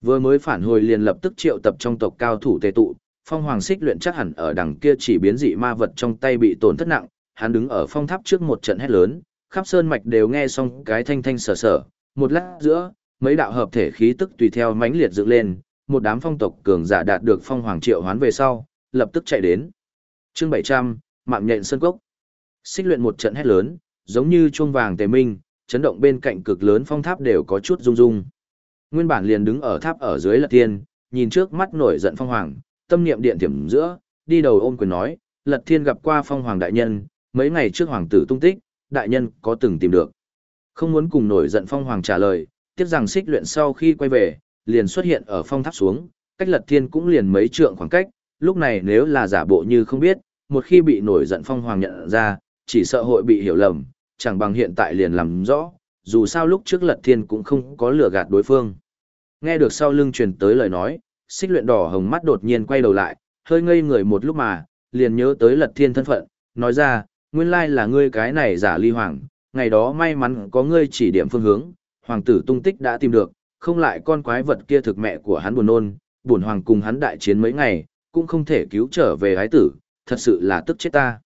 Vừa mới phản hồi liền lập tức triệu tập trong tộc cao thủ tề tụ, phong hoàng xích luyện chắc hẳn ở đằng kia chỉ biến dị ma vật trong tay bị tổn thất nặng, hắn đứng ở phong tháp trước một trận hét lớn, khắp sơn mạch đều nghe xong cái thanh thanh sở sở, một lát giữa, mấy đạo hợp thể khí tức tùy theo mãnh liệt dựng lên, một đám phong tộc cường giả đạt được phong hoàng triệu hoán về sau, lập tức chạy đến. Chương 700, mạng nhện sơn cốc. Xích luyện một trận hét lớn, giống như chuông vàng tề minh, chấn động bên cạnh cực lớn phong tháp đều có chút rung rung. Nguyên bản liền đứng ở tháp ở dưới Lật Thiên, nhìn trước mắt nổi giận phong hoàng, tâm niệm điện tiềm giữa, đi đầu ôm quyền nói, Lật Thiên gặp qua phong hoàng đại nhân, mấy ngày trước hoàng tử tung tích, đại nhân có từng tìm được. Không muốn cùng nổi giận phong hoàng trả lời, tiếc rằng xích luyện sau khi quay về, liền xuất hiện ở phong tháp xuống, cách Lật Thiên cũng liền mấy trượng khoảng cách, lúc này nếu là giả bộ như không biết, một khi bị nổi giận phong hoàng nhận ra, chỉ sợ hội bị hiểu lầm, chẳng bằng hiện tại liền làm rõ, dù sao lúc trước lật thiên cũng không có lừa gạt đối phương. Nghe được sau lưng truyền tới lời nói, xích luyện đỏ hồng mắt đột nhiên quay đầu lại, hơi ngây người một lúc mà, liền nhớ tới lật thiên thân phận, nói ra, nguyên lai là ngươi cái này giả ly hoàng, ngày đó may mắn có ngươi chỉ điểm phương hướng, hoàng tử tung tích đã tìm được, không lại con quái vật kia thực mẹ của hắn buồn nôn, buồn hoàng cùng hắn đại chiến mấy ngày, cũng không thể cứu trở về gái tử, thật sự là tức chết ta.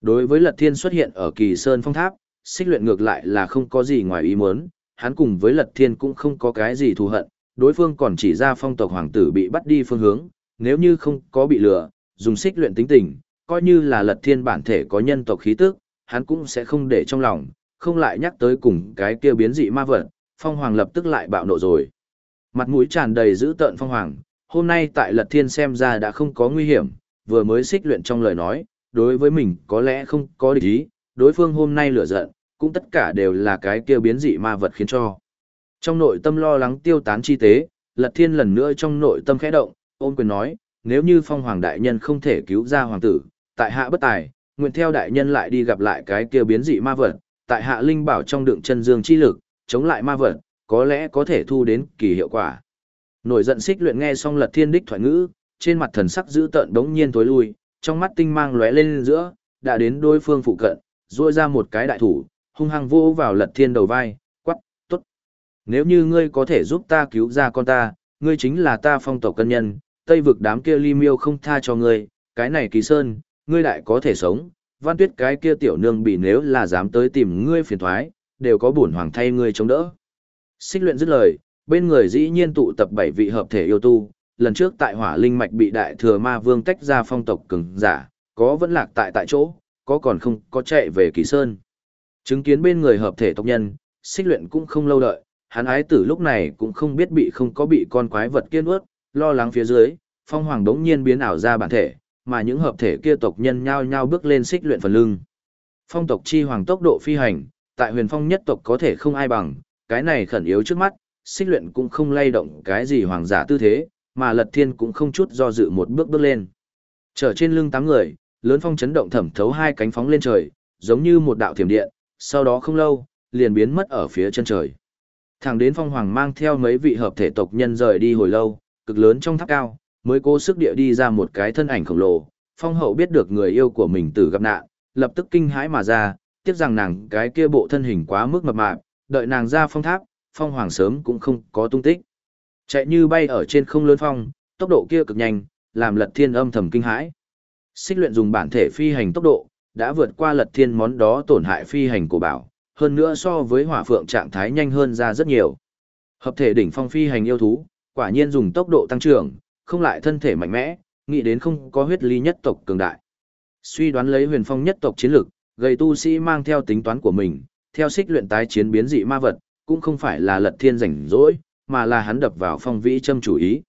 Đối với lật thiên xuất hiện ở kỳ sơn phong tháp, xích luyện ngược lại là không có gì ngoài ý muốn, hắn cùng với lật thiên cũng không có cái gì thù hận, đối phương còn chỉ ra phong tộc hoàng tử bị bắt đi phương hướng, nếu như không có bị lừa, dùng xích luyện tính tình, coi như là lật thiên bản thể có nhân tộc khí tức, hắn cũng sẽ không để trong lòng, không lại nhắc tới cùng cái kia biến dị ma vật, phong hoàng lập tức lại bạo nộ rồi. Mặt mũi tràn đầy dữ tợn phong hoàng, hôm nay tại lật thiên xem ra đã không có nguy hiểm, vừa mới xích luyện trong lời nói, đối với mình có lẽ không có địch ý, đối phương hôm nay lửa giận, cũng tất cả đều là cái kia biến dị ma vật khiến cho. Trong nội tâm lo lắng tiêu tán chi tế, Lật Thiên lần nữa trong nội tâm khẽ động, ôn quyền nói, nếu như phong hoàng đại nhân không thể cứu ra hoàng tử, tại hạ bất tài, nguyện theo đại nhân lại đi gặp lại cái kia biến dị ma vật, tại hạ linh bảo trong đựng chân dương chi lực, chống lại ma vật, có lẽ có thể thu đến kỳ hiệu quả. Nổi giận xích luyện nghe xong Lật Thiên đích thoại ngữ, trên mặt thần sắc dữ tợn đống nhiên tối lui, trong mắt tinh mang lóe lên giữa, đã đến đối phương phụ cận, duỗi ra một cái đại thủ, hung hăng vô vào lật thiên đầu vai, quắc, tốt. Nếu như ngươi có thể giúp ta cứu ra con ta, ngươi chính là ta phong tộc cân nhân, tây vực đám kia ly miêu không tha cho ngươi, cái này kỳ sơn, ngươi lại có thể sống, văn tuyết cái kia tiểu nương bị nếu là dám tới tìm ngươi phiền thoái, đều có bổn hoàng thay ngươi chống đỡ. Xích luyện dứt lời, bên người dĩ nhiên tụ tập bảy vị hợp thể yêu tu, lần trước tại hỏa linh mạch bị đại thừa ma vương tách ra phong tộc cường giả, có vẫn lạc tại tại chỗ, có còn không có chạy về kỳ sơn. Chứng kiến bên người hợp thể tộc nhân, xích luyện cũng không lâu đợi, hắn ái tử lúc này cũng không biết bị không có bị con quái vật kia nuốt, lo lắng phía dưới, phong hoàng đống nhiên biến ảo ra bản thể, mà những hợp thể kia tộc nhân nhao nhao bước lên xích luyện phần lưng. Phong tộc chi hoàng tốc độ phi hành, tại huyền phong nhất tộc có thể không ai bằng, cái này khẩn yếu trước mắt, xích luyện cũng không lay động cái gì hoàng giả tư thế, mà lật thiên cũng không chút do dự một bước bước lên. Trở trên lưng tám người, lớn phong chấn động thẩm thấu hai cánh phóng lên trời, giống như một đạo thiểm điện, sau đó không lâu, liền biến mất ở phía chân trời. Thẳng đến phong hoàng mang theo mấy vị hợp thể tộc nhân rời đi hồi lâu, cực lớn trong tháp cao, mới cố sức địa đi ra một cái thân ảnh khổng lồ. Phong hậu biết được người yêu của mình tử gặp nạn, lập tức kinh hãi mà ra, tiếc rằng nàng cái kia bộ thân hình quá mức mập mạp, đợi nàng ra phong tháp, phong hoàng sớm cũng không có tung tích. Chạy như bay ở trên không lớn phong, tốc độ kia cực nhanh, làm lật thiên âm thầm kinh hãi. Xích luyện dùng bản thể phi hành tốc độ, đã vượt qua lật thiên món đó tổn hại phi hành của bảo, hơn nữa so với hỏa phượng trạng thái nhanh hơn ra rất nhiều. Hợp thể đỉnh phong phi hành yêu thú, quả nhiên dùng tốc độ tăng trưởng, không lại thân thể mạnh mẽ, nghĩ đến không có huyết ly nhất tộc cường đại. Suy đoán lấy huyền phong nhất tộc chiến lực, gầy tu sĩ mang theo tính toán của mình, theo xích luyện tái chiến biến dị ma vật, cũng không phải là lật thiên rảnh rỗi, mà là hắn đập vào phong vĩ châm chủ ý.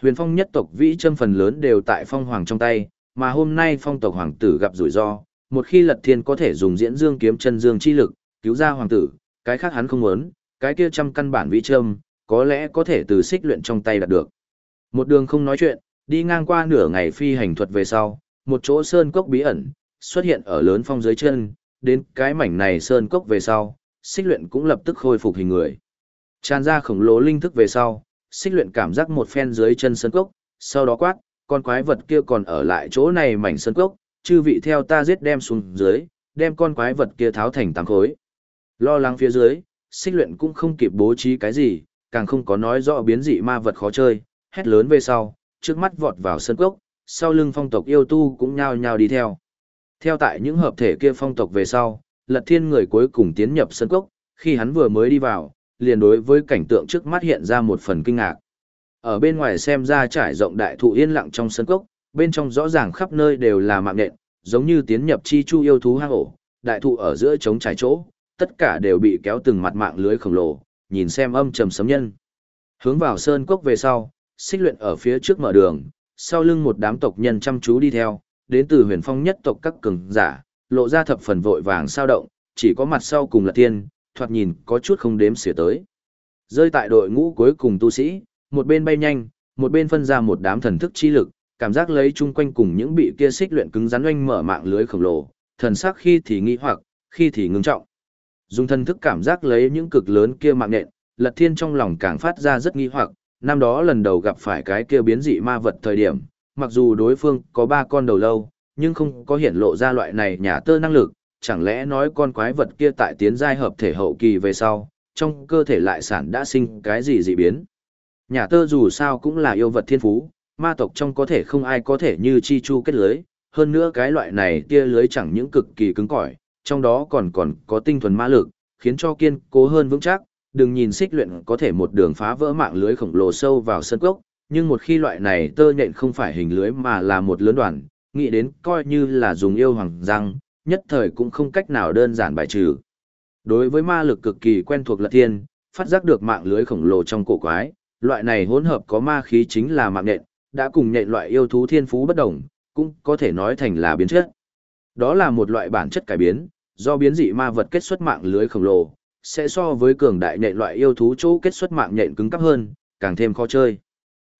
Huyền phong nhất tộc vĩ châm phần lớn đều tại phong hoàng trong tay, mà hôm nay phong tộc hoàng tử gặp rủi ro, một khi lật thiên có thể dùng diễn dương kiếm chân dương chi lực, cứu ra hoàng tử, cái khác hắn không muốn, cái kia trăm căn bản vĩ trâm có lẽ có thể từ xích luyện trong tay đạt được. Một đường không nói chuyện, đi ngang qua nửa ngày phi hành thuật về sau, một chỗ sơn cốc bí ẩn, xuất hiện ở lớn phong dưới chân, đến cái mảnh này sơn cốc về sau, xích luyện cũng lập tức khôi phục hình người. Tràn ra khổng lồ linh thức về sau, xích luyện cảm giác một phen dưới chân sơn cốc, sau đó quát, con quái vật kia còn ở lại chỗ này mảnh sơn cốc, chư vị theo ta giết đem xuống dưới, đem con quái vật kia tháo thành tám khối. Lo lắng phía dưới, xích luyện cũng không kịp bố trí cái gì, càng không có nói rõ biến dị ma vật khó chơi, hét lớn về sau, trước mắt vọt vào sân cốc, sau lưng phong tộc yêu tu cũng nhao nhao đi theo. Theo tại những hợp thể kia phong tộc về sau, lật thiên người cuối cùng tiến nhập sân cốc, khi hắn vừa mới đi vào, liền đối với cảnh tượng trước mắt hiện ra một phần kinh ngạc. Ở bên ngoài xem ra trải rộng đại thụ yên lặng trong sân cốc, bên trong rõ ràng khắp nơi đều là mạng nện, giống như tiến nhập chi chu yêu thú hang ổ, đại thụ ở giữa trống trải chỗ, tất cả đều bị kéo từng mặt mạng lưới khổng lồ, nhìn xem âm trầm sấm nhân. Hướng vào sơn cốc về sau, xích luyện ở phía trước mở đường, sau lưng một đám tộc nhân chăm chú đi theo, đến từ huyền phong nhất tộc các cường giả, lộ ra thập phần vội vàng sao động, chỉ có mặt sau cùng là tiên, thoạt nhìn có chút không đếm xỉa tới. Rơi tại đội ngũ cuối cùng tu sĩ, một bên bay nhanh, một bên phân ra một đám thần thức chi lực, cảm giác lấy chung quanh cùng những bị kia xích luyện cứng rắn oanh mở mạng lưới khổng lồ, thần sắc khi thì nghi hoặc, khi thì ngưng trọng. Dùng thần thức cảm giác lấy những cực lớn kia mạng nện, Lật Thiên trong lòng càng phát ra rất nghi hoặc, năm đó lần đầu gặp phải cái kia biến dị ma vật thời điểm, mặc dù đối phương có ba con đầu lâu, nhưng không có hiện lộ ra loại này nhà tơ năng lực, chẳng lẽ nói con quái vật kia tại tiến giai hợp thể hậu kỳ về sau, trong cơ thể lại sản đã sinh cái gì dị biến. Nhà tơ dù sao cũng là yêu vật thiên phú, ma tộc trong có thể không ai có thể như chi chu kết lưới, hơn nữa cái loại này tia lưới chẳng những cực kỳ cứng cỏi, trong đó còn còn có tinh thuần ma lực, khiến cho kiên cố hơn vững chắc, đừng nhìn xích luyện có thể một đường phá vỡ mạng lưới khổng lồ sâu vào sân cốc, nhưng một khi loại này tơ nhện không phải hình lưới mà là một lớn đoàn, nghĩ đến coi như là dùng yêu hoàng răng, nhất thời cũng không cách nào đơn giản bài trừ. Đối với ma lực cực kỳ quen thuộc lật thiên, phát giác được mạng lưới khổng lồ trong cổ quái, loại này hỗn hợp có ma khí chính là mạng nhện, đã cùng nhện loại yêu thú thiên phú bất đồng, cũng có thể nói thành là biến chất. Đó là một loại bản chất cải biến, do biến dị ma vật kết xuất mạng lưới khổng lồ, sẽ so với cường đại nhện loại yêu thú chỗ kết xuất mạng nhện cứng cáp hơn, càng thêm khó chơi.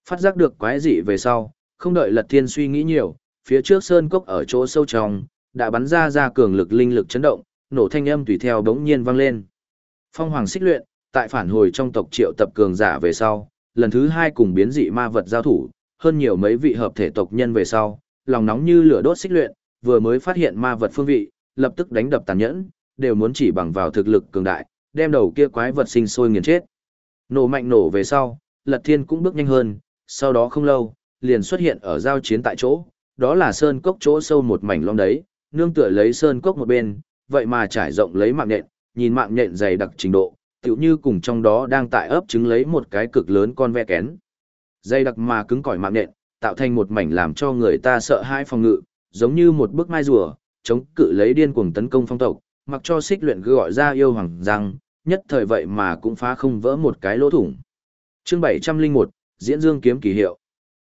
Phát giác được quái dị về sau, không đợi Lật Thiên suy nghĩ nhiều, phía trước sơn cốc ở chỗ sâu trong, đã bắn ra ra cường lực linh lực chấn động, nổ thanh âm tùy theo bỗng nhiên vang lên. Phong Hoàng xích luyện, tại phản hồi trong tộc triệu tập cường giả về sau, lần thứ hai cùng biến dị ma vật giao thủ, hơn nhiều mấy vị hợp thể tộc nhân về sau, lòng nóng như lửa đốt xích luyện, vừa mới phát hiện ma vật phương vị, lập tức đánh đập tàn nhẫn, đều muốn chỉ bằng vào thực lực cường đại, đem đầu kia quái vật sinh sôi nghiền chết. Nổ mạnh nổ về sau, Lật Thiên cũng bước nhanh hơn, sau đó không lâu, liền xuất hiện ở giao chiến tại chỗ, đó là sơn cốc chỗ sâu một mảnh long đấy, nương tựa lấy sơn cốc một bên, vậy mà trải rộng lấy mạng nhện, nhìn mạng nhện dày đặc trình độ, tựu như cùng trong đó đang tại ấp trứng lấy một cái cực lớn con ve kén dây đặc mà cứng cỏi mạng nện tạo thành một mảnh làm cho người ta sợ hãi phòng ngự, giống như một bức mai rùa, chống cự lấy điên cuồng tấn công phong tộc, mặc cho xích luyện cứ gọi ra yêu hoàng rằng nhất thời vậy mà cũng phá không vỡ một cái lỗ thủng. Chương 701, Diễn Dương kiếm kỳ hiệu.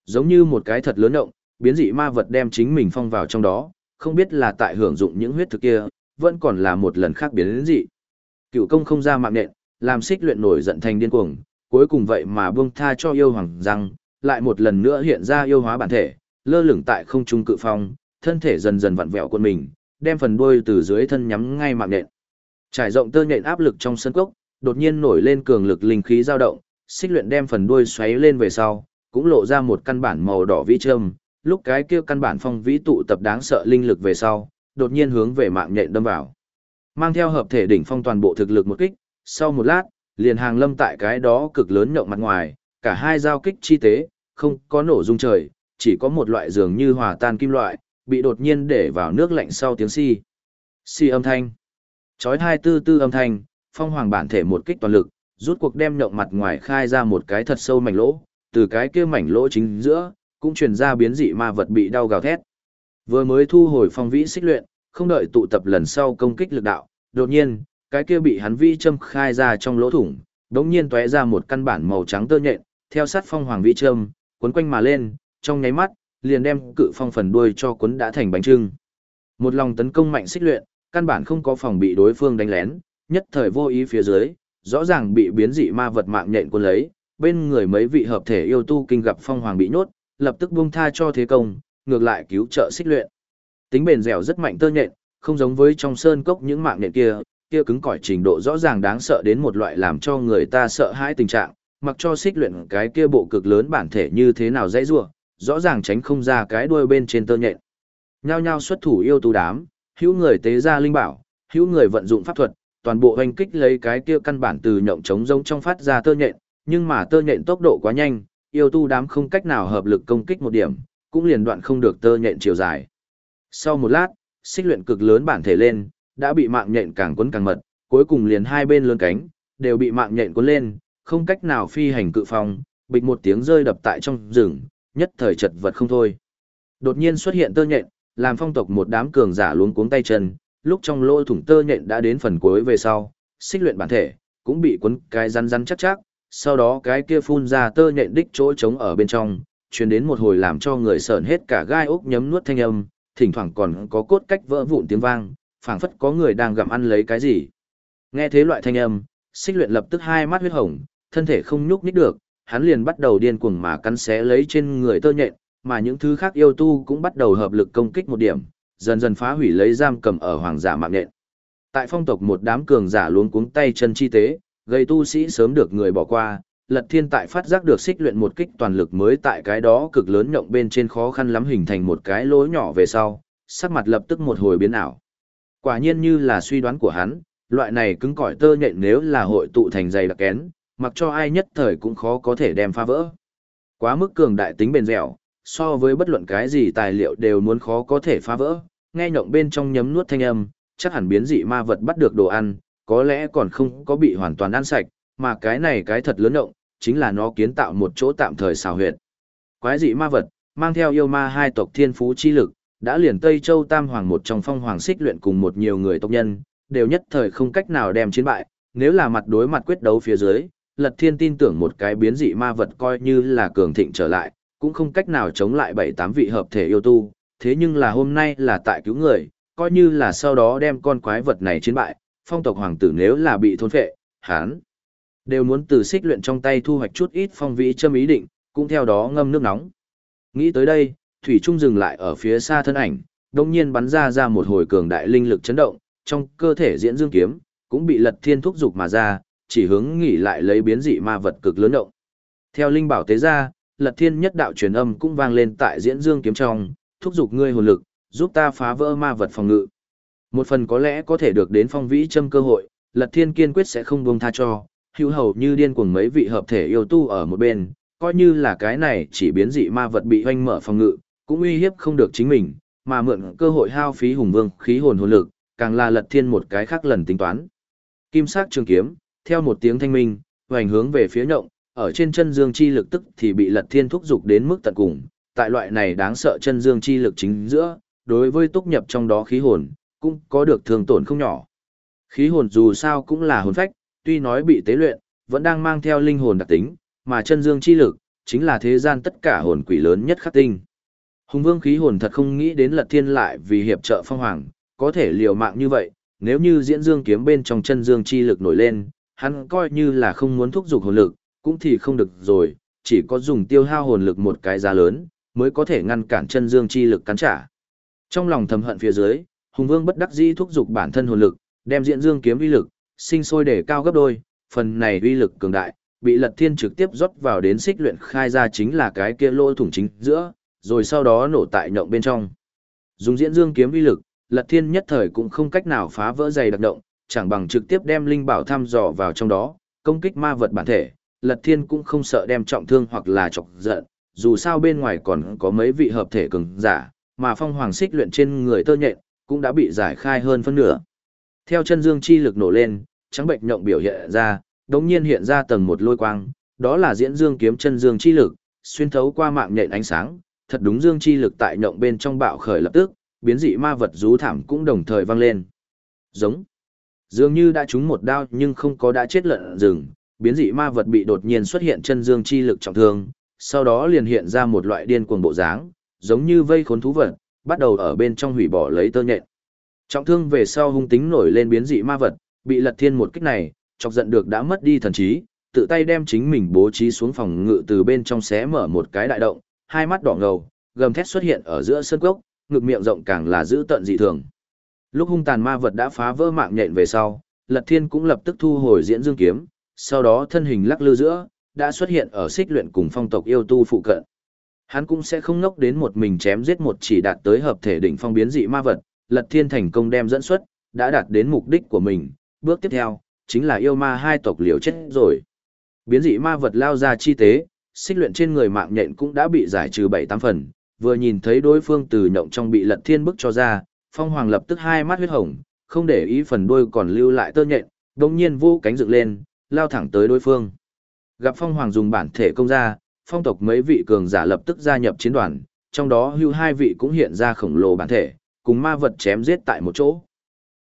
Giống như một cái thật lớn động, biến dị ma vật đem chính mình phong vào trong đó, không biết là tại hưởng dụng những huyết thực kia, vẫn còn là một lần khác biến dị. Cựu công không ra mạng nện, làm xích luyện nổi giận thành điên cuồng, cuối cùng vậy mà buông tha cho yêu hoàng răng, lại một lần nữa hiện ra yêu hóa bản thể, lơ lửng tại không trung cự phong, thân thể dần dần vặn vẹo quân mình, đem phần đuôi từ dưới thân nhắm ngay mạng nện. Trải rộng tơ nhện áp lực trong sân cốc, đột nhiên nổi lên cường lực linh khí dao động, xích luyện đem phần đuôi xoáy lên về sau, cũng lộ ra một căn bản màu đỏ vĩ trâm, lúc cái kia căn bản phong vĩ tụ tập đáng sợ linh lực về sau, đột nhiên hướng về mạng nhện đâm vào. Mang theo hợp thể đỉnh phong toàn bộ thực lực một kích, sau một lát, liền hàng lâm tại cái đó cực lớn nhộng mặt ngoài, cả hai giao kích chi tế, không có nổ rung trời, chỉ có một loại dường như hòa tan kim loại, bị đột nhiên để vào nước lạnh sau tiếng si. Si âm thanh. Chói hai tư tư âm thanh, phong hoàng bản thể một kích toàn lực, rút cuộc đem nhộng mặt ngoài khai ra một cái thật sâu mảnh lỗ, từ cái kia mảnh lỗ chính giữa, cũng truyền ra biến dị ma vật bị đau gào thét. Vừa mới thu hồi phong vĩ xích luyện, không đợi tụ tập lần sau công kích lực đạo, đột nhiên, cái kia bị hắn vi châm khai ra trong lỗ thủng, đống nhiên tóe ra một căn bản màu trắng tơ nhện, theo sát phong hoàng vi châm, cuốn quanh mà lên, trong nháy mắt, liền đem cự phong phần đuôi cho cuốn đã thành bánh trưng. Một lòng tấn công mạnh xích luyện, căn bản không có phòng bị đối phương đánh lén, nhất thời vô ý phía dưới, rõ ràng bị biến dị ma vật mạng nhện cuốn lấy, bên người mấy vị hợp thể yêu tu kinh gặp phong hoàng bị nhốt, lập tức buông tha cho thế công, ngược lại cứu trợ xích luyện. Tính bền dẻo rất mạnh tơ nhện, không giống với trong sơn cốc những mạng nhện kia, kia cứng cỏi trình độ rõ ràng đáng sợ đến một loại làm cho người ta sợ hãi tình trạng, mặc cho xích luyện cái kia bộ cực lớn bản thể như thế nào dãy rủa, rõ ràng tránh không ra cái đuôi bên trên tơ nhện. Nhao nhao xuất thủ yêu tu đám, hữu người tế ra linh bảo, hữu người vận dụng pháp thuật, toàn bộ hành kích lấy cái kia căn bản từ nhộng trống rông trong phát ra tơ nhện, nhưng mà tơ nhện tốc độ quá nhanh, yêu tu đám không cách nào hợp lực công kích một điểm, cũng liền đoạn không được tơ nhện chiều dài. Sau một lát, xích luyện cực lớn bản thể lên, đã bị mạng nhện càng quấn càng mật, cuối cùng liền hai bên lớn cánh, đều bị mạng nhện cuốn lên, không cách nào phi hành cự phong, bịch một tiếng rơi đập tại trong rừng, nhất thời chật vật không thôi. Đột nhiên xuất hiện tơ nhện, làm phong tộc một đám cường giả luống cuống tay chân, lúc trong lỗ thủng tơ nhện đã đến phần cuối về sau, xích luyện bản thể, cũng bị cuốn cái rắn rắn chắc chắc, sau đó cái kia phun ra tơ nhện đích chỗ trống ở bên trong, truyền đến một hồi làm cho người sợn hết cả gai ốc nhấm nuốt thanh âm, thỉnh thoảng còn có cốt cách vỡ vụn tiếng vang, phảng phất có người đang gặm ăn lấy cái gì. Nghe thế loại thanh âm, xích luyện lập tức hai mắt huyết hồng, thân thể không nhúc nhích được, hắn liền bắt đầu điên cuồng mà cắn xé lấy trên người tơ nhện, mà những thứ khác yêu tu cũng bắt đầu hợp lực công kích một điểm, dần dần phá hủy lấy giam cầm ở hoàng giả mạng nhện. Tại phong tộc một đám cường giả luống cuống tay chân chi tế, gây tu sĩ sớm được người bỏ qua, lật thiên tại phát giác được xích luyện một kích toàn lực mới tại cái đó cực lớn nhộng bên trên khó khăn lắm hình thành một cái lỗ nhỏ về sau, sắc mặt lập tức một hồi biến ảo. Quả nhiên như là suy đoán của hắn, loại này cứng cỏi tơ nhện nếu là hội tụ thành dày đặc kén, mặc cho ai nhất thời cũng khó có thể đem phá vỡ. Quá mức cường đại tính bền dẻo, so với bất luận cái gì tài liệu đều muốn khó có thể phá vỡ, nghe nhộng bên trong nhấm nuốt thanh âm, chắc hẳn biến dị ma vật bắt được đồ ăn, có lẽ còn không có bị hoàn toàn ăn sạch, mà cái này cái thật lớn động, chính là nó kiến tạo một chỗ tạm thời xào huyệt. Quái dị ma vật, mang theo yêu ma hai tộc thiên phú chi lực, đã liền Tây Châu Tam Hoàng một trong phong hoàng xích luyện cùng một nhiều người tộc nhân, đều nhất thời không cách nào đem chiến bại, nếu là mặt đối mặt quyết đấu phía dưới, Lật Thiên tin tưởng một cái biến dị ma vật coi như là cường thịnh trở lại, cũng không cách nào chống lại bảy tám vị hợp thể yêu tu, thế nhưng là hôm nay là tại cứu người, coi như là sau đó đem con quái vật này chiến bại, phong tộc hoàng tử nếu là bị thôn phệ, hán đều muốn từ xích luyện trong tay thu hoạch chút ít phong vĩ châm ý định, cũng theo đó ngâm nước nóng. Nghĩ tới đây, Thủy Trung dừng lại ở phía xa thân ảnh, đồng nhiên bắn ra ra một hồi cường đại linh lực chấn động, trong cơ thể diễn dương kiếm, cũng bị lật thiên thúc dục mà ra, chỉ hướng nghỉ lại lấy biến dị ma vật cực lớn động. Theo linh bảo tế ra, lật thiên nhất đạo truyền âm cũng vang lên tại diễn dương kiếm trong, thúc dục ngươi hồn lực, giúp ta phá vỡ ma vật phòng ngự. Một phần có lẽ có thể được đến phong vĩ châm cơ hội, lật thiên kiên quyết sẽ không buông tha cho, hữu hầu như điên cuồng mấy vị hợp thể yêu tu ở một bên, coi như là cái này chỉ biến dị ma vật bị hoanh mở phòng ngự, cũng uy hiếp không được chính mình, mà mượn cơ hội hao phí hùng vương khí hồn hồn lực, càng là lật thiên một cái khác lần tính toán. Kim sắc trường kiếm, theo một tiếng thanh minh, hoành hướng về phía nhộng, ở trên chân dương chi lực tức thì bị lật thiên thúc dục đến mức tận cùng, tại loại này đáng sợ chân dương chi lực chính giữa, đối với túc nhập trong đó khí hồn, cũng có được thương tổn không nhỏ. Khí hồn dù sao cũng là hồn phách, tuy nói bị tế luyện, vẫn đang mang theo linh hồn đặc tính, mà chân dương chi lực, chính là thế gian tất cả hồn quỷ lớn nhất khắc tinh. Hùng vương khí hồn thật không nghĩ đến lật thiên lại vì hiệp trợ phong hoàng, có thể liều mạng như vậy, nếu như diễn dương kiếm bên trong chân dương chi lực nổi lên, hắn coi như là không muốn thúc giục hồn lực, cũng thì không được rồi, chỉ có dùng tiêu hao hồn lực một cái giá lớn, mới có thể ngăn cản chân dương chi lực cắn trả. Trong lòng thầm hận phía dưới, Hùng Vương bất đắc dĩ thúc giục bản thân hồn lực, đem diễn dương kiếm uy lực, sinh sôi để cao gấp đôi, phần này uy lực cường đại, bị Lật Thiên trực tiếp rót vào đến xích luyện khai ra chính là cái kia lỗ thủng chính giữa, rồi sau đó nổ tại nhộng bên trong. Dùng diễn dương kiếm uy lực, Lật Thiên nhất thời cũng không cách nào phá vỡ dày đặc động, chẳng bằng trực tiếp đem linh bảo thăm dò vào trong đó, công kích ma vật bản thể. Lật Thiên cũng không sợ đem trọng thương hoặc là chọc giận, dù sao bên ngoài còn có mấy vị hợp thể cường giả, mà phong hoàng xích luyện trên người tơ nhện, cũng đã bị giải khai hơn phân nửa. Theo chân dương chi lực nổ lên, trắng bệnh nhộng biểu hiện ra, đống nhiên hiện ra tầng một lôi quang, đó là diễn dương kiếm chân dương chi lực, xuyên thấu qua mạng nhện ánh sáng, thật đúng dương chi lực tại nhộng bên trong bạo khởi lập tức, biến dị ma vật rú thảm cũng đồng thời vang lên. Giống. Dường như đã trúng một đao nhưng không có đã chết lợn rừng, biến dị ma vật bị đột nhiên xuất hiện chân dương chi lực trọng thương, sau đó liền hiện ra một loại điên cuồng bộ dáng, giống như vây khốn thú vật, bắt đầu ở bên trong hủy bỏ lấy tơ nhện. Trọng thương về sau hung tính nổi lên biến dị ma vật, bị lật thiên một kích này, chọc giận được đã mất đi thần trí, tự tay đem chính mình bố trí xuống phòng ngự từ bên trong xé mở một cái đại động, hai mắt đỏ ngầu, gầm thét xuất hiện ở giữa sân cốc, ngực miệng rộng càng là giữ tận dị thường. Lúc hung tàn ma vật đã phá vỡ mạng nhện về sau, Lật Thiên cũng lập tức thu hồi diễn dương kiếm, sau đó thân hình lắc lư giữa, đã xuất hiện ở xích luyện cùng phong tộc yêu tu phụ cận. Hắn cũng sẽ không ngốc đến một mình chém giết một chỉ đạt tới hợp thể đỉnh phong biến dị ma vật, Lật Thiên thành công đem dẫn xuất, đã đạt đến mục đích của mình, bước tiếp theo, chính là yêu ma hai tộc liều chết rồi. Biến dị ma vật lao ra chi tế, xích luyện trên người mạng nhện cũng đã bị giải trừ bảy tám phần, vừa nhìn thấy đối phương từ nhộng trong bị lật thiên bức cho ra, phong hoàng lập tức hai mắt huyết hồng, không để ý phần đuôi còn lưu lại tơ nhện, đồng nhiên vô cánh dựng lên, lao thẳng tới đối phương. Gặp phong hoàng dùng bản thể công ra, phong tộc mấy vị cường giả lập tức gia nhập chiến đoàn, trong đó hưu hai vị cũng hiện ra khổng lồ bản thể, cùng ma vật chém giết tại một chỗ.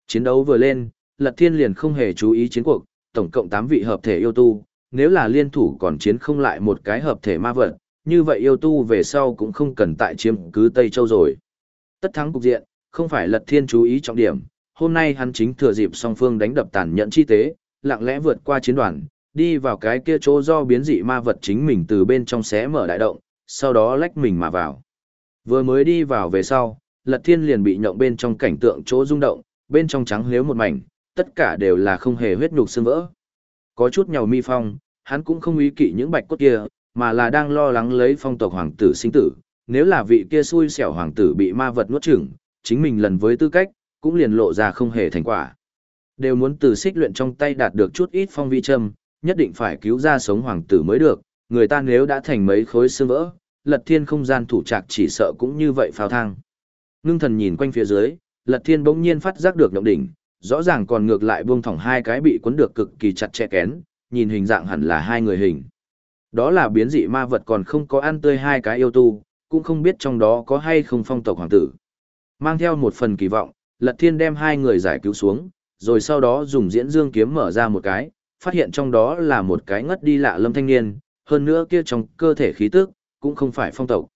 Chiến đấu vừa lên, Lật Thiên liền không hề chú ý chiến cuộc, tổng cộng 8 vị hợp thể yêu tu, nếu là liên thủ còn chiến không lại một cái hợp thể ma vật, như vậy yêu tu về sau cũng không cần tại chiếm cứ Tây Châu rồi. Tất thắng cục diện, không phải Lật Thiên chú ý trọng điểm, hôm nay hắn chính thừa dịp song phương đánh đập tàn nhẫn chi tế, lặng lẽ vượt qua chiến đoàn, đi vào cái kia chỗ do biến dị ma vật chính mình từ bên trong xé mở đại động, sau đó lách mình mà vào. Vừa mới đi vào về sau, Lật Thiên liền bị nhộng bên trong cảnh tượng chỗ rung động, bên trong trắng liếu một mảnh, tất cả đều là không hề huyết nhục xương vỡ. Có chút nhàu mi phong, hắn cũng không ý kỵ những bạch cốt kia, mà là đang lo lắng lấy phong tộc hoàng tử sinh tử. Nếu là vị kia xui xẻo hoàng tử bị ma vật nuốt chửng, chính mình lần với tư cách, cũng liền lộ ra không hề thành quả. Đều muốn từ xích luyện trong tay đạt được chút ít phong vi châm, nhất định phải cứu ra sống hoàng tử mới được, người ta nếu đã thành mấy khối xương vỡ, lật thiên không gian thủ trạc chỉ sợ cũng như vậy phao thang. Ngưng thần nhìn quanh phía dưới, lật thiên bỗng nhiên phát giác được động đỉnh, rõ ràng còn ngược lại buông thỏng hai cái bị cuốn được cực kỳ chặt chẽ kén, nhìn hình dạng hẳn là hai người hình. Đó là biến dị ma vật còn không có ăn tươi hai cái yêu tu, cũng không biết trong đó có hay không phong tộc hoàng tử. Mang theo một phần kỳ vọng, Lật Thiên đem hai người giải cứu xuống, rồi sau đó dùng diễn dương kiếm mở ra một cái, phát hiện trong đó là một cái ngất đi lạ lâm thanh niên, hơn nữa kia trong cơ thể khí tức, cũng không phải phong tộc.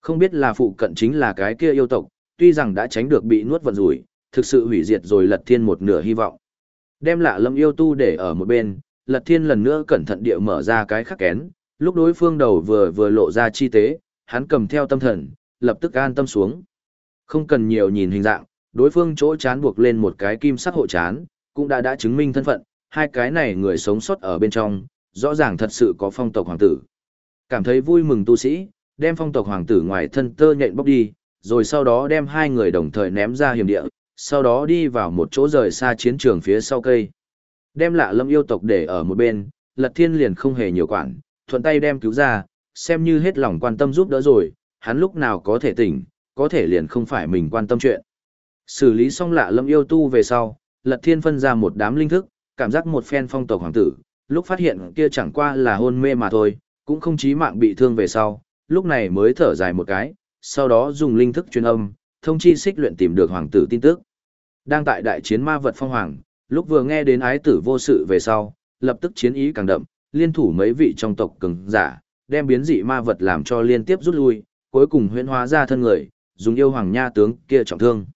Không biết là phụ cận chính là cái kia yêu tộc, tuy rằng đã tránh được bị nuốt vận rủi, thực sự hủy diệt rồi lật thiên một nửa hy vọng. Đem lạ lâm yêu tu để ở một bên, lật thiên lần nữa cẩn thận địa mở ra cái khắc kén, lúc đối phương đầu vừa vừa lộ ra chi tế, hắn cầm theo tâm thần, lập tức an tâm xuống. Không cần nhiều nhìn hình dạng, đối phương chỗ chán buộc lên một cái kim sắc hộ chán, cũng đã đã chứng minh thân phận, hai cái này người sống sót ở bên trong, rõ ràng thật sự có phong tộc hoàng tử. Cảm thấy vui mừng tu sĩ, đem phong tộc hoàng tử ngoài thân tơ nhện bóc đi, rồi sau đó đem hai người đồng thời ném ra hiểm địa, sau đó đi vào một chỗ rời xa chiến trường phía sau cây. Đem lạ lâm yêu tộc để ở một bên, lật thiên liền không hề nhiều quản, thuận tay đem cứu ra, xem như hết lòng quan tâm giúp đỡ rồi, hắn lúc nào có thể tỉnh, có thể liền không phải mình quan tâm chuyện. Xử lý xong lạ lâm yêu tu về sau, lật thiên phân ra một đám linh thức, cảm giác một phen phong tộc hoàng tử, lúc phát hiện kia chẳng qua là hôn mê mà thôi, cũng không chí mạng bị thương về sau, lúc này mới thở dài một cái, sau đó dùng linh thức truyền âm, thông chi xích luyện tìm được hoàng tử tin tức. Đang tại đại chiến ma vật phong hoàng, lúc vừa nghe đến ái tử vô sự về sau, lập tức chiến ý càng đậm, liên thủ mấy vị trong tộc cường giả, đem biến dị ma vật làm cho liên tiếp rút lui, cuối cùng huyễn hóa ra thân người, dùng yêu hoàng nha tướng kia trọng thương.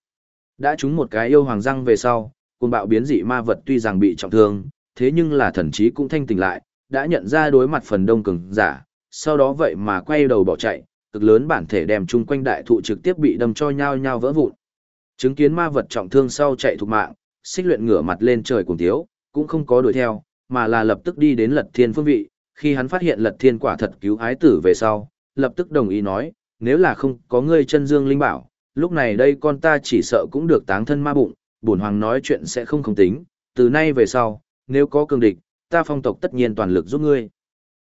Đã trúng một cái yêu hoàng răng về sau, cùng bạo biến dị ma vật tuy rằng bị trọng thương, thế nhưng là thần trí cũng thanh tỉnh lại, đã nhận ra đối mặt phần đông cường giả, sau đó vậy mà quay đầu bỏ chạy, cực lớn bản thể đem chung quanh đại thụ trực tiếp bị đâm cho nhau nhau vỡ vụn. Chứng kiến ma vật trọng thương sau chạy thục mạng, xích luyện ngửa mặt lên trời cùng thiếu, cũng không có đuổi theo, mà là lập tức đi đến lật thiên phương vị, khi hắn phát hiện lật thiên quả thật cứu ái tử về sau, lập tức đồng ý nói, nếu là không có ngươi chân dương linh bảo, lúc này đây con ta chỉ sợ cũng được táng thân ma bụng, bổn hoàng nói chuyện sẽ không không tính, từ nay về sau, nếu có cường địch, ta phong tộc tất nhiên toàn lực giúp ngươi.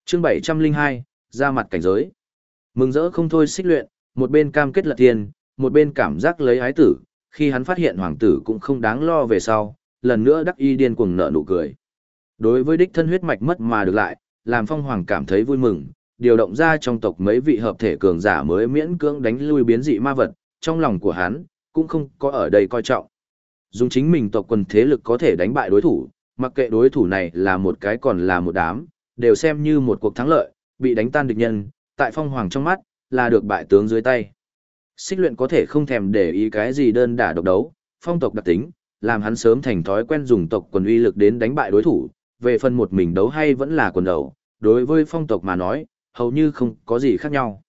Chương 702, ra mặt cảnh giới. Mừng rỡ không thôi xích luyện, một bên cam kết lật thiên, một bên cảm giác lấy ái tử, khi hắn phát hiện hoàng tử cũng không đáng lo về sau, lần nữa đắc y điên cuồng nở nụ cười. Đối với đích thân huyết mạch mất mà được lại, làm phong hoàng cảm thấy vui mừng, điều động ra trong tộc mấy vị hợp thể cường giả mới miễn cưỡng đánh lui biến dị ma vật, trong lòng của hắn, cũng không có ở đây coi trọng. Dùng chính mình tộc quần thế lực có thể đánh bại đối thủ, mặc kệ đối thủ này là một cái còn là một đám, đều xem như một cuộc thắng lợi, bị đánh tan địch nhân, tại phong hoàng trong mắt, là được bại tướng dưới tay. Xích luyện có thể không thèm để ý cái gì đơn đả độc đấu, phong tộc đặc tính, làm hắn sớm thành thói quen dùng tộc quần uy lực đến đánh bại đối thủ, về phần một mình đấu hay vẫn là quần đầu, đối với phong tộc mà nói, hầu như không có gì khác nhau.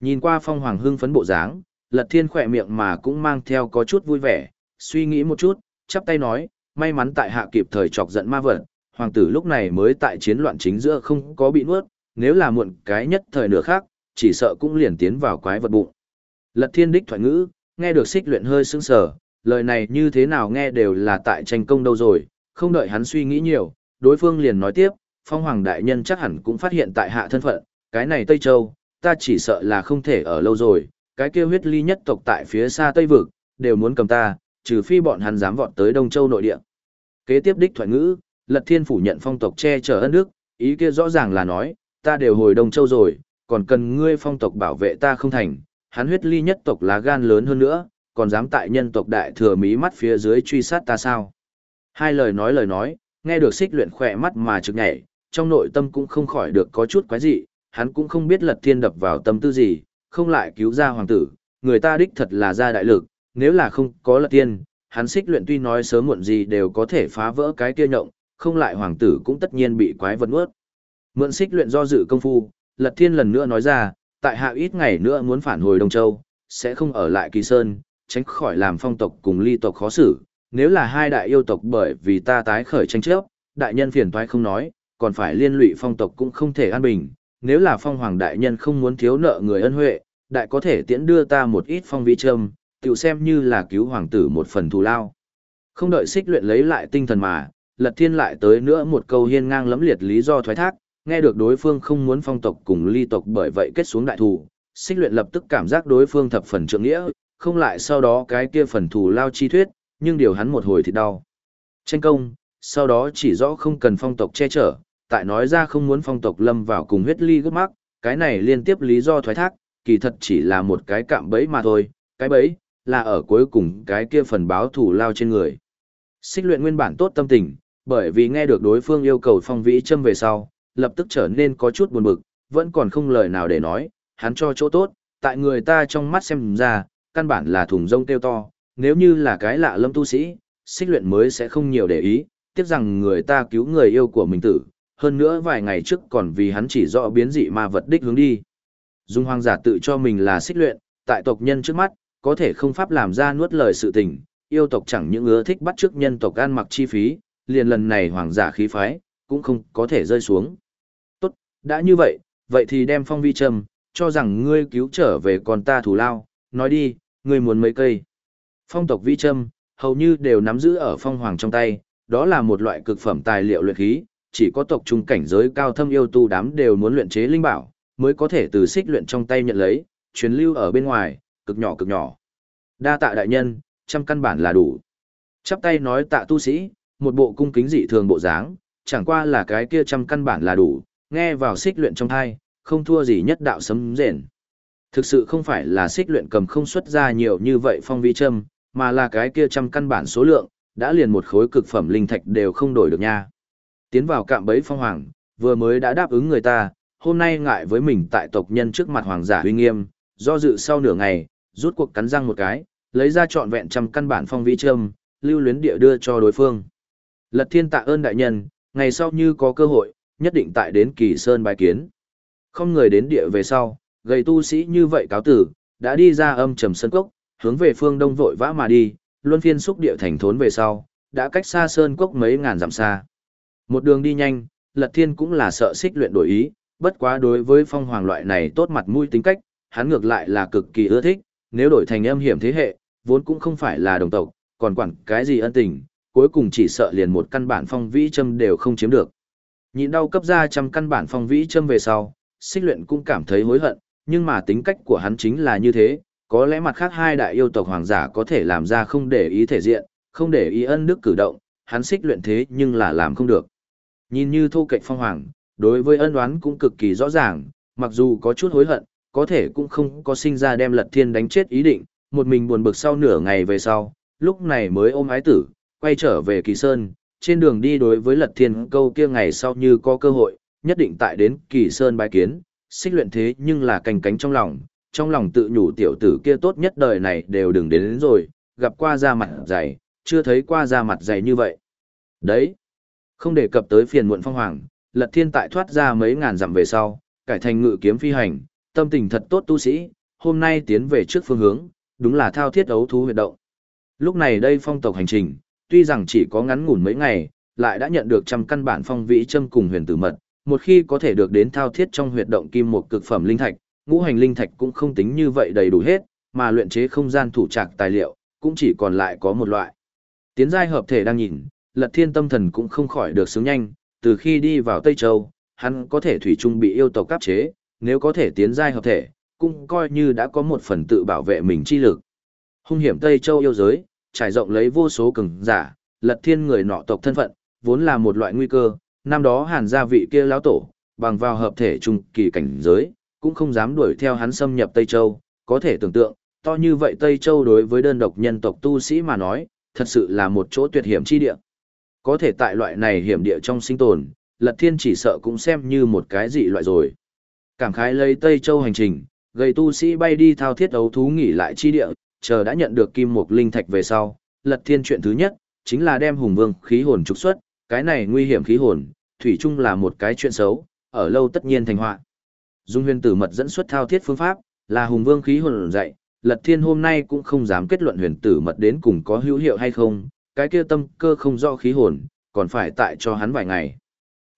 Nhìn qua phong hoàng hưng phấn bộ dáng, lật thiên khỏe miệng mà cũng mang theo có chút vui vẻ, suy nghĩ một chút, chắp tay nói, may mắn tại hạ kịp thời chọc giận ma vật, hoàng tử lúc này mới tại chiến loạn chính giữa không có bị nuốt, nếu là muộn cái nhất thời nửa khác, chỉ sợ cũng liền tiến vào quái vật bụng. Lật thiên đích thoại ngữ, nghe được xích luyện hơi sững sờ, lời này như thế nào nghe đều là tại tranh công đâu rồi, không đợi hắn suy nghĩ nhiều, đối phương liền nói tiếp, phong hoàng đại nhân chắc hẳn cũng phát hiện tại hạ thân phận, cái này Tây Châu, ta chỉ sợ là không thể ở lâu rồi, cái kia huyết ly nhất tộc tại phía xa Tây Vực, đều muốn cầm ta, trừ phi bọn hắn dám vọt tới Đông Châu nội địa. Kế tiếp đích thoại ngữ, Lật Thiên phủ nhận phong tộc che chở ân đức, ý kia rõ ràng là nói, ta đều hồi Đông Châu rồi, còn cần ngươi phong tộc bảo vệ ta không thành, hắn huyết ly nhất tộc lá gan lớn hơn nữa, còn dám tại nhân tộc đại thừa mí mắt phía dưới truy sát ta sao. Hai lời nói lời nói, nghe được xích luyện khỏe mắt mà trực nhảy, trong nội tâm cũng không khỏi được có chút quái dị, hắn cũng không biết lật thiên đập vào tâm tư gì, không lại cứu ra hoàng tử, người ta đích thật là ra đại lực, nếu là không có lật thiên, hắn xích luyện tuy nói sớm muộn gì đều có thể phá vỡ cái kia nhộng, không lại hoàng tử cũng tất nhiên bị quái vật nuốt. Mượn xích luyện do dự công phu, lật thiên lần nữa nói ra, tại hạ ít ngày nữa muốn phản hồi Đông Châu, sẽ không ở lại Kỳ Sơn, tránh khỏi làm phong tộc cùng ly tộc khó xử. Nếu là hai đại yêu tộc bởi vì ta tái khởi tranh chấp, đại nhân phiền toái không nói, còn phải liên lụy phong tộc cũng không thể an bình. Nếu là phong hoàng đại nhân không muốn thiếu nợ người ân huệ, đại có thể tiễn đưa ta một ít phong vi trâm, tiểu xem như là cứu hoàng tử một phần thù lao. Không đợi xích luyện lấy lại tinh thần mà, lật thiên lại tới nữa một câu hiên ngang lẫm liệt lý do thoái thác, nghe được đối phương không muốn phong tộc cùng ly tộc bởi vậy kết xuống đại thù, xích luyện lập tức cảm giác đối phương thập phần trượng nghĩa, không lại sau đó cái kia phần thù lao chi thuyết, nhưng điều hắn một hồi thì đau. Tranh công, sau đó chỉ rõ không cần phong tộc che chở, tại nói ra không muốn phong tộc lâm vào cùng huyết ly gấp mắc, cái này liên tiếp lý do thoái thác, kỳ thật chỉ là một cái cạm bẫy mà thôi, cái bẫy, là ở cuối cùng cái kia phần báo thù lao trên người. Xích luyện nguyên bản tốt tâm tình, bởi vì nghe được đối phương yêu cầu phong vĩ châm về sau, lập tức trở nên có chút buồn bực, vẫn còn không lời nào để nói, hắn cho chỗ tốt, tại người ta trong mắt xem ra, căn bản là thùng rông tiêu to, nếu như là cái lạ lâm tu sĩ, xích luyện mới sẽ không nhiều để ý, tiếc rằng người ta cứu người yêu của mình tử, hơn nữa vài ngày trước còn vì hắn chỉ rõ biến dị ma vật đích hướng đi. Dung hoang giả tự cho mình là xích luyện, tại tộc nhân trước mắt, có thể không pháp làm ra nuốt lời sự tình, yêu tộc chẳng những ưa thích bắt trước nhân tộc ăn mặc chi phí, liền lần này hoàng giả khí phái, cũng không có thể rơi xuống. Đã như vậy, vậy thì đem phong vi trầm, cho rằng ngươi cứu trở về còn ta thủ lao, nói đi, ngươi muốn mấy cây. Phong tộc vi trâm, hầu như đều nắm giữ ở phong hoàng trong tay, đó là một loại cực phẩm tài liệu luyện khí, chỉ có tộc trung cảnh giới cao thâm yêu tu đám đều muốn luyện chế linh bảo, mới có thể từ xích luyện trong tay nhận lấy, truyền lưu ở bên ngoài, cực nhỏ cực nhỏ. Đa tạ đại nhân, trăm căn bản là đủ. Chắp tay nói tạ tu sĩ, một bộ cung kính dị thường bộ dáng, chẳng qua là cái kia trăm căn bản là đủ, nghe vào xích luyện trong thai, không thua gì nhất đạo sấm rền. Thực sự không phải là xích luyện cầm không xuất ra nhiều như vậy phong vi châm, mà là cái kia trăm căn bản số lượng, đã liền một khối cực phẩm linh thạch đều không đổi được nha. Tiến vào cạm bẫy phong hoàng, vừa mới đã đáp ứng người ta, hôm nay ngại với mình tại tộc nhân trước mặt hoàng giả uy nghiêm, do dự sau nửa ngày, rút cuộc cắn răng một cái, lấy ra trọn vẹn trăm căn bản phong vi châm, lưu luyến địa đưa cho đối phương. Lật thiên tạ ơn đại nhân, ngày sau như có cơ hội, nhất định tại đến kỳ sơn bài kiến. Không người đến địa về sau, gầy tu sĩ như vậy cáo tử, đã đi ra âm trầm sơn cốc, hướng về phương đông vội vã mà đi, luân phiên xúc địa thành thốn về sau, đã cách xa sơn cốc mấy ngàn dặm xa. Một đường đi nhanh, Lật Thiên cũng là sợ xích luyện đổi ý, bất quá đối với phong hoàng loại này tốt mặt mũi tính cách, hắn ngược lại là cực kỳ ưa thích, nếu đổi thành âm hiểm thế hệ, vốn cũng không phải là đồng tộc, còn quản cái gì ân tình, cuối cùng chỉ sợ liền một căn bản phong vĩ châm đều không chiếm được. Nhịn đau cấp ra trăm căn bản phong vĩ châm về sau, xích luyện cũng cảm thấy hối hận, nhưng mà tính cách của hắn chính là như thế, có lẽ mặt khác hai đại yêu tộc hoàng giả có thể làm ra không để ý thể diện, không để ý ân đức cử động, hắn xích luyện thế nhưng là làm không được. Nhìn như thu cạnh phong hoàng, đối với ân đoán cũng cực kỳ rõ ràng, mặc dù có chút hối hận, có thể cũng không có sinh ra đem lật thiên đánh chết ý định, một mình buồn bực sau nửa ngày về sau, lúc này mới ôm ái tử, quay trở về kỳ sơn, trên đường đi đối với lật thiên câu kia ngày sau như có cơ hội, nhất định tại đến kỳ sơn bái kiến, xích luyện thế nhưng là cành cánh trong lòng, trong lòng tự nhủ tiểu tử kia tốt nhất đời này đều đừng đến, đến rồi, gặp qua da mặt dày, chưa thấy qua da mặt dày như vậy. Đấy, không đề cập tới phiền muộn phong hoàng, lật thiên tại thoát ra mấy ngàn dặm về sau, cải thành ngự kiếm phi hành, tâm tình thật tốt tu sĩ, hôm nay tiến về trước phương hướng, đúng là thao thiết ấu thú huyệt động. Lúc này đây phong tộc hành trình, tuy rằng chỉ có ngắn ngủn mấy ngày, lại đã nhận được trăm căn bản phong vĩ châm cùng huyền tử mật, một khi có thể được đến thao thiết trong huyệt động kim một cực phẩm linh thạch, ngũ hành linh thạch cũng không tính như vậy đầy đủ hết, mà luyện chế không gian thủ trạc tài liệu, cũng chỉ còn lại có một loại. Tiến giai hợp thể đang nhìn, Lật Thiên tâm thần cũng không khỏi được sướng nhanh, từ khi đi vào Tây Châu, hắn có thể thủy chung bị yêu tộc áp chế, nếu có thể tiến giai hợp thể, cũng coi như đã có một phần tự bảo vệ mình chi lực. Hung hiểm Tây Châu yêu giới, trải rộng lấy vô số cường giả, lật thiên người nọ tộc thân phận, vốn là một loại nguy cơ, năm đó hàn gia vị kia lão tổ, bằng vào hợp thể trung kỳ cảnh giới, cũng không dám đuổi theo hắn xâm nhập Tây Châu, có thể tưởng tượng, to như vậy Tây Châu đối với đơn độc nhân tộc tu sĩ mà nói, thật sự là một chỗ tuyệt hiểm chi địa. Có thể tại loại này hiểm địa trong sinh tồn, Lật Thiên chỉ sợ cũng xem như một cái dị loại rồi. Cảm khái lấy Tây Châu hành trình, gây tu sĩ bay đi thao thiết ấu thú nghỉ lại chi địa, chờ đã nhận được kim mục linh thạch về sau, Lật Thiên chuyện thứ nhất, chính là đem hùng vương khí hồn trục xuất, cái này nguy hiểm khí hồn, thủy chung là một cái chuyện xấu, ở lâu tất nhiên thành họa. Dung huyền tử mật dẫn xuất thao thiết phương pháp, là hùng vương khí hồn dạy, Lật Thiên hôm nay cũng không dám kết luận huyền tử mật đến cùng có hữu hiệu hay không, cái kia tâm cơ không do khí hồn, còn phải tại cho hắn vài ngày.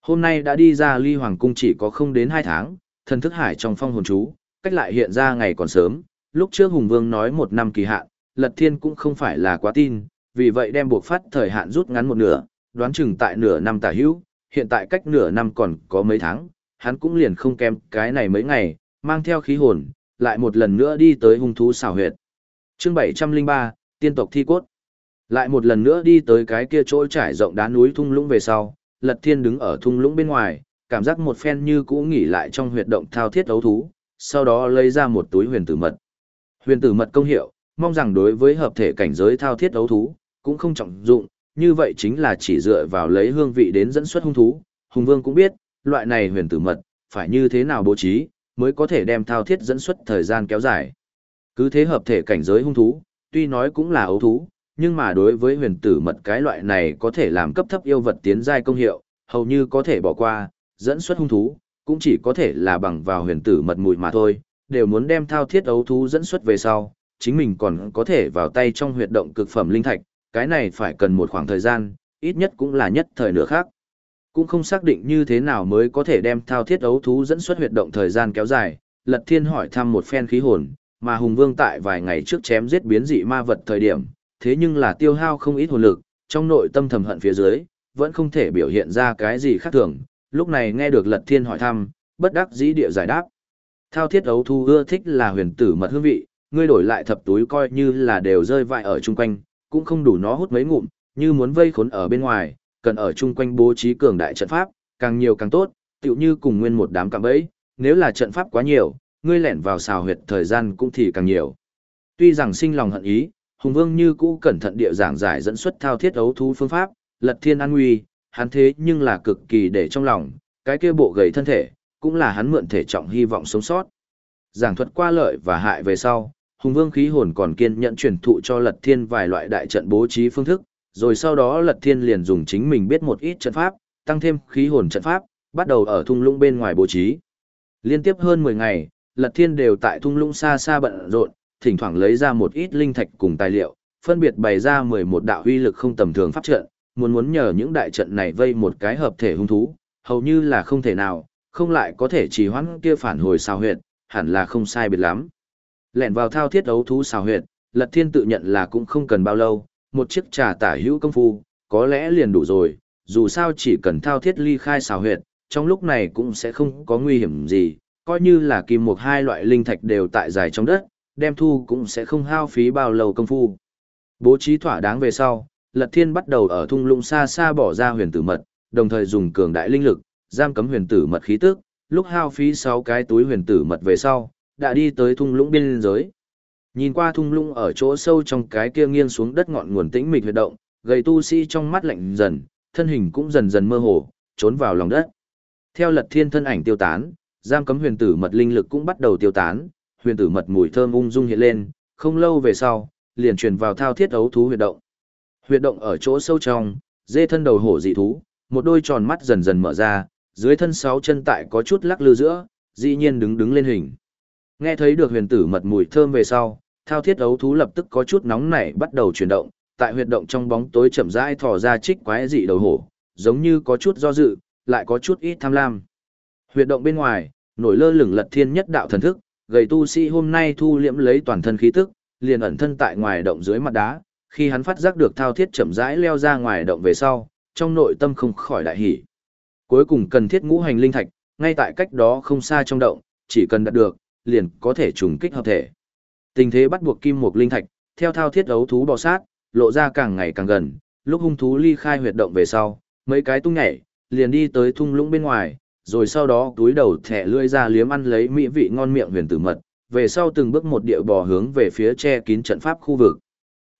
Hôm nay đã đi ra ly hoàng cung chỉ có không đến hai tháng, thần thức hải trong phong hồn chú, cách lại hiện ra ngày còn sớm, lúc trước Hùng Vương nói một năm kỳ hạn, Lật Thiên cũng không phải là quá tin, vì vậy đem buộc phát thời hạn rút ngắn một nửa, đoán chừng tại nửa năm tả hữu, hiện tại cách nửa năm còn có mấy tháng, hắn cũng liền không kém cái này mấy ngày, mang theo khí hồn, lại một lần nữa đi tới hung thú xảo huyệt. Chương 703, tiên tộc thi cốt. Lại một lần nữa đi tới cái kia chỗ trải rộng đá núi thung lũng về sau, Lật Thiên đứng ở thung lũng bên ngoài, cảm giác một phen như cũ nghỉ lại trong huyệt động thao thiết đấu thú, sau đó lấy ra một túi huyền tử mật. Huyền tử mật công hiệu, mong rằng đối với hợp thể cảnh giới thao thiết đấu thú, cũng không trọng dụng, như vậy chính là chỉ dựa vào lấy hương vị đến dẫn xuất hung thú. Hùng Vương cũng biết, loại này huyền tử mật, phải như thế nào bố trí, mới có thể đem thao thiết dẫn xuất thời gian kéo dài. Cứ thế hợp thể cảnh giới hung thú, tuy nói cũng là ấu thú, nhưng mà đối với huyền tử mật cái loại này có thể làm cấp thấp yêu vật tiến giai công hiệu, hầu như có thể bỏ qua, dẫn xuất hung thú, cũng chỉ có thể là bằng vào huyền tử mật mùi mà thôi, đều muốn đem thao thiết ấu thú dẫn xuất về sau, chính mình còn có thể vào tay trong huyệt động cực phẩm linh thạch, cái này phải cần một khoảng thời gian, ít nhất cũng là nhất thời nữa khác. Cũng không xác định như thế nào mới có thể đem thao thiết ấu thú dẫn xuất huyệt động thời gian kéo dài, Lật Thiên hỏi thăm một phen khí hồn, mà Hùng Vương tại vài ngày trước chém giết biến dị ma vật thời điểm, thế nhưng là tiêu hao không ít hồn lực, trong nội tâm thầm hận phía dưới, vẫn không thể biểu hiện ra cái gì khác thường. Lúc này nghe được Lật Thiên hỏi thăm, bất đắc dĩ địa giải đáp. Thao thiết ấu thu ưa thích là huyền tử mật hương vị, ngươi đổi lại thập túi coi như là đều rơi vãi ở chung quanh, cũng không đủ nó hút mấy ngụm, như muốn vây khốn ở bên ngoài, cần ở chung quanh bố trí cường đại trận pháp, càng nhiều càng tốt, tựu như cùng nguyên một đám cạm bẫy, nếu là trận pháp quá nhiều, ngươi lẻn vào xào huyệt thời gian cũng thì càng nhiều. Tuy rằng sinh lòng hận ý, Hùng Vương như cũ cẩn thận địa giảng giải dẫn xuất thao thiết ấu thú phương pháp, lật thiên an nguy, hắn thế nhưng là cực kỳ để trong lòng, cái kia bộ gầy thân thể, cũng là hắn mượn thể trọng hy vọng sống sót. Giảng thuật qua lợi và hại về sau, Hùng Vương khí hồn còn kiên nhận truyền thụ cho Lật Thiên vài loại đại trận bố trí phương thức, rồi sau đó Lật Thiên liền dùng chính mình biết một ít trận pháp, tăng thêm khí hồn trận pháp, bắt đầu ở thung lũng bên ngoài bố trí. Liên tiếp hơn 10 ngày, Lật Thiên đều tại thung lũng xa xa bận rộn, thỉnh thoảng lấy ra một ít linh thạch cùng tài liệu, phân biệt bày ra 11 đạo uy lực không tầm thường pháp trận, muốn muốn nhờ những đại trận này vây một cái hợp thể hung thú, hầu như là không thể nào, không lại có thể trì hoãn kia phản hồi xào huyệt, hẳn là không sai biệt lắm. Lẹn vào thao thiết đấu thú xào huyệt, Lật Thiên tự nhận là cũng không cần bao lâu, một chiếc trà tả hữu công phu, có lẽ liền đủ rồi, dù sao chỉ cần thao thiết ly khai xào huyệt, trong lúc này cũng sẽ không có nguy hiểm gì, coi như là kim một hai loại linh thạch đều tại dài trong đất, đem thu cũng sẽ không hao phí bao lâu công phu. Bố trí thỏa đáng về sau, Lật Thiên bắt đầu ở thung lũng xa xa bỏ ra huyền tử mật, đồng thời dùng cường đại linh lực, giam cấm huyền tử mật khí tức, lúc hao phí 6 cái túi huyền tử mật về sau, đã đi tới thung lũng biên giới. Nhìn qua thung lũng ở chỗ sâu trong cái kia nghiêng xuống đất ngọn nguồn tĩnh mịch huyệt động, gầy tu sĩ trong mắt lạnh dần, thân hình cũng dần dần mơ hồ, trốn vào lòng đất. Theo Lật Thiên thân ảnh tiêu tán, giam cấm huyền tử mật linh lực cũng bắt đầu tiêu tán, huyền tử mật mùi thơm ung dung hiện lên, không lâu về sau, liền truyền vào thao thiết ấu thú huyệt động. Huyệt động ở chỗ sâu trong, dê thân đầu hổ dị thú, một đôi tròn mắt dần dần mở ra, dưới thân sáu chân tại có chút lắc lư giữa, dĩ nhiên đứng đứng lên hình. Nghe thấy được huyền tử mật mùi thơm về sau, thao thiết ấu thú lập tức có chút nóng nảy bắt đầu chuyển động, tại huyệt động trong bóng tối chậm rãi thò ra trích quái dị đầu hổ, giống như có chút do dự, lại có chút ít tham lam. Huyệt động bên ngoài, nổi lơ lửng lật thiên nhất đạo thần thức, gầy tu sĩ hôm nay thu liễm lấy toàn thân khí tức, liền ẩn thân tại ngoài động dưới mặt đá, khi hắn phát giác được thao thiết chậm rãi leo ra ngoài động về sau, trong nội tâm không khỏi đại hỉ. Cuối cùng cần thiết ngũ hành linh thạch, ngay tại cách đó không xa trong động, chỉ cần đạt được, liền có thể trùng kích hợp thể. Tình thế bắt buộc kim mục linh thạch, theo thao thiết ấu thú bò sát, lộ ra càng ngày càng gần, lúc hung thú ly khai huyệt động về sau, mấy cái tung nhảy, liền đi tới thung lũng bên ngoài, rồi sau đó túi đầu thẻ lưỡi ra liếm ăn lấy mỹ vị ngon miệng huyền tử mật, về sau từng bước một địa bò hướng về phía che kín trận pháp khu vực.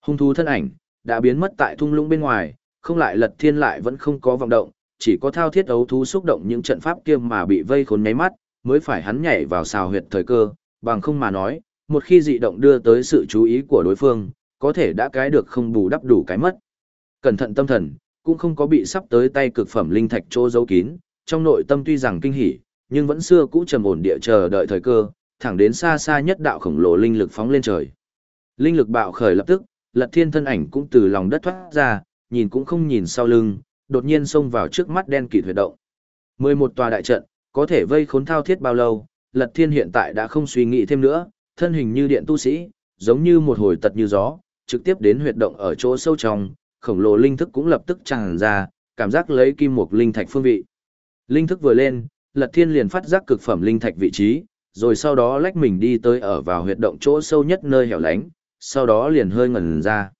Hung thú thân ảnh đã biến mất tại thung lũng bên ngoài, không lại lật thiên lại vẫn không có vọng động, chỉ có thao thiết ấu thú xúc động những trận pháp kia mà bị vây khốn nháy mắt, mới phải hắn nhảy vào xào huyệt thời cơ, bằng không mà nói, một khi dị động đưa tới sự chú ý của đối phương, có thể đã cái được không bù đắp đủ cái mất. Cẩn thận tâm thần, cũng không có bị sắp tới tay cực phẩm linh thạch chỗ giấu kín, trong nội tâm tuy rằng kinh hỉ, nhưng vẫn xưa cũ trầm ổn địa chờ đợi thời cơ, thẳng đến xa xa nhất đạo khổng lồ linh lực phóng lên trời. Linh lực bạo khởi lập tức, Lật Thiên thân ảnh cũng từ lòng đất thoát ra, nhìn cũng không nhìn sau lưng, đột nhiên xông vào trước mắt đen kịt huyệt động. 11 tòa đại trận, có thể vây khốn thao thiết bao lâu, Lật Thiên hiện tại đã không suy nghĩ thêm nữa, thân hình như điện tu sĩ, giống như một hồi tật như gió, trực tiếp đến huyệt động ở chỗ sâu trong, khổng lồ linh thức cũng lập tức tràn ra, cảm giác lấy kim mục linh thạch phương vị. Linh thức vừa lên, Lật Thiên liền phát giác cực phẩm linh thạch vị trí, rồi sau đó lách mình đi tới ở vào huyệt động chỗ sâu nhất nơi hẻo lánh, sau đó liền hơi ngẩn ra.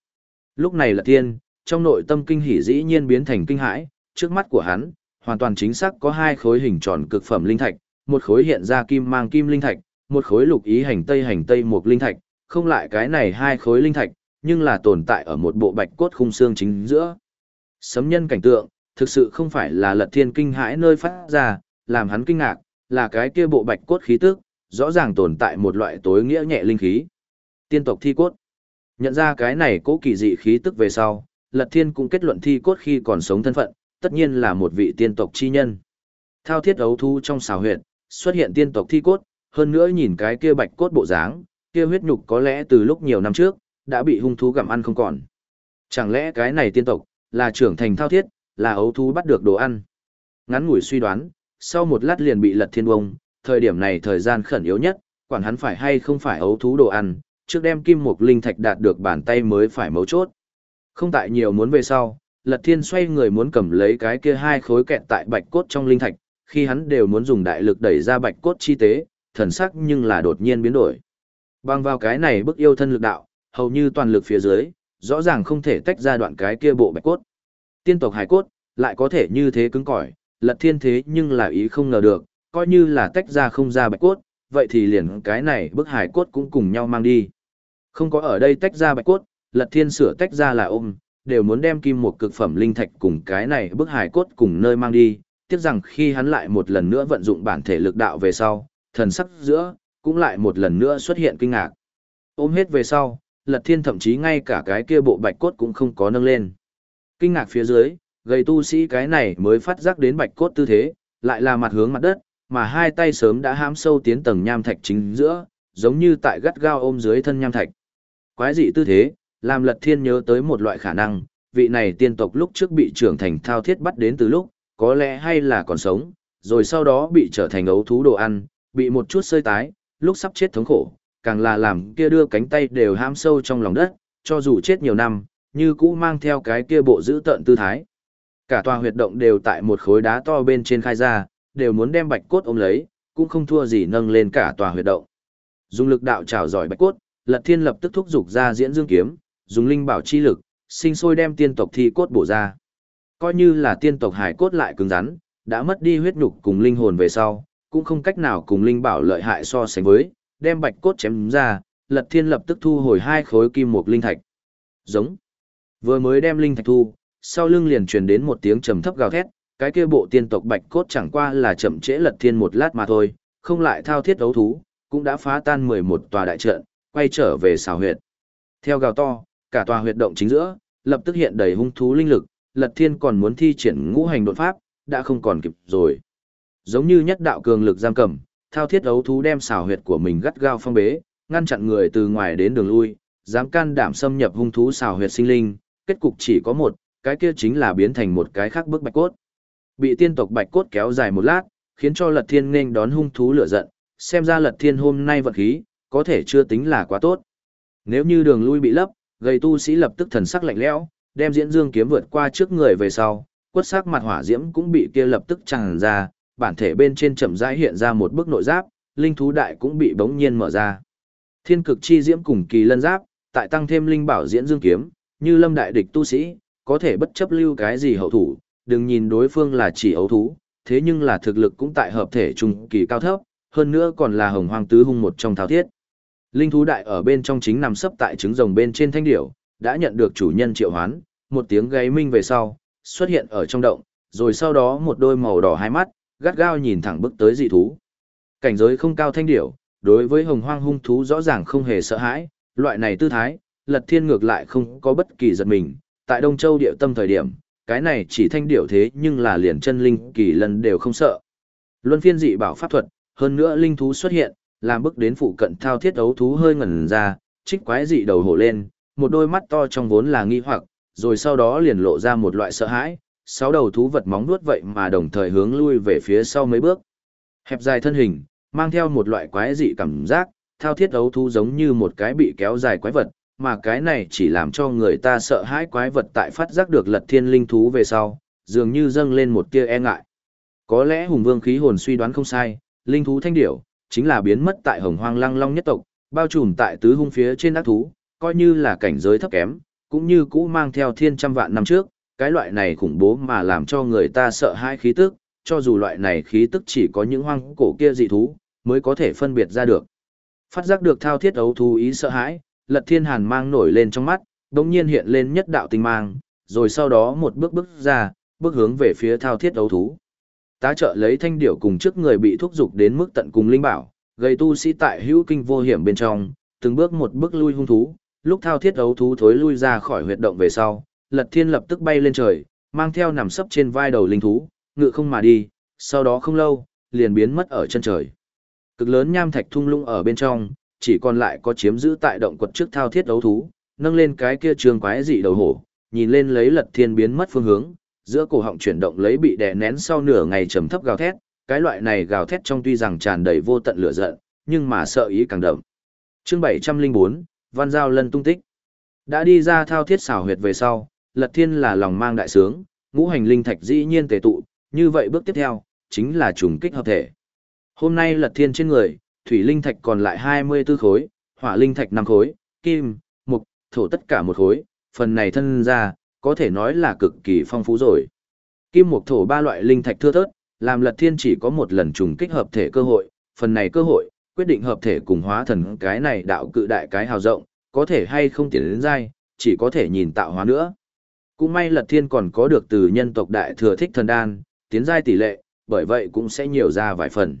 Lúc này Lật Thiên, trong nội tâm kinh hỉ dĩ nhiên biến thành kinh hãi, trước mắt của hắn, hoàn toàn chính xác có hai khối hình tròn cực phẩm linh thạch, một khối hiện ra kim mang kim linh thạch, một khối lục ý hành tây hành tây một linh thạch, không lại cái này hai khối linh thạch, nhưng là tồn tại ở một bộ bạch cốt khung xương chính giữa. Sấm nhân cảnh tượng, thực sự không phải là lật thiên kinh hãi nơi phát ra, làm hắn kinh ngạc, là cái kia bộ bạch cốt khí tức, rõ ràng tồn tại một loại tối nghĩa nhẹ linh khí. Tiên tộc thi cốt. Nhận ra cái này cố kỳ dị khí tức về sau, Lật Thiên cũng kết luận thi cốt khi còn sống thân phận, tất nhiên là một vị tiên tộc chi nhân. Thao thiết ấu thu trong xào huyệt, xuất hiện tiên tộc thi cốt, hơn nữa nhìn cái kia bạch cốt bộ dáng, kia huyết nhục có lẽ từ lúc nhiều năm trước, đã bị hung thú gặm ăn không còn. Chẳng lẽ cái này tiên tộc, là trưởng thành thao thiết, là ấu thú bắt được đồ ăn. Ngắn ngủi suy đoán, sau một lát liền bị lật thiên bông, thời điểm này thời gian khẩn yếu nhất, quản hắn phải hay không phải ấu thú đồ ăn, trước đem kim mục linh thạch đạt được bàn tay mới phải mấu chốt. Không tại nhiều muốn về sau, Lật Thiên xoay người muốn cầm lấy cái kia hai khối kẹt tại bạch cốt trong linh thạch, khi hắn đều muốn dùng đại lực đẩy ra bạch cốt chi tế, thần sắc nhưng là đột nhiên biến đổi. Bằng vào cái này bức yêu thân lực đạo, hầu như toàn lực phía dưới, rõ ràng không thể tách ra đoạn cái kia bộ bạch cốt. Tiên tộc hải cốt, lại có thể như thế cứng cỏi, lật thiên thế nhưng là ý không ngờ được, coi như là tách ra không ra bạch cốt, vậy thì liền cái này bức hải cốt cũng cùng nhau mang đi. Không có ở đây tách ra bạch cốt, lật thiên sửa tách ra là ôm, đều muốn đem kim một cực phẩm linh thạch cùng cái này bức hải cốt cùng nơi mang đi, tiếc rằng khi hắn lại một lần nữa vận dụng bản thể lực đạo về sau, thần sắc giữa, cũng lại một lần nữa xuất hiện kinh ngạc. Ôm hết về sau, lật thiên thậm chí ngay cả cái kia bộ bạch cốt cũng không có nâng lên. Kinh ngạc phía dưới, gầy tu sĩ cái này mới phát giác đến bạch cốt tư thế, lại là mặt hướng mặt đất, mà hai tay sớm đã hãm sâu tiến tầng nham thạch chính giữa, giống như tại gắt gao ôm dưới thân nham thạch. Quái dị tư thế, làm lật thiên nhớ tới một loại khả năng, vị này tiên tộc lúc trước bị trưởng thành thao thiết bắt đến từ lúc, có lẽ hay là còn sống, rồi sau đó bị trở thành ấu thú đồ ăn, bị một chút sơi tái, lúc sắp chết thống khổ, càng là làm kia đưa cánh tay đều ham sâu trong lòng đất, cho dù chết nhiều năm, như cũ mang theo cái kia bộ giữ tợn tư thái. Cả tòa huyệt động đều tại một khối đá to bên trên khai ra, đều muốn đem bạch cốt ôm lấy, cũng không thua gì nâng lên cả tòa huyệt động. Dùng lực đạo trảo giỏi bạch cốt, Lật Thiên lập tức thúc dục ra diễn dương kiếm, dùng linh bảo chi lực, sinh sôi đem tiên tộc thi cốt bổ ra. Coi như là tiên tộc hải cốt lại cứng rắn, đã mất đi huyết nhục cùng linh hồn về sau, cũng không cách nào cùng linh bảo lợi hại so sánh với, đem bạch cốt chém ra, Lật Thiên lập tức thu hồi hai khối kim mục linh thạch. Giống. Vừa mới đem linh thạch thu, sau lưng liền truyền đến một tiếng trầm thấp gào thét, cái kia bộ tiên tộc bạch cốt chẳng qua là chậm trễ Lật Thiên một lát mà thôi, không lại thao thiết đấu thú, cũng đã phá tan 11 tòa đại trận, quay trở về xào huyệt. Theo gào to, cả tòa huyệt động chính giữa, lập tức hiện đầy hung thú linh lực, Lật Thiên còn muốn thi triển ngũ hành đột pháp, đã không còn kịp rồi. Giống như nhất đạo cường lực giam cầm, thao thiết ấu thú đem xào huyệt của mình gắt gao phong bế, ngăn chặn người từ ngoài đến đường lui, dám can đảm xâm nhập hung thú xào huyệt sinh linh, kết cục chỉ có một, cái kia chính là biến thành một cái khác bức bạch cốt. Bị tiên tộc bạch cốt kéo dài một lát, khiến cho Lật Thiên nên đón hung thú lửa giận, xem ra Lật Thiên hôm nay vận khí, có thể chưa tính là quá tốt. Nếu như đường lui bị lấp, gầy tu sĩ lập tức thần sắc lạnh lẽo, đem diễn dương kiếm vượt qua trước người về sau, quất sắc mặt hỏa diễm cũng bị kia lập tức tràn ra, bản thể bên trên chậm rãi hiện ra một bức nội giáp, linh thú đại cũng bị bỗng nhiên mở ra. Thiên cực chi diễm cùng kỳ lân giáp, tại tăng thêm linh bảo diễn dương kiếm, như lâm đại địch tu sĩ, có thể bất chấp lưu cái gì hậu thủ, đừng nhìn đối phương là chỉ ấu thú, thế nhưng là thực lực cũng tại hợp thể trung kỳ cao thấp, hơn nữa còn là hồng hoang tứ hung một trong thao thiết. Linh thú đại ở bên trong chính nằm sấp tại trứng rồng bên trên thanh điểu, đã nhận được chủ nhân triệu hoán, một tiếng gáy minh về sau, xuất hiện ở trong động, rồi sau đó một đôi màu đỏ hai mắt, gắt gao nhìn thẳng bước tới dị thú. Cảnh giới không cao thanh điểu, đối với hồng hoang hung thú rõ ràng không hề sợ hãi, loại này tư thái, lật thiên ngược lại không có bất kỳ giật mình, tại Đông Châu địa tâm thời điểm, cái này chỉ thanh điểu thế nhưng là liền chân linh kỳ lần đều không sợ. Luân phiên dị bảo pháp thuật, hơn nữa linh thú xuất hiện, làm bước đến phụ cận thao thiết ấu thú hơi ngẩn ra, trích quái dị đầu hổ lên, một đôi mắt to trong vốn là nghi hoặc, rồi sau đó liền lộ ra một loại sợ hãi, sáu đầu thú vật móng nuốt vậy mà đồng thời hướng lui về phía sau mấy bước. Hẹp dài thân hình, mang theo một loại quái dị cảm giác, thao thiết ấu thú giống như một cái bị kéo dài quái vật, mà cái này chỉ làm cho người ta sợ hãi quái vật tại phát giác được lật thiên linh thú về sau, dường như dâng lên một tia e ngại. Có lẽ hùng vương khí hồn suy đoán không sai, linh thú thanh điểu, chính là biến mất tại hồng hoang lăng long nhất tộc, bao trùm tại tứ hung phía trên ác thú, coi như là cảnh giới thấp kém, cũng như cũ mang theo thiên trăm vạn năm trước, cái loại này khủng bố mà làm cho người ta sợ hãi khí tức, cho dù loại này khí tức chỉ có những hoang cổ kia dị thú, mới có thể phân biệt ra được. Phát giác được thao thiết ấu thú ý sợ hãi, lật thiên hàn mang nổi lên trong mắt, đồng nhiên hiện lên nhất đạo tinh mang, rồi sau đó một bước bước ra, bước hướng về phía thao thiết ấu thú. Tá trợ lấy thanh điểu cùng trước người bị thúc giục đến mức tận cùng linh bảo, gây tu sĩ tại hữu kinh vô hiểm bên trong, từng bước một bước lui hung thú, lúc thao thiết ấu thú thối lui ra khỏi huyệt động về sau, lật thiên lập tức bay lên trời, mang theo nằm sấp trên vai đầu linh thú, ngự không mà đi, sau đó không lâu, liền biến mất ở chân trời. Cực lớn nham thạch thung lũng ở bên trong, chỉ còn lại có chiếm giữ tại động quật trước thao thiết ấu thú, nâng lên cái kia trường quái dị đầu hổ, nhìn lên lấy lật thiên biến mất phương hướng, giữa cổ họng chuyển động lấy bị đè nén sau nửa ngày trầm thấp gào thét, cái loại này gào thét trong tuy rằng tràn đầy vô tận lửa giận, nhưng mà sợ ý càng đậm. Chương 704, Văn Giao Lân tung tích. Đã đi ra thao thiết xảo huyệt về sau, Lật Thiên là lòng mang đại sướng, ngũ hành linh thạch dĩ nhiên tề tụ, như vậy bước tiếp theo, chính là trùng kích hợp thể. Hôm nay Lật Thiên trên người, thủy linh thạch còn lại 24 khối, hỏa linh thạch 5 khối, kim, mục, thổ tất cả một khối, phần này thân ra, có thể nói là cực kỳ phong phú rồi. Kim mục thổ ba loại linh thạch thưa thớt, làm Lật Thiên chỉ có một lần trùng kích hợp thể cơ hội, phần này cơ hội, quyết định hợp thể cùng hóa thần cái này đạo cự đại cái hào rộng, có thể hay không tiến đến dai, chỉ có thể nhìn tạo hóa nữa. Cũng may Lật Thiên còn có được từ nhân tộc đại thừa thích thần đan, tiến giai tỷ lệ, bởi vậy cũng sẽ nhiều ra vài phần.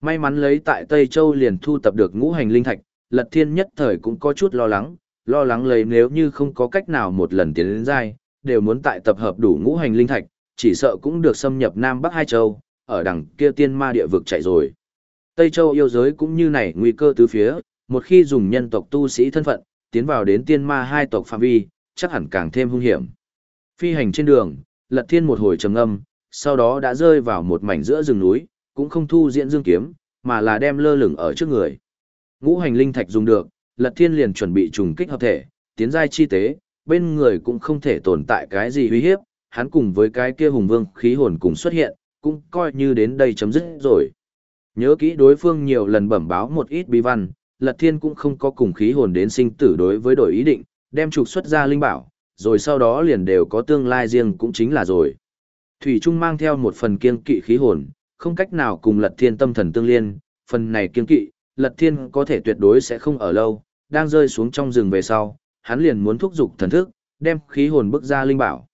May mắn lấy tại Tây Châu liền thu tập được ngũ hành linh thạch, Lật Thiên nhất thời cũng có chút lo lắng, lo lắng lấy nếu như không có cách nào một lần tiến đến giai, đều muốn tại tập hợp đủ ngũ hành linh thạch, chỉ sợ cũng được xâm nhập Nam Bắc hai châu, ở đằng kia tiên ma địa vực chạy rồi. Tây Châu yêu giới cũng như này nguy cơ tứ phía, một khi dùng nhân tộc tu sĩ thân phận, tiến vào đến tiên ma hai tộc phạm vi, chắc hẳn càng thêm hung hiểm. Phi hành trên đường, Lật Thiên một hồi trầm âm, sau đó đã rơi vào một mảnh giữa rừng núi, cũng không thu diễn dương kiếm, mà là đem lơ lửng ở trước người. Ngũ hành linh thạch dùng được, Lật Thiên liền chuẩn bị trùng kích hợp thể, tiến giai chi tế, bên người cũng không thể tồn tại cái gì uy hiếp, hắn cùng với cái kia hùng vương khí hồn cùng xuất hiện, cũng coi như đến đây chấm dứt rồi. Nhớ kỹ đối phương nhiều lần bẩm báo một ít bí văn, Lật Thiên cũng không có cùng khí hồn đến sinh tử đối với đổi ý định, đem trục xuất ra linh bảo, rồi sau đó liền đều có tương lai riêng cũng chính là rồi. Thủy Trung mang theo một phần kiên kỵ khí hồn, không cách nào cùng Lật Thiên tâm thần tương liên, phần này kiên kỵ, Lật Thiên có thể tuyệt đối sẽ không ở lâu, đang rơi xuống trong rừng về sau, hắn liền muốn thúc giục thần thức, đem khí hồn bức ra linh bảo.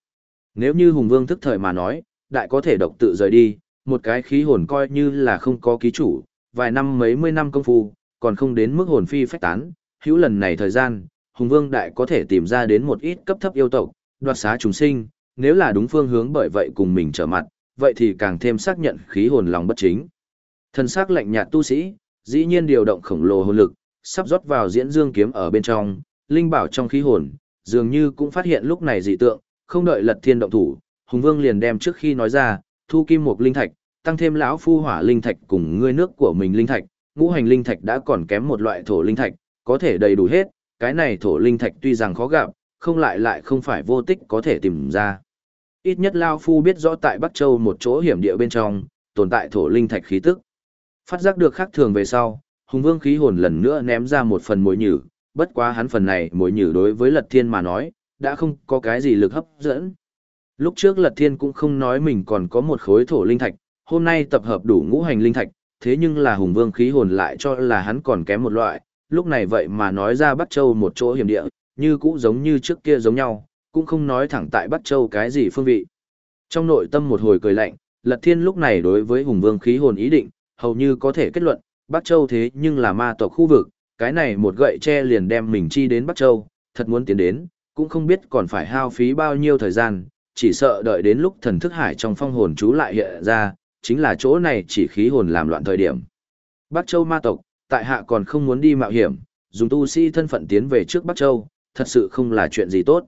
Nếu như Hùng Vương thức thời mà nói, đại có thể độc tự rời đi, một cái khí hồn coi như là không có ký chủ, vài năm mấy mươi năm công phu, còn không đến mức hồn phi phách tán, hữu lần này thời gian, Hùng Vương Đại có thể tìm ra đến một ít cấp thấp yêu tộc, đoạt xá chúng sinh, nếu là đúng phương hướng bởi vậy cùng mình trở mặt, vậy thì càng thêm xác nhận khí hồn lòng bất chính. Thần sắc lạnh nhạt tu sĩ, dĩ nhiên điều động khổng lồ hồn lực, sắp rót vào diễn dương kiếm ở bên trong, linh bảo trong khí hồn, dường như cũng phát hiện lúc này dị tượng, không đợi lật thiên động thủ, Hùng Vương liền đem trước khi nói ra, thu kim một linh thạch, tăng thêm lão phu hỏa linh thạch cùng ngươi nước của mình linh thạch, ngũ hành linh thạch đã còn kém một loại thổ linh thạch, có thể đầy đủ hết, cái này thổ linh thạch tuy rằng khó gặp, không lại lại không phải vô tích có thể tìm ra. Ít nhất Lao Phu biết rõ tại Bắc Châu một chỗ hiểm địa bên trong, tồn tại thổ linh thạch khí tức. Phát giác được khác thường về sau, Hùng Vương khí hồn lần nữa ném ra một phần mối nhử, bất quá hắn phần này mối nhử đối với Lật Thiên mà nói, đã không có cái gì lực hấp dẫn. Lúc trước Lật Thiên cũng không nói mình còn có một khối thổ linh thạch, hôm nay tập hợp đủ ngũ hành linh thạch, thế nhưng là Hùng Vương khí hồn lại cho là hắn còn kém một loại, lúc này vậy mà nói ra Bắc Châu một chỗ hiểm địa, như cũ giống như trước kia giống nhau, cũng không nói thẳng tại Bắc Châu cái gì phương vị. Trong nội tâm một hồi cười lạnh, Lật Thiên lúc này đối với Hùng Vương khí hồn ý định, hầu như có thể kết luận, Bắc Châu thế nhưng là ma tộc khu vực, cái này một gậy tre liền đem mình chi đến Bắc Châu, thật muốn tiến đến, cũng không biết còn phải hao phí bao nhiêu thời gian, chỉ sợ đợi đến lúc thần thức hải trong phong hồn chú lại hiện ra, chính là chỗ này chỉ khí hồn làm loạn thời điểm. Bắc Châu ma tộc, tại hạ còn không muốn đi mạo hiểm, dùng tu sĩ thân phận tiến về trước Bắc Châu, thật sự không là chuyện gì tốt.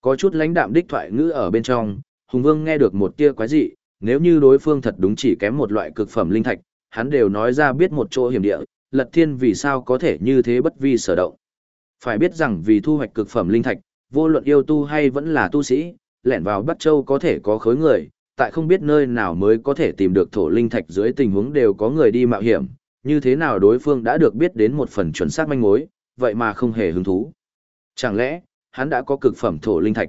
Có chút lãnh đạm đích thoại ngữ ở bên trong, Hùng Vương nghe được một tia quái dị, nếu như đối phương thật đúng chỉ kém một loại cực phẩm linh thạch, hắn đều nói ra biết một chỗ hiểm địa, Lật Thiên vì sao có thể như thế bất vi sở động. Phải biết rằng vì thu hoạch cực phẩm linh thạch, vô luận yêu tu hay vẫn là tu sĩ, lẻn vào Bắc Châu có thể có khối người, tại không biết nơi nào mới có thể tìm được thổ linh thạch dưới tình huống đều có người đi mạo hiểm, như thế nào đối phương đã được biết đến một phần chuẩn xác manh mối, vậy mà không hề hứng thú. Chẳng lẽ, hắn đã có cực phẩm thổ linh thạch?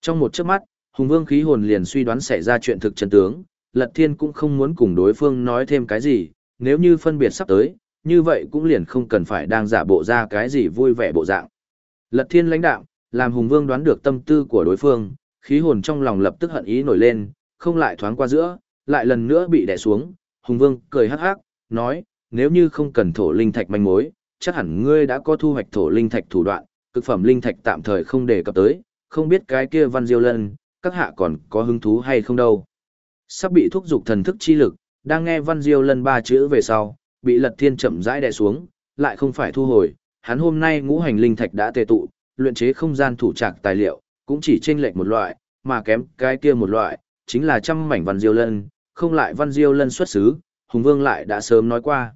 Trong một chớp mắt, Hùng Vương khí hồn liền suy đoán xảy ra chuyện thực chân tướng, Lật Thiên cũng không muốn cùng đối phương nói thêm cái gì, nếu như phân biệt sắp tới, như vậy cũng liền không cần phải đang giả bộ ra cái gì vui vẻ bộ dạng. Lật Thiên lãnh đạo, làm Hùng Vương đoán được tâm tư của đối phương, khí hồn trong lòng lập tức hận ý nổi lên, không lại thoáng qua giữa, lại lần nữa bị đè xuống, Hùng Vương cười hắc hắc, nói, nếu như không cần thổ linh thạch manh mối, chắc hẳn ngươi đã có thu hoạch thổ linh thạch thủ đoạn, cực phẩm linh thạch tạm thời không đề cập tới, không biết cái kia Văn Diêu Lân, các hạ còn có hứng thú hay không đâu. Sắp bị thúc giục thần thức chi lực, đang nghe Văn Diêu Lân ba chữ về sau, bị Lật Thiên chậm rãi đè xuống, lại không phải thu hồi, hắn hôm nay ngũ hành linh thạch đã tề tụ, luyện chế không gian thủ trạc tài liệu, cũng chỉ chênh lệch một loại, mà kém cái kia một loại, chính là trăm mảnh Văn Diêu Lân, không lại Văn Diêu Lân xuất xứ, Hùng Vương lại đã sớm nói qua.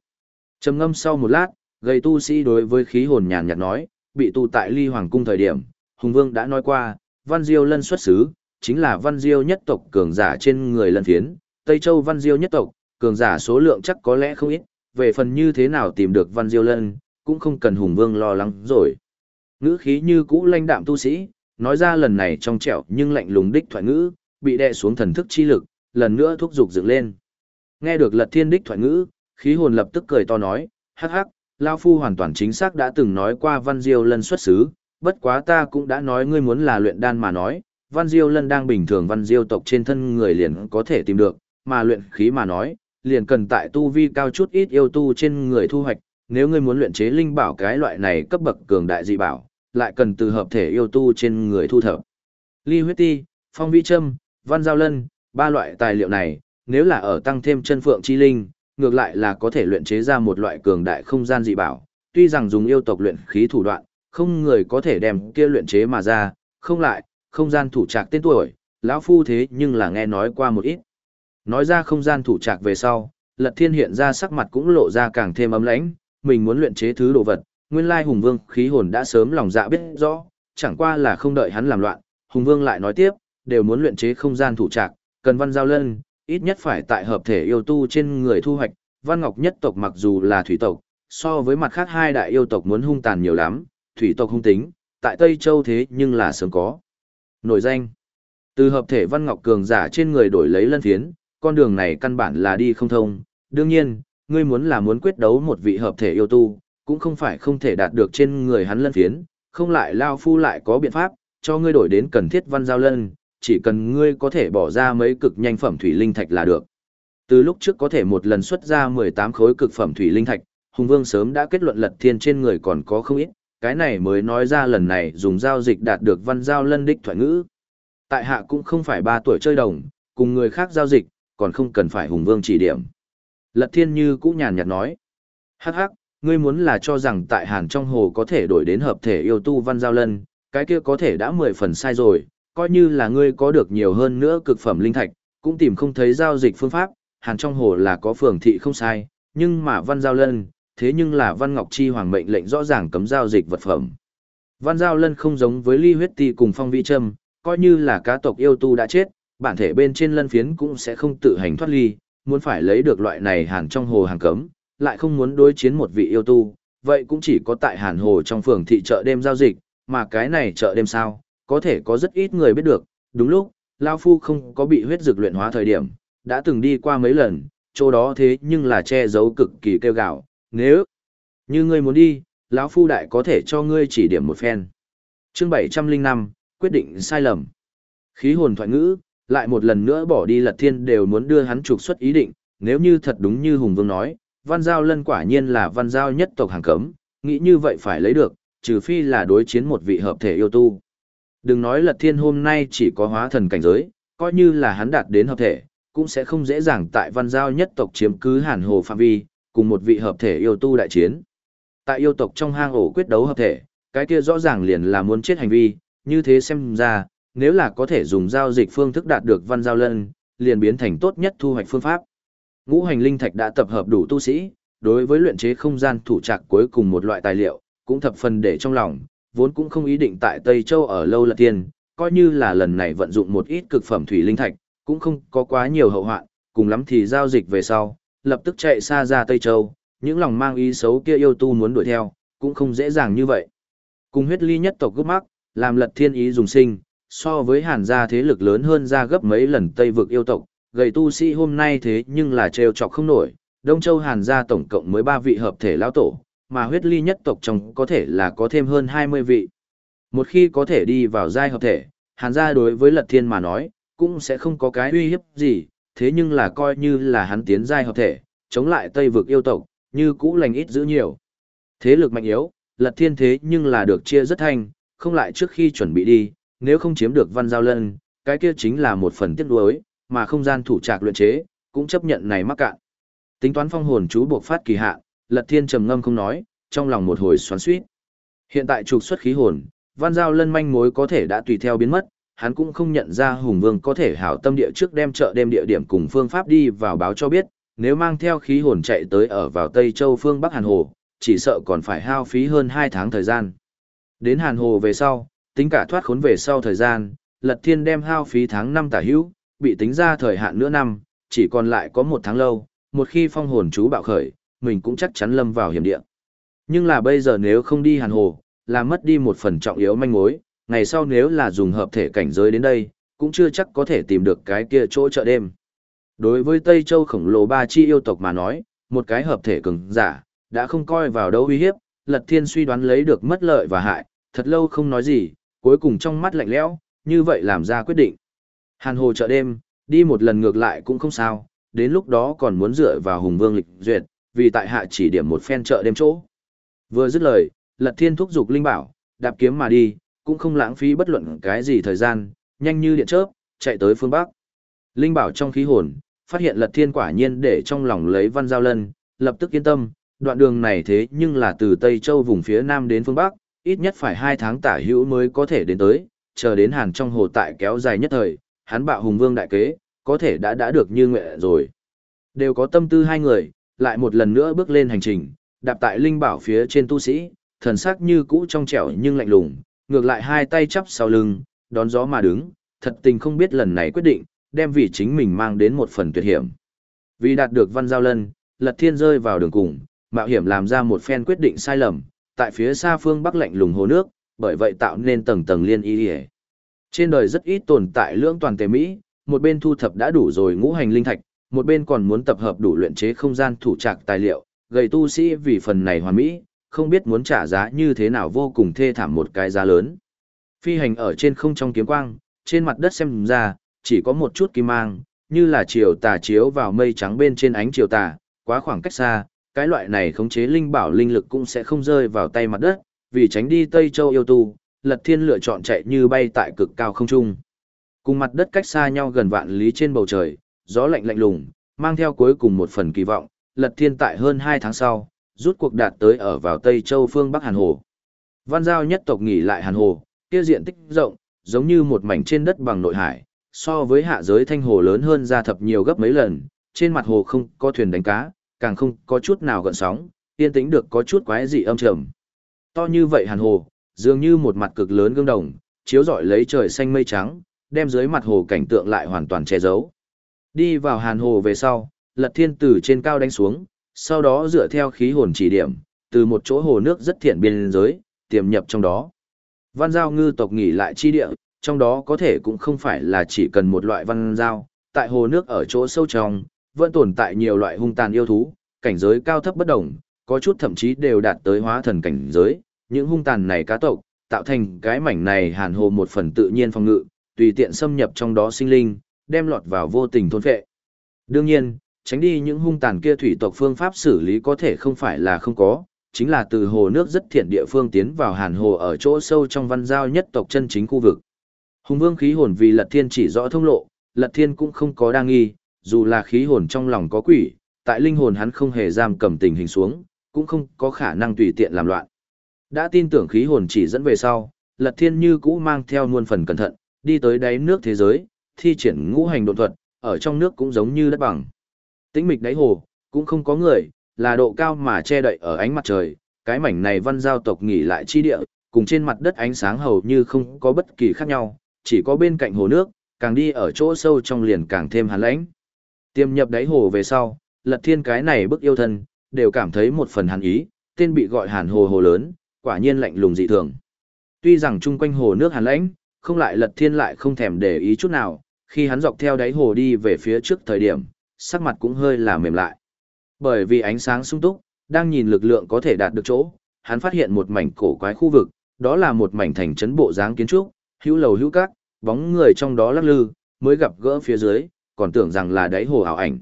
Trầm ngâm sau một lát, gầy tu sĩ đối với khí hồn nhàn nhạt nói, bị tu tại Ly Hoàng cung thời điểm, Hùng Vương đã nói qua, Văn Diêu Lân xuất xứ, chính là Văn Diêu nhất tộc cường giả trên người lân phiến, Tây Châu Văn Diêu nhất tộc, cường giả số lượng chắc có lẽ không ít, về phần như thế nào tìm được Văn Diêu Lân, cũng không cần Hùng Vương lo lắng rồi. Ngữ khí như cũ lãnh đạm tu sĩ, nói ra lần này trong trẻo nhưng lạnh lùng đích thoại ngữ, bị đè xuống thần thức chi lực, lần nữa thúc giục dựng lên. Nghe được Lật Thiên đích thoại ngữ, khí hồn lập tức cười to nói, hắc hắc, Lao Phu hoàn toàn chính xác đã từng nói qua Văn Diêu Lân xuất xứ, bất quá ta cũng đã nói ngươi muốn là luyện đan mà nói, Văn Diêu Lân đang bình thường Văn Diêu tộc trên thân người liền có thể tìm được, mà luyện khí mà nói, liền cần tại tu vi cao chút ít yêu tu trên người thu hoạch, nếu ngươi muốn luyện chế linh bảo cái loại này cấp bậc cường đại dị bảo, lại cần từ hợp thể yêu tu trên người thu thập. Ly huyết ti, phong vi châm, văn giao lân, ba loại tài liệu này, nếu là ở tăng thêm chân phượng chi linh, ngược lại là có thể luyện chế ra một loại cường đại không gian dị bảo, tuy rằng dùng yêu tộc luyện khí thủ đoạn, không người có thể đem kia luyện chế mà ra, không lại, không gian thủ trạc tên tuổi, lão phu thế nhưng là nghe nói qua một ít. Nói ra không gian thủ trạc về sau, Lật Thiên hiện ra sắc mặt cũng lộ ra càng thêm ấm lãnh, mình muốn luyện chế thứ đồ vật, nguyên lai Hùng Vương khí hồn đã sớm lòng dạ biết rõ, chẳng qua là không đợi hắn làm loạn, Hùng Vương lại nói tiếp, đều muốn luyện chế không gian thủ trạc, cần văn giao lân, ít nhất phải tại hợp thể yêu tu trên người thu hoạch, văn ngọc nhất tộc mặc dù là thủy tộc, so với mặt khác hai đại yêu tộc muốn hung tàn nhiều lắm, thủy tộc hung tính, tại Tây Châu thế nhưng là sớm có. Nổi danh. Từ hợp thể văn ngọc cường giả trên người đổi lấy lân phiến, con đường này căn bản là đi không thông. Đương nhiên, ngươi muốn là muốn quyết đấu một vị hợp thể yêu tu, cũng không phải không thể đạt được trên người hắn lân phiến, không lại lao phu lại có biện pháp, cho ngươi đổi đến cần thiết văn giao lân, chỉ cần ngươi có thể bỏ ra mấy cực nhanh phẩm thủy linh thạch là được. Từ lúc trước có thể một lần xuất ra 18 khối cực phẩm thủy linh thạch, Hùng Vương sớm đã kết luận lật thiên trên người còn có không ít, cái này mới nói ra lần này dùng giao dịch đạt được văn giao lân đích thoại ngữ. Tại hạ cũng không phải ba tuổi chơi đồng, cùng người khác giao dịch, còn không cần phải hùng vương chỉ điểm. Lật thiên như cũ nhàn nhạt nói. Hắc hắc, ngươi muốn là cho rằng tại hàn trong hồ có thể đổi đến hợp thể yêu tu văn giao lân, cái kia có thể đã mười phần sai rồi, coi như là ngươi có được nhiều hơn nữa cực phẩm linh thạch, cũng tìm không thấy giao dịch phương pháp, hàn trong hồ là có phường thị không sai, nhưng mà văn giao lân, thế nhưng là Văn Ngọc Chi Hoàng mệnh lệnh rõ ràng cấm giao dịch vật phẩm. Văn Giao Lân không giống với ly huyết ti cùng phong vi trâm, coi như là cá tộc yêu tu đã chết, bản thể bên trên lân phiến cũng sẽ không tự hành thoát ly, muốn phải lấy được loại này hàn trong hồ hàng cấm, lại không muốn đối chiến một vị yêu tu, vậy cũng chỉ có tại hàn hồ trong phường thị chợ đêm giao dịch, mà cái này chợ đêm sao, có thể có rất ít người biết được, đúng lúc, Lao Phu không có bị huyết dược luyện hóa thời điểm, đã từng đi qua mấy lần, chỗ đó thế nhưng là che giấu cực kỳ kêu gạo, nếu như ngươi muốn đi, lão Phu đại có thể cho ngươi chỉ điểm một phen. chương 705, quyết định sai lầm. Khí hồn thoại ngữ, lại một lần nữa bỏ đi lật thiên đều muốn đưa hắn trục xuất ý định, nếu như thật đúng như Hùng Vương nói, văn giao lân quả nhiên là văn giao nhất tộc hàng cấm, nghĩ như vậy phải lấy được, trừ phi là đối chiến một vị hợp thể yêu tu. Đừng nói lật thiên hôm nay chỉ có hóa thần cảnh giới, coi như là hắn đạt đến hợp thể, cũng sẽ không dễ dàng tại văn giao nhất tộc chiếm cứ hàn hồ phạm vi, cùng một vị hợp thể yêu tu đại chiến. Tại yêu tộc trong hang ổ quyết đấu hợp thể, cái kia rõ ràng liền là muốn chết hành vi, như thế xem ra, nếu là có thể dùng giao dịch phương thức đạt được văn giao lân, liền biến thành tốt nhất thu hoạch phương pháp. Ngũ hành linh thạch đã tập hợp đủ tu sĩ, đối với luyện chế không gian thủ trạc cuối cùng một loại tài liệu, cũng thập phần để trong lòng, vốn cũng không ý định tại Tây Châu ở lâu là tiền, coi như là lần này vận dụng một ít cực phẩm thủy linh thạch, cũng không có quá nhiều hậu hoạn, cùng lắm thì giao dịch về sau, lập tức chạy xa ra Tây Châu, những lòng mang ý xấu kia yêu tu muốn đuổi theo, cũng không dễ dàng như vậy. Cùng huyết ly nhất tộc gấp mắc, làm lật thiên ý dùng sinh, so với hàn gia thế lực lớn hơn ra gấp mấy lần Tây vực yêu tộc, gầy tu sĩ hôm nay thế nhưng là trêu chọc không nổi, Đông Châu hàn gia tổng cộng mới ba vị hợp thể lão tổ, mà huyết ly nhất tộc trong có thể là có thêm hơn 20 vị. Một khi có thể đi vào giai hợp thể, hàn gia đối với lật thiên mà nói, cũng sẽ không có cái uy hiếp gì, thế nhưng là coi như là hắn tiến giai hợp thể, chống lại Tây vực yêu tộc, như cũ lành ít giữ nhiều. Thế lực mạnh yếu, lật thiên thế nhưng là được chia rất thanh, không lại trước khi chuẩn bị đi, nếu không chiếm được văn giao lân, cái kia chính là một phần tiếc nuối, mà không gian thủ trạc luyện chế, cũng chấp nhận này mắc cạn. Tính toán phong hồn chú buộc phát kỳ hạn, Lật Thiên trầm ngâm không nói, trong lòng một hồi xoắn xuýt. Hiện tại trục xuất khí hồn, văn giao lân manh mối có thể đã tùy theo biến mất, hắn cũng không nhận ra Hùng Vương có thể hảo tâm địa trước đem chợ đêm địa điểm cùng phương pháp đi vào báo cho biết, nếu mang theo khí hồn chạy tới ở vào Tây Châu phương Bắc Hàn Hồ, chỉ sợ còn phải hao phí hơn 2 tháng thời gian. Đến Hàn Hồ về sau, tính cả thoát khốn về sau thời gian, Lật Thiên đem hao phí tháng 5 tả hữu, bị tính ra thời hạn nửa năm, chỉ còn lại có một tháng lâu, một khi phong hồn chú bạo khởi, mình cũng chắc chắn lâm vào hiểm địa. Nhưng là bây giờ nếu không đi Hàn Hồ, là mất đi một phần trọng yếu manh mối, ngày sau nếu là dùng hợp thể cảnh giới đến đây, cũng chưa chắc có thể tìm được cái kia chỗ chợ đêm. Đối với Tây Châu khổng lồ ba chi yêu tộc mà nói, một cái hợp thể cường giả, đã không coi vào đâu uy hiếp, Lật Thiên suy đoán lấy được mất lợi và hại, thật lâu không nói gì, cuối cùng trong mắt lạnh lẽo, như vậy làm ra quyết định. Hàn hồ chợ đêm, đi một lần ngược lại cũng không sao, đến lúc đó còn muốn dựa vào hùng vương lịch duyệt, vì tại hạ chỉ điểm một phen chợ đêm chỗ. Vừa dứt lời, Lật Thiên thúc giục Linh Bảo, đạp kiếm mà đi, cũng không lãng phí bất luận cái gì thời gian, nhanh như điện chớp, chạy tới phương Bắc. Linh Bảo trong khí hồn, phát hiện Lật Thiên quả nhiên để trong lòng lấy văn giao lân, lập tức yên tâm, đoạn đường này thế nhưng là từ Tây Châu vùng phía Nam đến phương Bắc, ít nhất phải hai tháng tả hữu mới có thể đến tới, chờ đến hàn trong hồ tại kéo dài nhất thời, hắn bạo hùng vương đại kế, có thể đã đã được như nguyện rồi. Đều có tâm tư hai người, lại một lần nữa bước lên hành trình, đạp tại linh bảo phía trên tu sĩ, thần sắc như cũ trong trẻo nhưng lạnh lùng, ngược lại hai tay chắp sau lưng, đón gió mà đứng, thật tình không biết lần này quyết định, đem vì chính mình mang đến một phần tuyệt hiểm. Vì đạt được văn giao lân, lật thiên rơi vào đường cùng, mạo hiểm làm ra một phen quyết định sai lầm, tại phía xa phương bắc lạnh lùng hồ nước, bởi vậy tạo nên tầng tầng liên y hề. Trên đời rất ít tồn tại lưỡng toàn tề Mỹ, một bên thu thập đã đủ rồi ngũ hành linh thạch, một bên còn muốn tập hợp đủ luyện chế không gian thủ trạc tài liệu, gầy tu sĩ vì phần này hoàn mỹ, không biết muốn trả giá như thế nào vô cùng thê thảm một cái giá lớn. Phi hành ở trên không trong kiếm quang, trên mặt đất xem ra, chỉ có một chút kim mang, như là chiều tà chiếu vào mây trắng bên trên ánh chiều tà, quá khoảng cách xa, cái loại này khống chế linh bảo linh lực cũng sẽ không rơi vào tay mặt đất, vì tránh đi Tây Châu yêu tu, Lật Thiên lựa chọn chạy như bay tại cực cao không trung. Cùng mặt đất cách xa nhau gần vạn lý trên bầu trời, gió lạnh lạnh lùng, mang theo cuối cùng một phần kỳ vọng, Lật Thiên tại hơn 2 tháng sau, rút cuộc đạt tới ở vào Tây Châu phương Bắc Hàn Hồ. Văn giao nhất tộc nghỉ lại Hàn Hồ, kia diện tích rộng, giống như một mảnh trên đất bằng nội hải, so với hạ giới thanh hồ lớn hơn ra thập nhiều gấp mấy lần, trên mặt hồ không có thuyền đánh cá, càng không có chút nào gợn sóng, yên tĩnh được có chút quái dị âm trầm. To như vậy hàn hồ, dường như một mặt cực lớn gương đồng, chiếu rọi lấy trời xanh mây trắng, đem dưới mặt hồ cảnh tượng lại hoàn toàn che giấu. Đi vào hàn hồ về sau, lật thiên từ trên cao đánh xuống, sau đó dựa theo khí hồn chỉ điểm, từ một chỗ hồ nước rất thiện biên giới, tiềm nhập trong đó. Văn giao ngư tộc nghỉ lại chi địa, trong đó có thể cũng không phải là chỉ cần một loại văn giao, tại hồ nước ở chỗ sâu trong, vẫn tồn tại nhiều loại hung tàn yêu thú, cảnh giới cao thấp bất đồng, có chút thậm chí đều đạt tới hóa thần cảnh giới, những hung tàn này cá tộc, tạo thành cái mảnh này hàn hồ một phần tự nhiên phòng ngự, tùy tiện xâm nhập trong đó sinh linh, đem lọt vào vô tình thôn phệ. Đương nhiên, tránh đi những hung tàn kia thủy tộc phương pháp xử lý có thể không phải là không có, chính là từ hồ nước rất thiện địa phương tiến vào hàn hồ ở chỗ sâu trong văn giao nhất tộc chân chính khu vực. Hùng vương khí hồn vì lật thiên chỉ rõ thông lộ, lật thiên cũng không có đa nghi, dù là khí hồn trong lòng có quỷ, tại linh hồn hắn không hề giam cầm tình hình xuống, cũng không có khả năng tùy tiện làm loạn. Đã tin tưởng khí hồn chỉ dẫn về sau, lật thiên như cũ mang theo muôn phần cẩn thận, đi tới đáy nước thế giới, thi triển ngũ hành độn thuật, ở trong nước cũng giống như đất bằng. Tĩnh mịch đáy hồ, cũng không có người, là độ cao mà che đậy ở ánh mặt trời, cái mảnh này văn giao tộc nghỉ lại chi địa, cùng trên mặt đất ánh sáng hầu như không có bất kỳ khác nhau, chỉ có bên cạnh hồ nước, càng đi ở chỗ sâu trong liền càng thêm hàn lãnh. Tiêm nhập đáy hồ về sau, lật thiên cái này bức yêu thân, đều cảm thấy một phần hàn ý, tên bị gọi hàn hồ hồ lớn, quả nhiên lạnh lùng dị thường. Tuy rằng chung quanh hồ nước hàn lãnh, không lại lật thiên lại không thèm để ý chút nào, khi hắn dọc theo đáy hồ đi về phía trước thời điểm, sắc mặt cũng hơi là mềm lại. Bởi vì ánh sáng sung túc, đang nhìn lực lượng có thể đạt được chỗ, hắn phát hiện một mảnh cổ quái khu vực, đó là một mảnh thành trấn bộ dáng kiến trúc, hữu lầu hữu các, bóng người trong đó lắc lư, mới gặp gỡ phía dưới, còn tưởng rằng là đáy hồ ảo ảnh.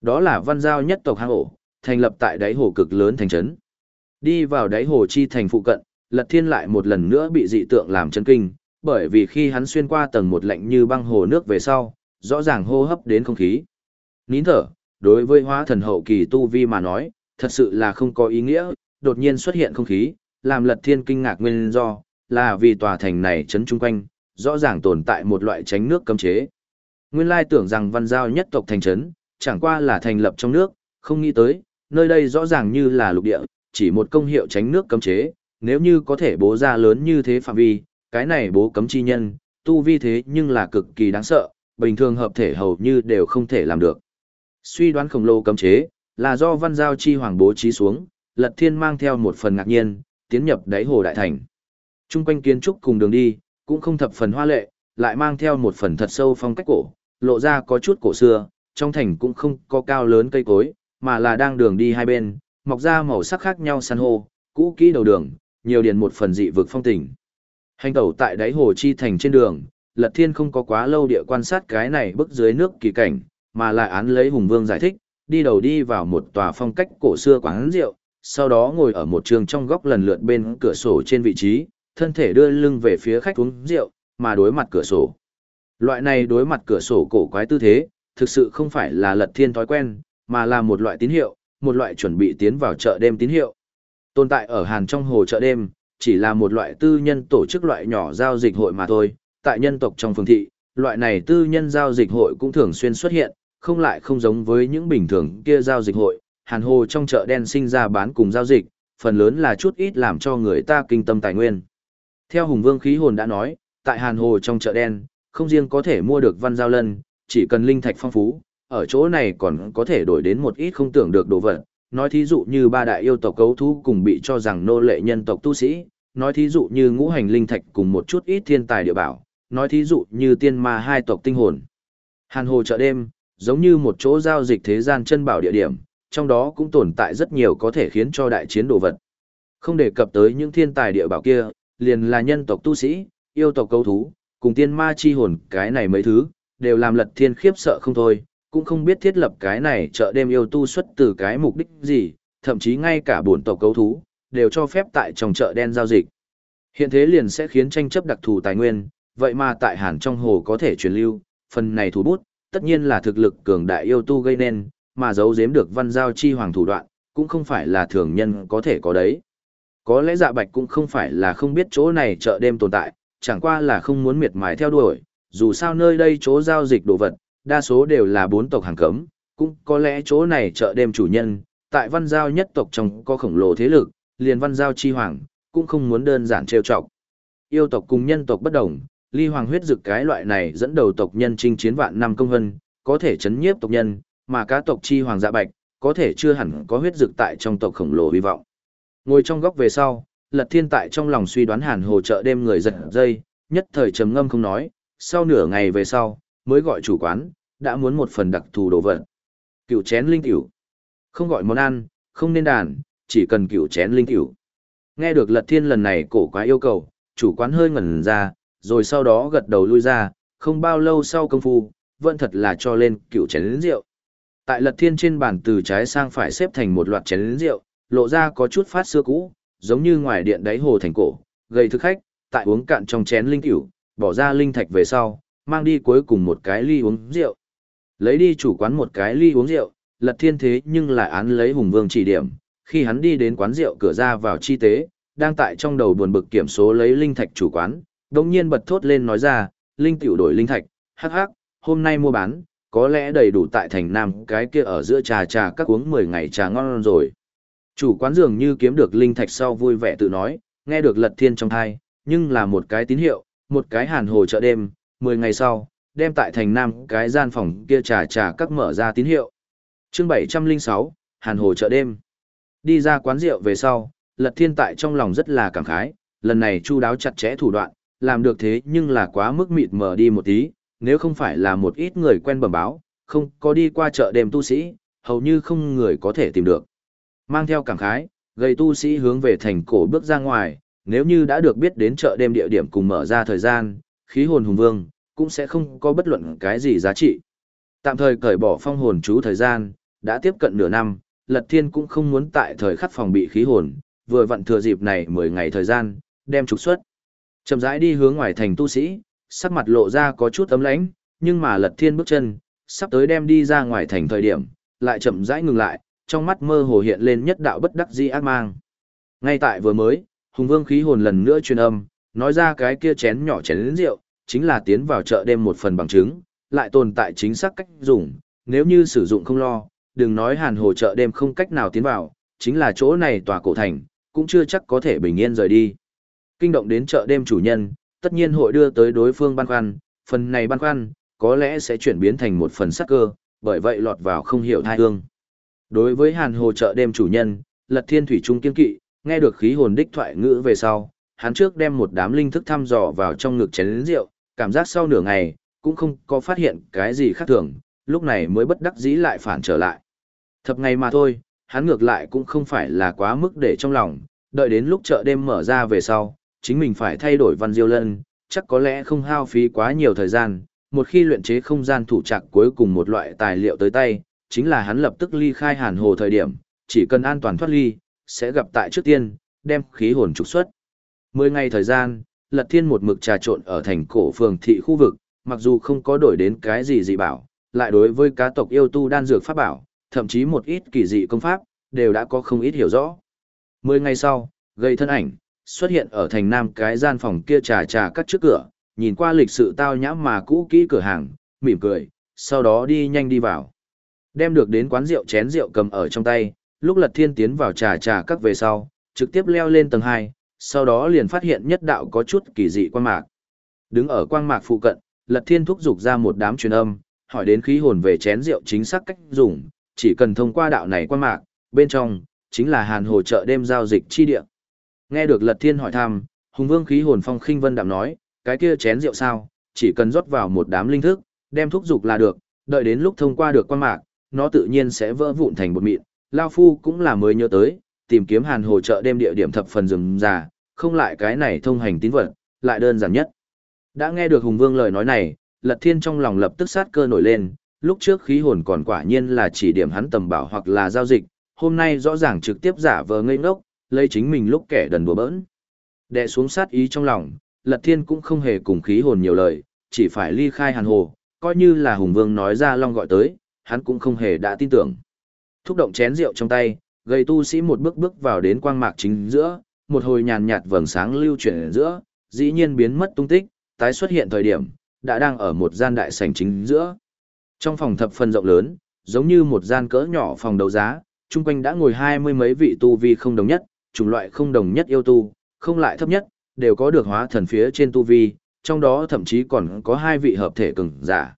Đó là văn giao nhất tộc hang ổ, thành lập tại đáy hồ cực lớn thành trấn. Đi vào đáy hồ chi thành phụ cận, Lật Thiên lại một lần nữa bị dị tượng làm chấn kinh, bởi vì khi hắn xuyên qua tầng một lạnh như băng hồ nước về sau, rõ ràng hô hấp đến không khí. Nín thở, đối với hóa thần hậu kỳ tu vi mà nói, thật sự là không có ý nghĩa, đột nhiên xuất hiện không khí, làm lật thiên kinh ngạc nguyên do, là vì tòa thành này chấn chung quanh, rõ ràng tồn tại một loại tránh nước cấm chế. Nguyên lai tưởng rằng văn giao nhất tộc thành trấn, chẳng qua là thành lập trong nước, không nghĩ tới, nơi đây rõ ràng như là lục địa, chỉ một công hiệu tránh nước cấm chế, nếu như có thể bố ra lớn như thế phạm vi, cái này bố cấm chi nhân, tu vi thế nhưng là cực kỳ đáng sợ, bình thường hợp thể hầu như đều không thể làm được. Suy đoán khổng lồ cấm chế, là do văn giao chi hoàng bố trí xuống, lật thiên mang theo một phần ngạc nhiên, tiến nhập đáy hồ đại thành. Trung quanh kiến trúc cùng đường đi, cũng không thập phần hoa lệ, lại mang theo một phần thật sâu phong cách cổ, lộ ra có chút cổ xưa, trong thành cũng không có cao lớn cây cối, mà là đang đường đi hai bên, mọc ra màu sắc khác nhau san hô, cũ kỹ đầu đường, nhiều điền một phần dị vực phong tình. Hành tẩu tại đáy hồ chi thành trên đường, Lật Thiên không có quá lâu địa quan sát cái này bức dưới nước kỳ cảnh, mà lại án lấy Hùng Vương giải thích, đi đầu đi vào một tòa phong cách cổ xưa quán rượu, sau đó ngồi ở một trường trong góc lần lượt bên cửa sổ trên vị trí, thân thể đưa lưng về phía khách uống rượu, mà đối mặt cửa sổ. Loại này đối mặt cửa sổ cổ quái tư thế, thực sự không phải là Lật Thiên thói quen, mà là một loại tín hiệu, một loại chuẩn bị tiến vào chợ đêm tín hiệu. Tồn tại ở Hàn trong hồ chợ đêm, chỉ là một loại tư nhân tổ chức loại nhỏ giao dịch hội mà thôi. Tại nhân tộc trong phương thị, loại này tư nhân giao dịch hội cũng thường xuyên xuất hiện, không lại không giống với những bình thường kia giao dịch hội. Hàn hồ trong chợ đen sinh ra bán cùng giao dịch, phần lớn là chút ít làm cho người ta kinh tâm tài nguyên. Theo Hùng Vương khí hồn đã nói, tại Hàn hồ trong chợ đen, không riêng có thể mua được văn giao lân, chỉ cần linh thạch phong phú, ở chỗ này còn có thể đổi đến một ít không tưởng được đồ vật, nói thí dụ như ba đại yêu tộc cấu thú cùng bị cho rằng nô lệ nhân tộc tu sĩ, nói thí dụ như ngũ hành linh thạch cùng một chút ít thiên tài địa bảo, nói thí dụ như tiên ma hai tộc tinh hồn. Hàn hồ chợ đêm, giống như một chỗ giao dịch thế gian chân bảo địa điểm, trong đó cũng tồn tại rất nhiều có thể khiến cho đại chiến đồ vật. Không đề cập tới những thiên tài địa bảo kia, liền là nhân tộc tu sĩ, yêu tộc cấu thú, cùng tiên ma chi hồn, cái này mấy thứ, đều làm lật thiên khiếp sợ không thôi, cũng không biết thiết lập cái này chợ đêm yêu tu xuất từ cái mục đích gì, thậm chí ngay cả bổn tộc cấu thú, đều cho phép tại trong chợ đen giao dịch. Hiện thế liền sẽ khiến tranh chấp đặc thù tài nguyên, vậy mà tại Hàn trong hồ có thể truyền lưu, phần này thủ bút, tất nhiên là thực lực cường đại yêu tu gây nên, mà giấu giếm được văn giao chi hoàng thủ đoạn, cũng không phải là thường nhân có thể có đấy. Có lẽ dạ bạch cũng không phải là không biết chỗ này chợ đêm tồn tại, chẳng qua là không muốn miệt mài theo đuổi, dù sao nơi đây chỗ giao dịch đồ vật, đa số đều là bốn tộc hàng cấm, cũng có lẽ chỗ này chợ đêm chủ nhân, tại văn giao nhất tộc trong có khổng lồ thế lực, liền văn giao chi hoàng, cũng không muốn đơn giản trêu chọc. Yêu tộc cùng nhân tộc bất đồng, ly hoàng huyết dực cái loại này dẫn đầu tộc nhân chinh chiến vạn năm công vân, có thể chấn nhiếp tộc nhân, mà cá tộc chi hoàng dạ bạch, có thể chưa hẳn có huyết dực tại trong tộc khổng lồ hy vọng. Ngồi trong góc về sau, Lật Thiên tại trong lòng suy đoán hàn hồ trợ đêm người giật dây, nhất thời trầm ngâm không nói, sau nửa ngày về sau, mới gọi chủ quán, đã muốn một phần đặc thù đồ vật. Cựu chén linh tiểu. Không gọi món ăn, không nên đàn, chỉ cần cựu chén linh tiểu. Nghe được Lật Thiên lần này cổ quá yêu cầu, chủ quán hơi ngẩn ra, rồi sau đó gật đầu lui ra, không bao lâu sau công phu, vẫn thật là cho lên cựu chén lĩnh rượu. Tại Lật Thiên trên bàn từ trái sang phải xếp thành một loạt chén lĩnh rượu, lộ ra có chút phát xưa cũ, giống như ngoài điện đáy hồ thành cổ, gây thức khách, tại uống cạn trong chén linh tiểu, bỏ ra linh thạch về sau, mang đi cuối cùng một cái ly uống rượu. Lấy đi chủ quán một cái ly uống rượu, lật thiên thế nhưng lại án lấy hùng vương chỉ điểm, khi hắn đi đến quán rượu cửa ra vào chi tế, đang tại trong đầu buồn bực kiểm số lấy linh thạch chủ quán, đồng nhiên bật thốt lên nói ra, linh tiểu đổi linh thạch, hắc hắc, hôm nay mua bán, có lẽ đầy đủ tại thành nam cái kia ở giữa trà trà các uống 10 ngày trà ngon rồi. Chủ quán dường như kiếm được linh thạch sau vui vẻ tự nói, nghe được lật thiên trong thai, nhưng là một cái tín hiệu, một cái hàn hồ chợ đêm, 10 ngày sau, đem tại thành nam cái gian phòng kia trà trà các mở ra tín hiệu. chương 706, hàn hồ chợ đêm. Đi ra quán rượu về sau, lật thiên tại trong lòng rất là cảm khái, lần này chu đáo chặt chẽ thủ đoạn, làm được thế nhưng là quá mức mịt mờ đi một tí, nếu không phải là một ít người quen bẩm báo, không có đi qua chợ đêm tu sĩ, hầu như không người có thể tìm được. Mang theo cảm khái, gây tu sĩ hướng về thành cổ bước ra ngoài, nếu như đã được biết đến chợ đêm địa điểm cùng mở ra thời gian, khí hồn hùng vương, cũng sẽ không có bất luận cái gì giá trị. Tạm thời cởi bỏ phong hồn chú thời gian, đã tiếp cận nửa năm, Lật Thiên cũng không muốn tại thời khắc phòng bị khí hồn, vừa vặn thừa dịp này 10 ngày thời gian, đem trục xuất. Chậm rãi đi hướng ngoài thành tu sĩ, sắc mặt lộ ra có chút ấm lãnh, nhưng mà Lật Thiên bước chân, sắp tới đem đi ra ngoài thành thời điểm, lại chậm rãi ngừng lại, trong mắt mơ hồ hiện lên nhất đạo bất đắc di ác mang. Ngay tại vừa mới, Hùng Vương khí hồn lần nữa truyền âm, nói ra cái kia chén nhỏ chén lớn rượu, chính là tiến vào chợ đêm một phần bằng chứng, lại tồn tại chính xác cách dùng, nếu như sử dụng không lo, đừng nói hàn hồ chợ đêm không cách nào tiến vào, chính là chỗ này tòa cổ thành, cũng chưa chắc có thể bình yên rời đi. Kinh động đến chợ đêm chủ nhân, tất nhiên hội đưa tới đối phương băn khoăn, phần này băn khoăn, có lẽ sẽ chuyển biến thành một phần sắc cơ, bởi vậy lọt vào không hiểu thai hương. Đối với hàn hồ chợ đêm chủ nhân, lật thiên thủy trung kiên kỵ, nghe được khí hồn đích thoại ngữ về sau, hắn trước đem một đám linh thức thăm dò vào trong ngực chén rượu, cảm giác sau nửa ngày, cũng không có phát hiện cái gì khác thường, lúc này mới bất đắc dĩ lại phản trở lại. Thập ngày mà thôi, hắn ngược lại cũng không phải là quá mức để trong lòng, đợi đến lúc chợ đêm mở ra về sau, chính mình phải thay đổi văn diêu lân, chắc có lẽ không hao phí quá nhiều thời gian, một khi luyện chế không gian thủ trạc cuối cùng một loại tài liệu tới tay, chính là hắn lập tức ly khai hàn hồ thời điểm, chỉ cần an toàn thoát ly, sẽ gặp tại trước tiên, đem khí hồn trục xuất. Mười ngày thời gian, Lật Thiên một mực trà trộn ở thành cổ phường thị khu vực, mặc dù không có đổi đến cái gì dị bảo, lại đối với cá tộc yêu tu đan dược pháp bảo, thậm chí một ít kỳ dị công pháp, đều đã có không ít hiểu rõ. Mười ngày sau, gây thân ảnh, xuất hiện ở thành nam cái gian phòng kia trà trà cắt trước cửa, nhìn qua lịch sự tao nhã mà cũ kỹ cửa hàng, mỉm cười, sau đó đi nhanh đi vào. Đem được đến quán rượu chén rượu cầm ở trong tay, lúc Lật Thiên tiến vào trà trà các về sau, trực tiếp leo lên tầng 2, sau đó liền phát hiện nhất đạo có chút kỳ dị quang mạc. Đứng ở quang mạc phụ cận, Lật Thiên thúc giục ra một đám truyền âm, hỏi đến khí hồn về chén rượu chính xác cách dùng, chỉ cần thông qua đạo này quang mạc, bên trong chính là Hàn Hồ chợ đêm giao dịch chi địa. Nghe được Lật Thiên hỏi thăm, Hùng Vương khí hồn phong khinh vân đạm nói, cái kia chén rượu sao, chỉ cần rót vào một đám linh thức, đem thúc dục là được, đợi đến lúc thông qua được quan mạc, nó tự nhiên sẽ vỡ vụn thành bột mịn. Lao Phu cũng là mới nhớ tới, tìm kiếm hàn hồ chợ đêm địa điểm thập phần rừng già, không lại cái này thông hành tín vật, lại đơn giản nhất. Đã nghe được Hùng Vương lời nói này, Lật Thiên trong lòng lập tức sát cơ nổi lên, lúc trước khí hồn còn quả nhiên là chỉ điểm hắn tầm bảo hoặc là giao dịch, hôm nay rõ ràng trực tiếp giả vờ ngây ngốc, lấy chính mình lúc kẻ đần đùa bỡn. Đệ xuống sát ý trong lòng, Lật Thiên cũng không hề cùng khí hồn nhiều lời, chỉ phải ly khai hàn hồ, coi như là Hùng Vương nói ra long gọi tới, hắn cũng không hề đã tin tưởng. Thúc động chén rượu trong tay, gây tu sĩ một bước bước vào đến quang mạc chính giữa, một hồi nhàn nhạt vầng sáng lưu chuyển ở giữa, dĩ nhiên biến mất tung tích, tái xuất hiện thời điểm, đã đang ở một gian đại sảnh chính giữa. Trong phòng thập phần rộng lớn, giống như một gian cỡ nhỏ phòng đấu giá, chung quanh đã ngồi hai mươi mấy vị tu vi không đồng nhất, chủng loại không đồng nhất yêu tu, không lại thấp nhất, đều có được hóa thần phía trên tu vi, trong đó thậm chí còn có hai vị hợp thể cường giả.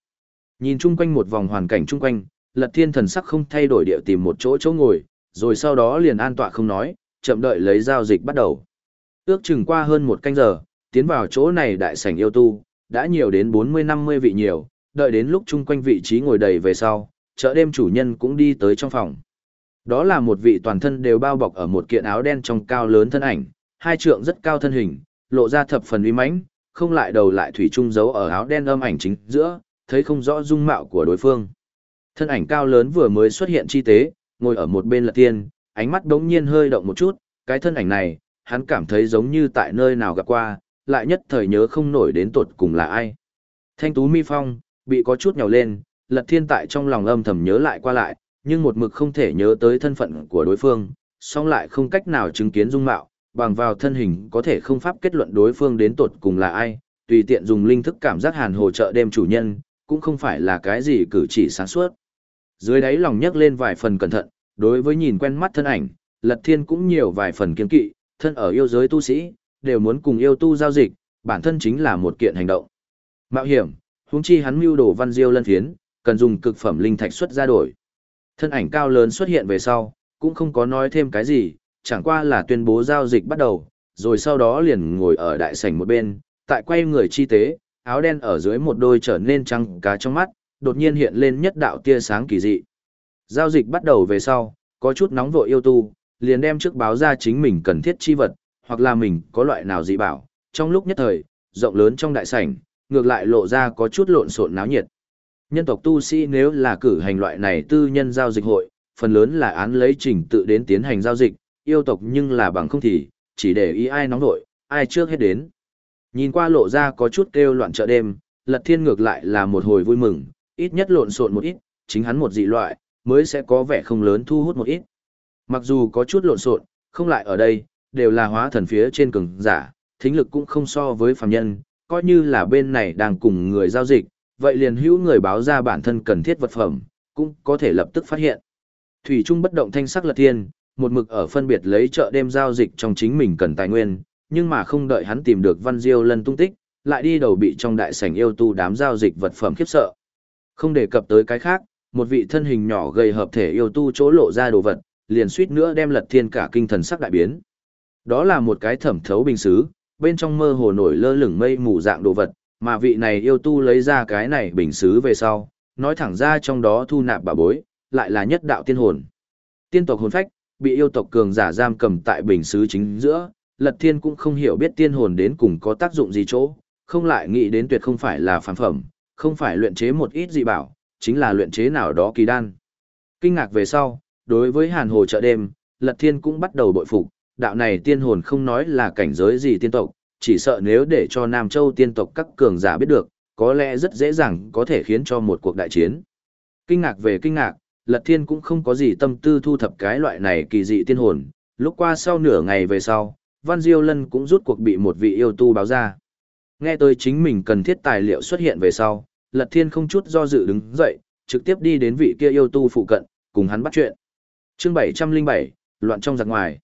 Nhìn chung quanh một vòng hoàn cảnh chung quanh, Lật Thiên thần sắc không thay đổi địa tìm một chỗ chỗ ngồi, rồi sau đó liền an tọa không nói, chậm đợi lấy giao dịch bắt đầu. Ước chừng qua hơn một canh giờ, tiến vào chỗ này đại sảnh yêu tu, đã nhiều đến 40-50 vị nhiều, đợi đến lúc chung quanh vị trí ngồi đầy về sau, chợ đêm chủ nhân cũng đi tới trong phòng. Đó là một vị toàn thân đều bao bọc ở một kiện áo đen trong cao lớn thân ảnh, hai trượng rất cao thân hình, lộ ra thập phần uy mãnh, không lại đầu lại thủy trung giấu ở áo đen âm ảnh chính giữa, thấy không rõ dung mạo của đối phương. Thân ảnh cao lớn vừa mới xuất hiện chi tế, ngồi ở một bên là tiên, ánh mắt đống nhiên hơi động một chút, cái thân ảnh này, hắn cảm thấy giống như tại nơi nào gặp qua, lại nhất thời nhớ không nổi đến tột cùng là ai. Thanh tú mi phong, bị có chút nhào lên, lật thiên tại trong lòng âm thầm nhớ lại qua lại, nhưng một mực không thể nhớ tới thân phận của đối phương, song lại không cách nào chứng kiến dung mạo, bằng vào thân hình có thể không pháp kết luận đối phương đến tột cùng là ai, tùy tiện dùng linh thức cảm giác hàn hồ trợ đêm chủ nhân, cũng không phải là cái gì cử chỉ sáng suốt. Dưới đáy lòng nhấc lên vài phần cẩn thận, đối với nhìn quen mắt thân ảnh, Lật Thiên cũng nhiều vài phần kiên kỵ, thân ở yêu giới tu sĩ, đều muốn cùng yêu tu giao dịch, bản thân chính là một kiện hành động. Mạo hiểm, huống chi hắn mưu đồ văn diêu lân phiến, cần dùng cực phẩm linh thạch xuất ra đổi. Thân ảnh cao lớn xuất hiện về sau, cũng không có nói thêm cái gì, chẳng qua là tuyên bố giao dịch bắt đầu, rồi sau đó liền ngồi ở đại sảnh một bên, tại quay người chi tế, áo đen ở dưới một đôi trở nên trắng cá trong mắt, đột nhiên hiện lên nhất đạo tia sáng kỳ dị. Giao dịch bắt đầu về sau, có chút nóng vội yêu tu, liền đem trước báo ra chính mình cần thiết chi vật, hoặc là mình có loại nào dị bảo. Trong lúc nhất thời, rộng lớn trong đại sảnh, ngược lại lộ ra có chút lộn xộn náo nhiệt. Nhân tộc tu sĩ nếu là cử hành loại này tư nhân giao dịch hội, phần lớn là án lấy trình tự đến tiến hành giao dịch, yêu tộc nhưng là bằng không thì, chỉ để ý ai nóng nổi, ai trước hết đến. Nhìn qua lộ ra có chút kêu loạn chợ đêm, lật thiên ngược lại là một hồi vui mừng, ít nhất lộn xộn một ít, chính hắn một dị loại, mới sẽ có vẻ không lớn thu hút một ít. Mặc dù có chút lộn xộn, không lại ở đây, đều là hóa thần phía trên cường giả, thính lực cũng không so với phàm nhân, coi như là bên này đang cùng người giao dịch, vậy liền hữu người báo ra bản thân cần thiết vật phẩm, cũng có thể lập tức phát hiện. Thủy Trung bất động thanh sắc lật thiên, một mực ở phân biệt lấy chợ đêm giao dịch trong chính mình cần tài nguyên, nhưng mà không đợi hắn tìm được Văn Diêu lần tung tích, lại đi đầu bị trong đại sảnh yêu tu đám giao dịch vật phẩm khiếp sợ. Không đề cập tới cái khác, một vị thân hình nhỏ gầy hợp thể yêu tu chỗ lộ ra đồ vật, liền suýt nữa đem lật thiên cả kinh thần sắc đại biến. Đó là một cái thẩm thấu bình xứ, bên trong mơ hồ nổi lơ lửng mây mù dạng đồ vật, mà vị này yêu tu lấy ra cái này bình xứ về sau, nói thẳng ra trong đó thu nạp bà bối, lại là nhất đạo tiên hồn. Tiên tộc hồn phách, bị yêu tộc cường giả giam cầm tại bình xứ chính giữa, Lật Thiên cũng không hiểu biết tiên hồn đến cùng có tác dụng gì chỗ, không lại nghĩ đến tuyệt không phải là phản phẩm, không phải luyện chế một ít dị bảo, chính là luyện chế nào đó kỳ đan. Kinh ngạc về sau, đối với hàn hồ chợ đêm, Lật Thiên cũng bắt đầu bội phục, đạo này tiên hồn không nói là cảnh giới gì tiên tộc, chỉ sợ nếu để cho Nam Châu tiên tộc các cường giả biết được, có lẽ rất dễ dàng có thể khiến cho một cuộc đại chiến. Kinh ngạc về kinh ngạc, Lật Thiên cũng không có gì tâm tư thu thập cái loại này kỳ dị tiên hồn, lúc qua sau nửa ngày về sau, Văn Diêu Lân cũng rút cuộc bị một vị yêu tu báo ra. Nghe tôi chính mình cần thiết tài liệu xuất hiện về sau, Lật Thiên không chút do dự đứng dậy, trực tiếp đi đến vị kia yêu tu phụ cận, cùng hắn bắt chuyện. Chương 707, loạn trong giặc ngoài.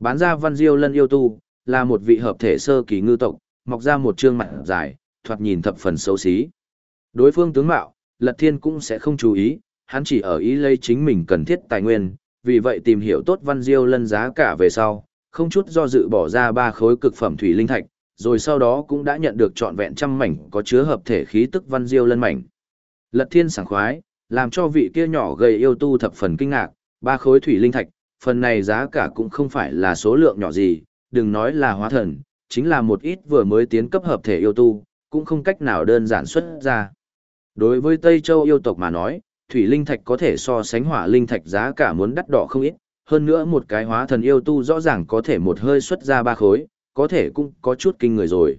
Bán ra Văn Diêu Lân yêu tu, là một vị hợp thể sơ kỳ ngư tộc, mọc ra một trương mặt dài, thoạt nhìn thập phần xấu xí. Đối phương tướng mạo, Lật Thiên cũng sẽ không chú ý, hắn chỉ ở ý lấy chính mình cần thiết tài nguyên, vì vậy tìm hiểu tốt Văn Diêu Lân giá cả về sau, không chút do dự bỏ ra ba khối cực phẩm thủy linh thạch, rồi sau đó cũng đã nhận được trọn vẹn trăm mảnh có chứa hợp thể khí tức Văn Diêu Lân mảnh. Lật Thiên sảng khoái, làm cho vị kia nhỏ gầy yêu tu thập phần kinh ngạc, ba khối thủy linh thạch, phần này giá cả cũng không phải là số lượng nhỏ gì, đừng nói là hóa thần, chính là một ít vừa mới tiến cấp hợp thể yêu tu, cũng không cách nào đơn giản xuất ra. Đối với Tây Châu yêu tộc mà nói, thủy linh thạch có thể so sánh hỏa linh thạch giá cả muốn đắt đỏ không ít, hơn nữa một cái hóa thần yêu tu rõ ràng có thể một hơi xuất ra ba khối, có thể cũng có chút kinh người rồi.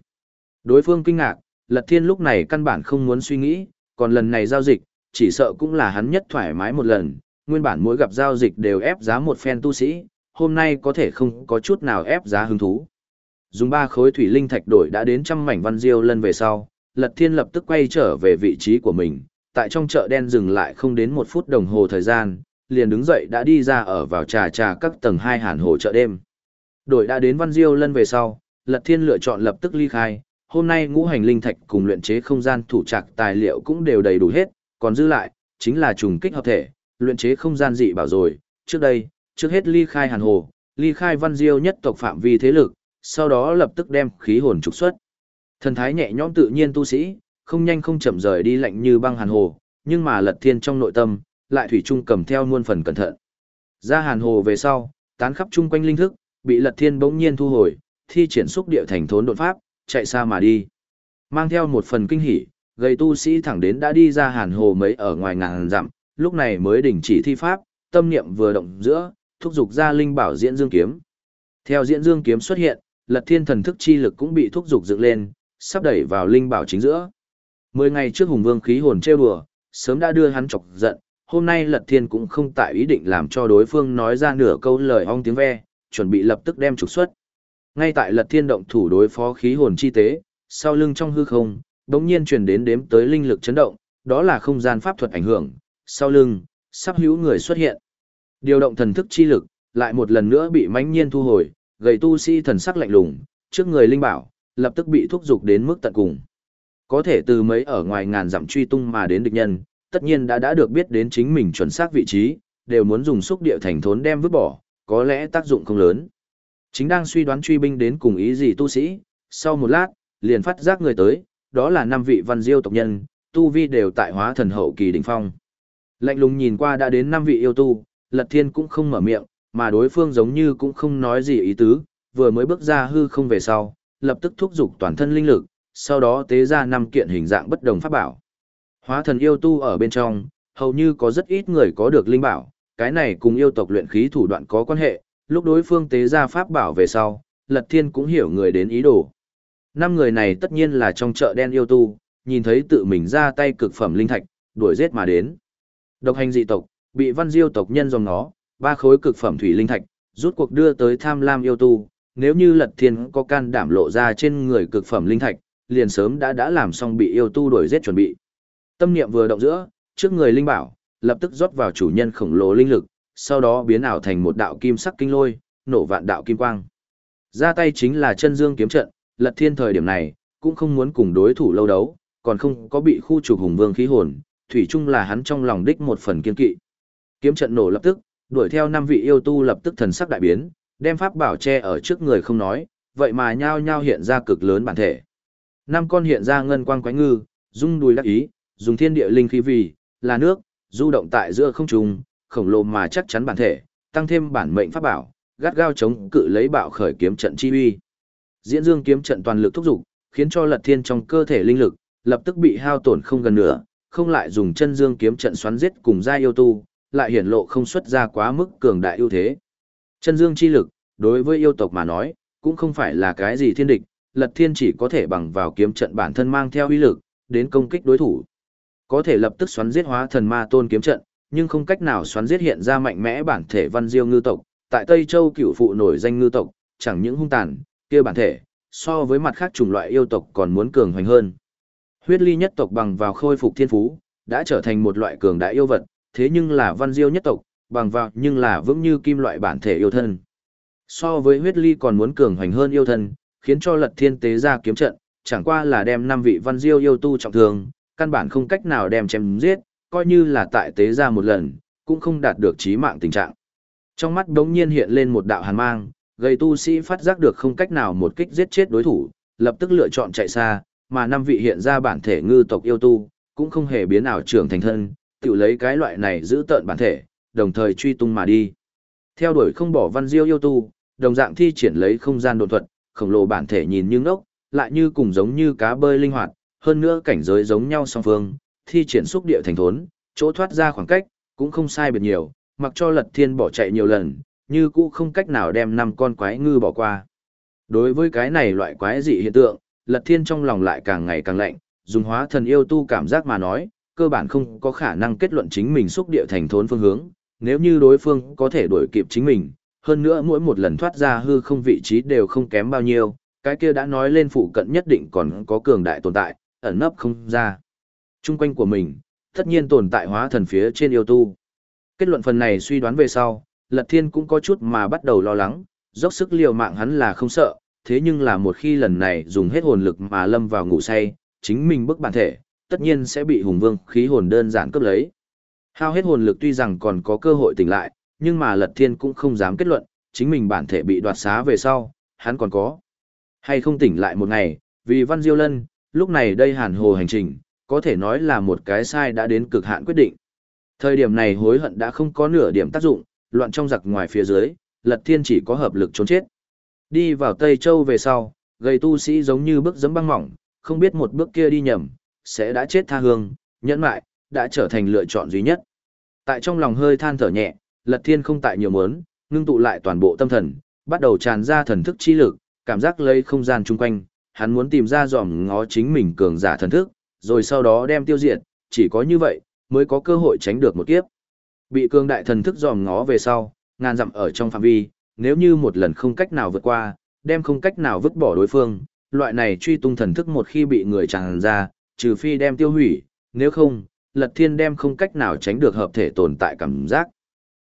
Đối phương kinh ngạc, Lật Thiên lúc này căn bản không muốn suy nghĩ, còn lần này giao dịch, chỉ sợ cũng là hắn nhất thoải mái một lần, nguyên bản mỗi gặp giao dịch đều ép giá một phen tu sĩ, hôm nay có thể không có chút nào ép giá hứng thú. Dùng ba khối thủy linh thạch đổi đã đến trăm mảnh văn diêu lần về sau, Lật Thiên lập tức quay trở về vị trí của mình, tại trong chợ đen dừng lại không đến một phút đồng hồ thời gian, liền đứng dậy đã đi ra ở vào trà trà các tầng hai hàn hồ chợ đêm. Đổi đã đến văn diêu lân về sau, Lật Thiên lựa chọn lập tức ly khai, hôm nay ngũ hành linh thạch cùng luyện chế không gian thủ trạc tài liệu cũng đều đầy đủ hết, còn dư lại, chính là trùng kích hợp thể, luyện chế không gian dị bảo rồi, trước đây, trước hết ly khai hàn hồ, ly khai văn diêu nhất tộc phạm vi thế lực, sau đó lập tức đem khí hồn trục xuất. Thần thái nhẹ nhõm tự nhiên tu sĩ, không nhanh không chậm rời đi lạnh như băng hàn hồ, nhưng mà lật thiên trong nội tâm, lại thủy chung cầm theo muôn phần cẩn thận. Ra hàn hồ về sau, tán khắp chung quanh linh thức, bị lật thiên bỗng nhiên thu hồi, thi triển xúc địa thành thốn đột pháp, chạy xa mà đi. Mang theo một phần kinh hỉ, gầy tu sĩ thẳng đến đã đi ra hàn hồ mấy ở ngoài ngàn dặm, lúc này mới đình chỉ thi pháp, tâm niệm vừa động giữa, thúc giục ra linh bảo diễn dương kiếm. Theo diễn dương kiếm xuất hiện, lật thiên thần thức chi lực cũng bị thúc giục dựng lên, sắp đẩy vào linh bảo chính giữa. Mười ngày trước hùng vương khí hồn trêu đùa, sớm đã đưa hắn chọc giận, hôm nay lật thiên cũng không tại ý định làm cho đối phương nói ra nửa câu lời ong tiếng ve, chuẩn bị lập tức đem trục xuất. Ngay tại lật thiên động thủ đối phó khí hồn chi tế, sau lưng trong hư không, bỗng nhiên truyền đến đếm tới linh lực chấn động, đó là không gian pháp thuật ảnh hưởng, sau lưng, sắp hữu người xuất hiện. Điều động thần thức chi lực, lại một lần nữa bị mãnh nhiên thu hồi, gầy tu sĩ thần sắc lạnh lùng, trước người linh bảo, lập tức bị thúc dục đến mức tận cùng. Có thể từ mấy ở ngoài ngàn dặm truy tung mà đến địch nhân, tất nhiên đã đã được biết đến chính mình chuẩn xác vị trí, đều muốn dùng xúc địa thành thốn đem vứt bỏ, có lẽ tác dụng không lớn. Chính đang suy đoán truy binh đến cùng ý gì tu sĩ, sau một lát, liền phát giác người tới, đó là năm vị văn diêu tộc nhân, tu vi đều tại hóa thần hậu kỳ đỉnh phong. Lạnh lùng nhìn qua đã đến năm vị yêu tu, Lật Thiên cũng không mở miệng, mà đối phương giống như cũng không nói gì ý tứ, vừa mới bước ra hư không về sau, lập tức thúc giục toàn thân linh lực, sau đó tế ra năm kiện hình dạng bất đồng pháp bảo. Hóa thần yêu tu ở bên trong, hầu như có rất ít người có được linh bảo, cái này cùng yêu tộc luyện khí thủ đoạn có quan hệ, lúc đối phương tế ra pháp bảo về sau, Lật Thiên cũng hiểu người đến ý đồ. Năm người này tất nhiên là trong chợ đen yêu tu, nhìn thấy tự mình ra tay cực phẩm linh thạch, đuổi giết mà đến. Độc hành dị tộc, bị văn diêu tộc nhân dòng nó, ba khối cực phẩm thủy linh thạch, rút cuộc đưa tới tham lam yêu tu, nếu như lật thiên có can đảm lộ ra trên người cực phẩm linh thạch, liền sớm đã đã làm xong bị yêu tu đuổi giết chuẩn bị. Tâm niệm vừa động giữa, trước người linh bảo, lập tức rót vào chủ nhân khổng lồ linh lực, sau đó biến ảo thành một đạo kim sắc kinh lôi, nổ vạn đạo kim quang. Ra tay chính là chân dương kiếm trận, lật thiên thời điểm này, cũng không muốn cùng đối thủ lâu đấu, còn không có bị khu trục hùng vương khí hồn, thủy chung là hắn trong lòng đích một phần kiên kỵ. Kiếm trận nổ lập tức, đuổi theo năm vị yêu tu lập tức thần sắc đại biến, đem pháp bảo che ở trước người không nói, vậy mà nhao nhao hiện ra cực lớn bản thể. Năm con hiện ra ngân quang quánh ngư, rung đùi đắc ý, dùng thiên địa linh khí vì, là nước, du động tại giữa không trung, khổng lồ mà chắc chắn bản thể, tăng thêm bản mệnh pháp bảo, gắt gao chống cự lấy bạo khởi kiếm trận chi uy. Diễn Dương kiếm trận toàn lực thúc dục, khiến cho Lật Thiên trong cơ thể linh lực lập tức bị hao tổn không gần nữa, không lại dùng chân dương kiếm trận xoắn giết cùng gia yêu tu, lại hiển lộ không xuất ra quá mức cường đại ưu thế. Chân dương chi lực, đối với yêu tộc mà nói, cũng không phải là cái gì thiên địch, Lật Thiên chỉ có thể bằng vào kiếm trận bản thân mang theo uy lực, đến công kích đối thủ. Có thể lập tức xoắn giết hóa thần ma tôn kiếm trận, nhưng không cách nào xoắn giết hiện ra mạnh mẽ bản thể văn diêu ngư tộc, tại Tây Châu cựu phụ nổi danh ngư tộc, chẳng những hung tàn, kia bản thể, so với mặt khác chủng loại yêu tộc còn muốn cường hoành hơn. Huyết ly nhất tộc bằng vào khôi phục thiên phú, đã trở thành một loại cường đại yêu vật, thế nhưng là văn diêu nhất tộc, bằng vào nhưng là vững như kim loại bản thể yêu thân. So với huyết ly còn muốn cường hoành hơn yêu thân, khiến cho lật thiên tế ra kiếm trận, chẳng qua là đem năm vị văn diêu yêu tu trọng thương, căn bản không cách nào đem chém giết, coi như là tại tế ra một lần, cũng không đạt được chí mạng tình trạng. Trong mắt đống nhiên hiện lên một đạo hàn mang, gây tu sĩ phát giác được không cách nào một kích giết chết đối thủ, lập tức lựa chọn chạy xa, mà năm vị hiện ra bản thể ngư tộc yêu tu, cũng không hề biến ảo trưởng thành thân, tự lấy cái loại này giữ tợn bản thể, đồng thời truy tung mà đi. Theo đuổi không bỏ văn diêu yêu tu, đồng dạng thi triển lấy không gian đột thuật, khổng lồ bản thể nhìn như ngốc, lại như cùng giống như cá bơi linh hoạt, hơn nữa cảnh giới giống nhau song phương, thi triển xúc địa thành thốn, chỗ thoát ra khoảng cách, cũng không sai biệt nhiều, mặc cho lật thiên bỏ chạy nhiều lần, như cũ không cách nào đem năm con quái ngư bỏ qua. Đối với cái này loại quái dị hiện tượng, lật thiên trong lòng lại càng ngày càng lạnh, dùng hóa thần yêu tu cảm giác mà nói, cơ bản không có khả năng kết luận chính mình xúc địa thành thốn phương hướng, nếu như đối phương có thể đuổi kịp chính mình, hơn nữa mỗi một lần thoát ra hư không vị trí đều không kém bao nhiêu, cái kia đã nói lên phụ cận nhất định còn có cường đại tồn tại, ẩn nấp không ra. Trung quanh của mình, tất nhiên tồn tại hóa thần phía trên yêu tu. Kết luận phần này suy đoán về sau, Lật Thiên cũng có chút mà bắt đầu lo lắng, dốc sức liều mạng hắn là không sợ, thế nhưng là một khi lần này dùng hết hồn lực mà lâm vào ngủ say, chính mình bức bản thể, tất nhiên sẽ bị hùng vương khí hồn đơn giản cướp lấy. Hao hết hồn lực tuy rằng còn có cơ hội tỉnh lại, nhưng mà Lật Thiên cũng không dám kết luận, chính mình bản thể bị đoạt xá về sau, hắn còn có. Hay không tỉnh lại một ngày, vì Văn Diêu Lân, lúc này đây hàn hồ hành trình, có thể nói là một cái sai đã đến cực hạn quyết định. Thời điểm này hối hận đã không có nửa điểm tác dụng, loạn trong giặc ngoài phía dưới, Lật Thiên chỉ có hợp lực trốn chết. Đi vào Tây Châu về sau, gầy tu sĩ giống như bước giấm băng mỏng, không biết một bước kia đi nhầm, sẽ đã chết tha hương, nhẫn mại, đã trở thành lựa chọn duy nhất. Tại trong lòng hơi than thở nhẹ, Lật Thiên không tại nhiều muốn, ngưng tụ lại toàn bộ tâm thần, bắt đầu tràn ra thần thức chi lực, cảm giác lấy không gian chung quanh, hắn muốn tìm ra dòm ngó chính mình cường giả thần thức, rồi sau đó đem tiêu diệt, chỉ có như vậy, mới có cơ hội tránh được một kiếp. Bị cường đại thần thức dòm ngó về sau, ngàn dặm ở trong phạm vi, nếu như một lần không cách nào vượt qua, đem không cách nào vứt bỏ đối phương, loại này truy tung thần thức một khi bị người tràn ra, trừ phi đem tiêu hủy, nếu không, lật thiên đem không cách nào tránh được hợp thể tồn tại cảm giác.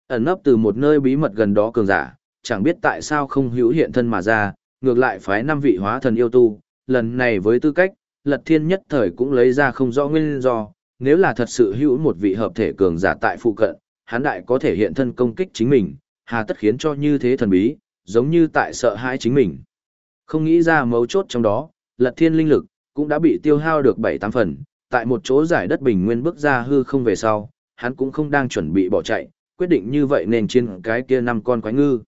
Ẩn nấp từ một nơi bí mật gần đó cường giả, chẳng biết tại sao không hữu hiện thân mà ra, ngược lại phái năm vị hóa thần yêu tu, lần này với tư cách, lật thiên nhất thời cũng lấy ra không rõ nguyên do, nếu là thật sự hữu một vị hợp thể cường giả tại phụ cận, hắn đại có thể hiện thân công kích chính mình, hà tất khiến cho như thế thần bí, giống như tại sợ hãi chính mình. Không nghĩ ra mấu chốt trong đó, lật thiên linh lực, cũng đã bị tiêu hao được 7-8 phần, tại một chỗ giải đất bình nguyên bước ra hư không về sau, hắn cũng không đang chuẩn bị bỏ chạy, quyết định như vậy nên trên cái kia năm con quái ngư.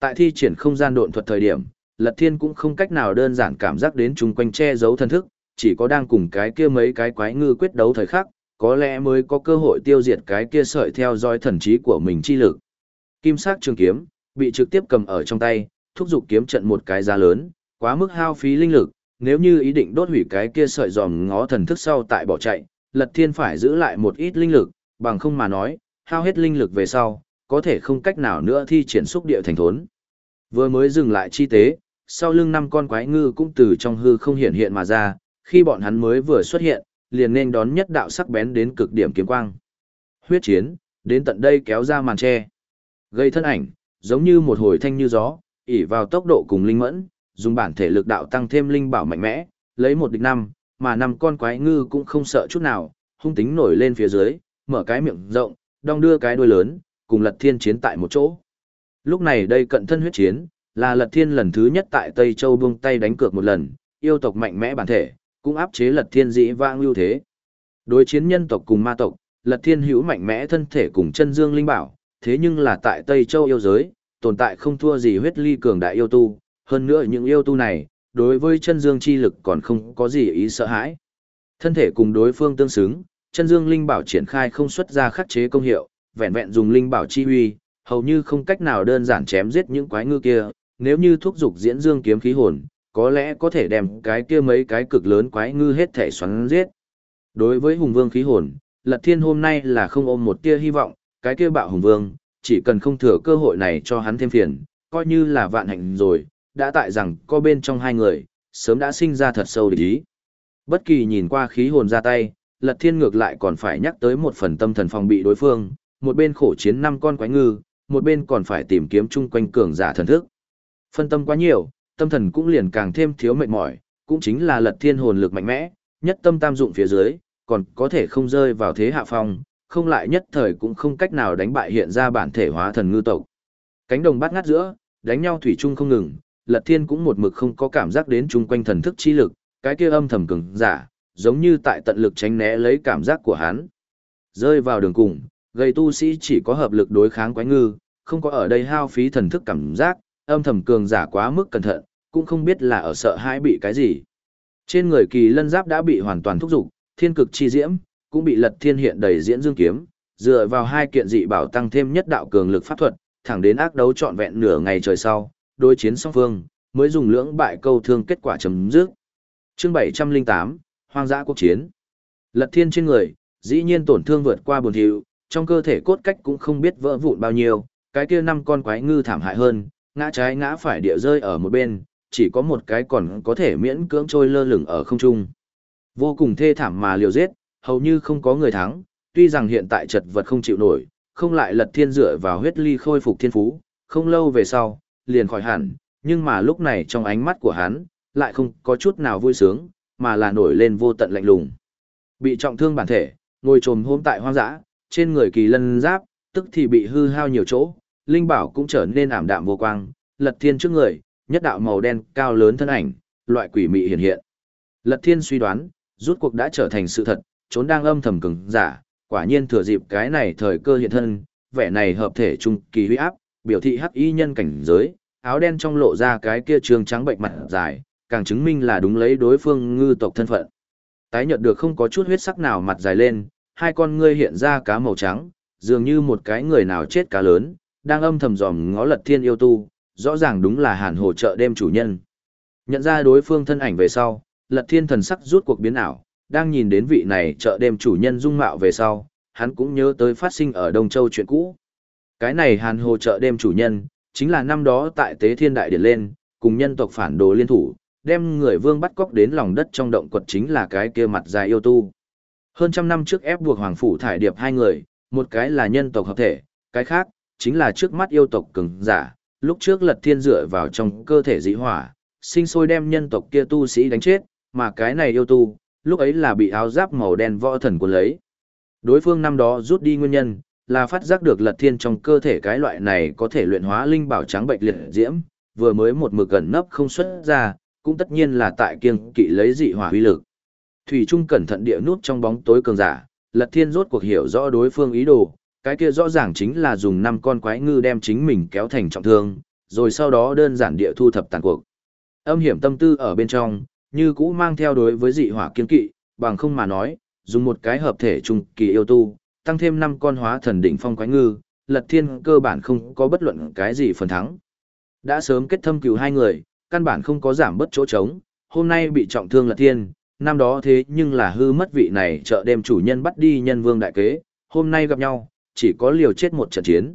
Tại thi triển không gian độn thuật thời điểm, Lật Thiên cũng không cách nào đơn giản cảm giác đến chung quanh che giấu thân thức, chỉ có đang cùng cái kia mấy cái quái ngư quyết đấu thời khắc, có lẽ mới có cơ hội tiêu diệt cái kia sợi theo dõi thần trí của mình chi lực. Kim sắc trường kiếm, bị trực tiếp cầm ở trong tay, thúc giục kiếm trận một cái giá lớn, quá mức hao phí linh lực, nếu như ý định đốt hủy cái kia sợi dòm ngó thần thức sau tại bỏ chạy, Lật Thiên phải giữ lại một ít linh lực, bằng không mà nói, hao hết linh lực về sau, có thể không cách nào nữa thi triển xúc địa thành thốn. Vừa mới dừng lại chi tế, sau lưng năm con quái ngư cũng từ trong hư không hiện hiện mà ra, khi bọn hắn mới vừa xuất hiện, liền nên đón nhất đạo sắc bén đến cực điểm kiếm quang. Huyết chiến, đến tận đây kéo ra màn che. Gây thân ảnh, giống như một hồi thanh như gió, ỉ vào tốc độ cùng linh mẫn, dùng bản thể lực đạo tăng thêm linh bảo mạnh mẽ, lấy một địch năm, mà năm con quái ngư cũng không sợ chút nào, hung tính nổi lên phía dưới, mở cái miệng rộng, đong đưa cái đuôi lớn, cùng lật thiên chiến tại một chỗ. Lúc này đây cận thân huyết chiến, là lật thiên lần thứ nhất tại Tây Châu buông tay đánh cược một lần, yêu tộc mạnh mẽ bản thể, cũng áp chế lật thiên dĩ vang lưu thế. Đối chiến nhân tộc cùng ma tộc, lật thiên hữu mạnh mẽ thân thể cùng chân dương linh bảo, thế nhưng là tại Tây Châu yêu giới, tồn tại không thua gì huyết ly cường đại yêu tu, hơn nữa những yêu tu này, đối với chân dương chi lực còn không có gì ý sợ hãi. Thân thể cùng đối phương tương xứng, chân dương linh bảo triển khai không xuất ra khắc chế công hiệu, vẹn vẹn dùng linh bảo chi huy, hầu như không cách nào đơn giản chém giết những quái ngư kia, nếu như thúc dục diễn dương kiếm khí hồn, có lẽ có thể đem cái kia mấy cái cực lớn quái ngư hết thể xoắn giết. Đối với hùng vương khí hồn, Lật Thiên hôm nay là không ôm một tia hy vọng, cái kia bạo hùng vương, chỉ cần không thừa cơ hội này cho hắn thêm phiền, coi như là vạn hạnh rồi, đã tại rằng có bên trong hai người, sớm đã sinh ra thật sâu địch ý. Bất kỳ nhìn qua khí hồn ra tay, Lật Thiên ngược lại còn phải nhắc tới một phần tâm thần phòng bị đối phương, một bên khổ chiến năm con quái ngư, một bên còn phải tìm kiếm chung quanh cường giả thần thức. Phân tâm quá nhiều, tâm thần cũng liền càng thêm thiếu mệt mỏi, cũng chính là Lật Thiên hồn lực mạnh mẽ, nhất tâm tam dụng phía dưới, còn có thể không rơi vào thế hạ phong, không lại nhất thời cũng không cách nào đánh bại hiện ra bản thể hóa thần ngư tộc. Cánh đồng bát ngát giữa, đánh nhau thủy chung không ngừng, Lật Thiên cũng một mực không có cảm giác đến chung quanh thần thức chi lực, cái kia âm thầm cường giả, giống như tại tận lực tránh né lấy cảm giác của hắn. Rơi vào đường cùng, gây tu sĩ chỉ có hợp lực đối kháng quái ngư, không có ở đây hao phí thần thức cảm giác, âm thầm cường giả quá mức cẩn thận, cũng không biết là ở sợ hãi bị cái gì. Trên người kỳ lân giáp đã bị hoàn toàn thúc dục, thiên cực chi diễm, cũng bị lật thiên hiện đầy diễn dương kiếm, dựa vào hai kiện dị bảo tăng thêm nhất đạo cường lực pháp thuật, thẳng đến ác đấu trọn vẹn nửa ngày trời sau, đối chiến song phương, mới dùng lưỡng bại câu thương kết quả chấm dứt. Chương 708, Hoang dã quốc chiến. Lật thiên trên người, dĩ nhiên tổn thương vượt qua buồn thiệu, trong cơ thể cốt cách cũng không biết vỡ vụn bao nhiêu, cái kia năm con quái ngư thảm hại hơn, ngã trái ngã phải địa rơi ở một bên, chỉ có một cái còn có thể miễn cưỡng trôi lơ lửng ở không trung. Vô cùng thê thảm mà liều giết, hầu như không có người thắng, tuy rằng hiện tại chật vật không chịu nổi, không lại lật thiên dựa vào huyết ly khôi phục thiên phú, không lâu về sau, liền khỏi hẳn, nhưng mà lúc này trong ánh mắt của hắn, lại không có chút nào vui sướng, mà là nổi lên vô tận lạnh lùng. Bị trọng thương bản thể, ngồi trồm hôm tại hoang dã, trên người kỳ lân giáp, tức thì bị hư hao nhiều chỗ, linh bảo cũng trở nên ảm đạm vô quang, lật thiên trước người, nhất đạo màu đen cao lớn thân ảnh, loại quỷ mị hiện hiện. Lật thiên suy đoán, rút cuộc đã trở thành sự thật, trốn đang âm thầm cứng giả, quả nhiên thừa dịp cái này thời cơ hiện thân, vẻ này hợp thể trung kỳ huy áp, biểu thị hắc y nhân cảnh giới, áo đen trong lộ ra cái kia trường trắng bệnh mặt dài, càng chứng minh là đúng lấy đối phương ngư tộc thân phận. Tái nhợt được không có chút huyết sắc nào mặt dài lên, hai con ngươi hiện ra cá màu trắng, dường như một cái người nào chết cá lớn, đang âm thầm dòm ngó lật thiên yêu tu, rõ ràng đúng là hàn hồ trợ đêm chủ nhân. Nhận ra đối phương thân ảnh về sau, lật thiên thần sắc rút cuộc biến ảo, đang nhìn đến vị này trợ đêm chủ nhân dung mạo về sau, hắn cũng nhớ tới phát sinh ở Đông Châu chuyện cũ. Cái này hàn hồ trợ đêm chủ nhân, chính là năm đó tại Tế Thiên Đại điện lên, cùng nhân tộc phản đồ liên thủ, đem người vương bắt cóc đến lòng đất trong động quật chính là cái kia mặt dài yêu tu. Hơn trăm năm trước ép buộc Hoàng Phủ thải điệp hai người, một cái là nhân tộc hợp thể, cái khác, chính là trước mắt yêu tộc cường giả, lúc trước lật thiên dựa vào trong cơ thể dị hỏa, sinh sôi đem nhân tộc kia tu sĩ đánh chết, mà cái này yêu tu, lúc ấy là bị áo giáp màu đen võ thần cuốn lấy. Đối phương năm đó rút đi nguyên nhân, là phát giác được lật thiên trong cơ thể cái loại này có thể luyện hóa linh bảo trắng bệnh liệt diễm, vừa mới một mực gần nấp không xuất ra, cũng tất nhiên là tại kiêng kỵ lấy dị hỏa uy lực. Thủy Trung cẩn thận địa nút trong bóng tối cường giả, Lật Thiên rốt cuộc hiểu rõ đối phương ý đồ, cái kia rõ ràng chính là dùng năm con quái ngư đem chính mình kéo thành trọng thương, rồi sau đó đơn giản địa thu thập tàn cuộc. Âm hiểm tâm tư ở bên trong, như cũ mang theo đối với dị hỏa kiên kỵ, bằng không mà nói, dùng một cái hợp thể trung kỳ yêu tu, tăng thêm năm con hóa thần đỉnh phong quái ngư, Lật Thiên cơ bản không có bất luận cái gì phần thắng. Đã sớm kết thâm cừu hai người, căn bản không có giảm bất chỗ trống, hôm nay bị trọng thương Lật Thiên, năm đó thế nhưng là hư mất vị này chợ đêm chủ nhân bắt đi nhân vương đại kế, hôm nay gặp nhau, chỉ có liều chết một trận chiến.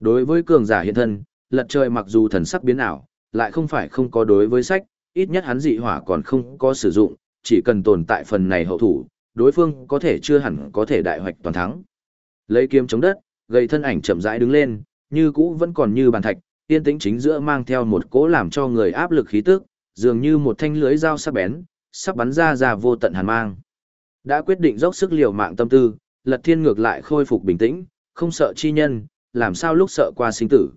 Đối với cường giả hiện thân, lật trời mặc dù thần sắc biến ảo, lại không phải không có đối với sách, ít nhất hắn dị hỏa còn không có sử dụng, chỉ cần tồn tại phần này hậu thủ, đối phương có thể chưa hẳn có thể đại hoạch toàn thắng. Lấy kiếm chống đất, gây thân ảnh chậm rãi đứng lên, như cũ vẫn còn như bàn thạch, yên tĩnh chính giữa mang theo một cỗ làm cho người áp lực khí tức, dường như một thanh lưới dao sắc bén, sắp bắn ra ra vô tận hàn mang. Đã quyết định dốc sức liều mạng tâm tư, Lật Thiên ngược lại khôi phục bình tĩnh, không sợ chi nhân, làm sao lúc sợ qua sinh tử.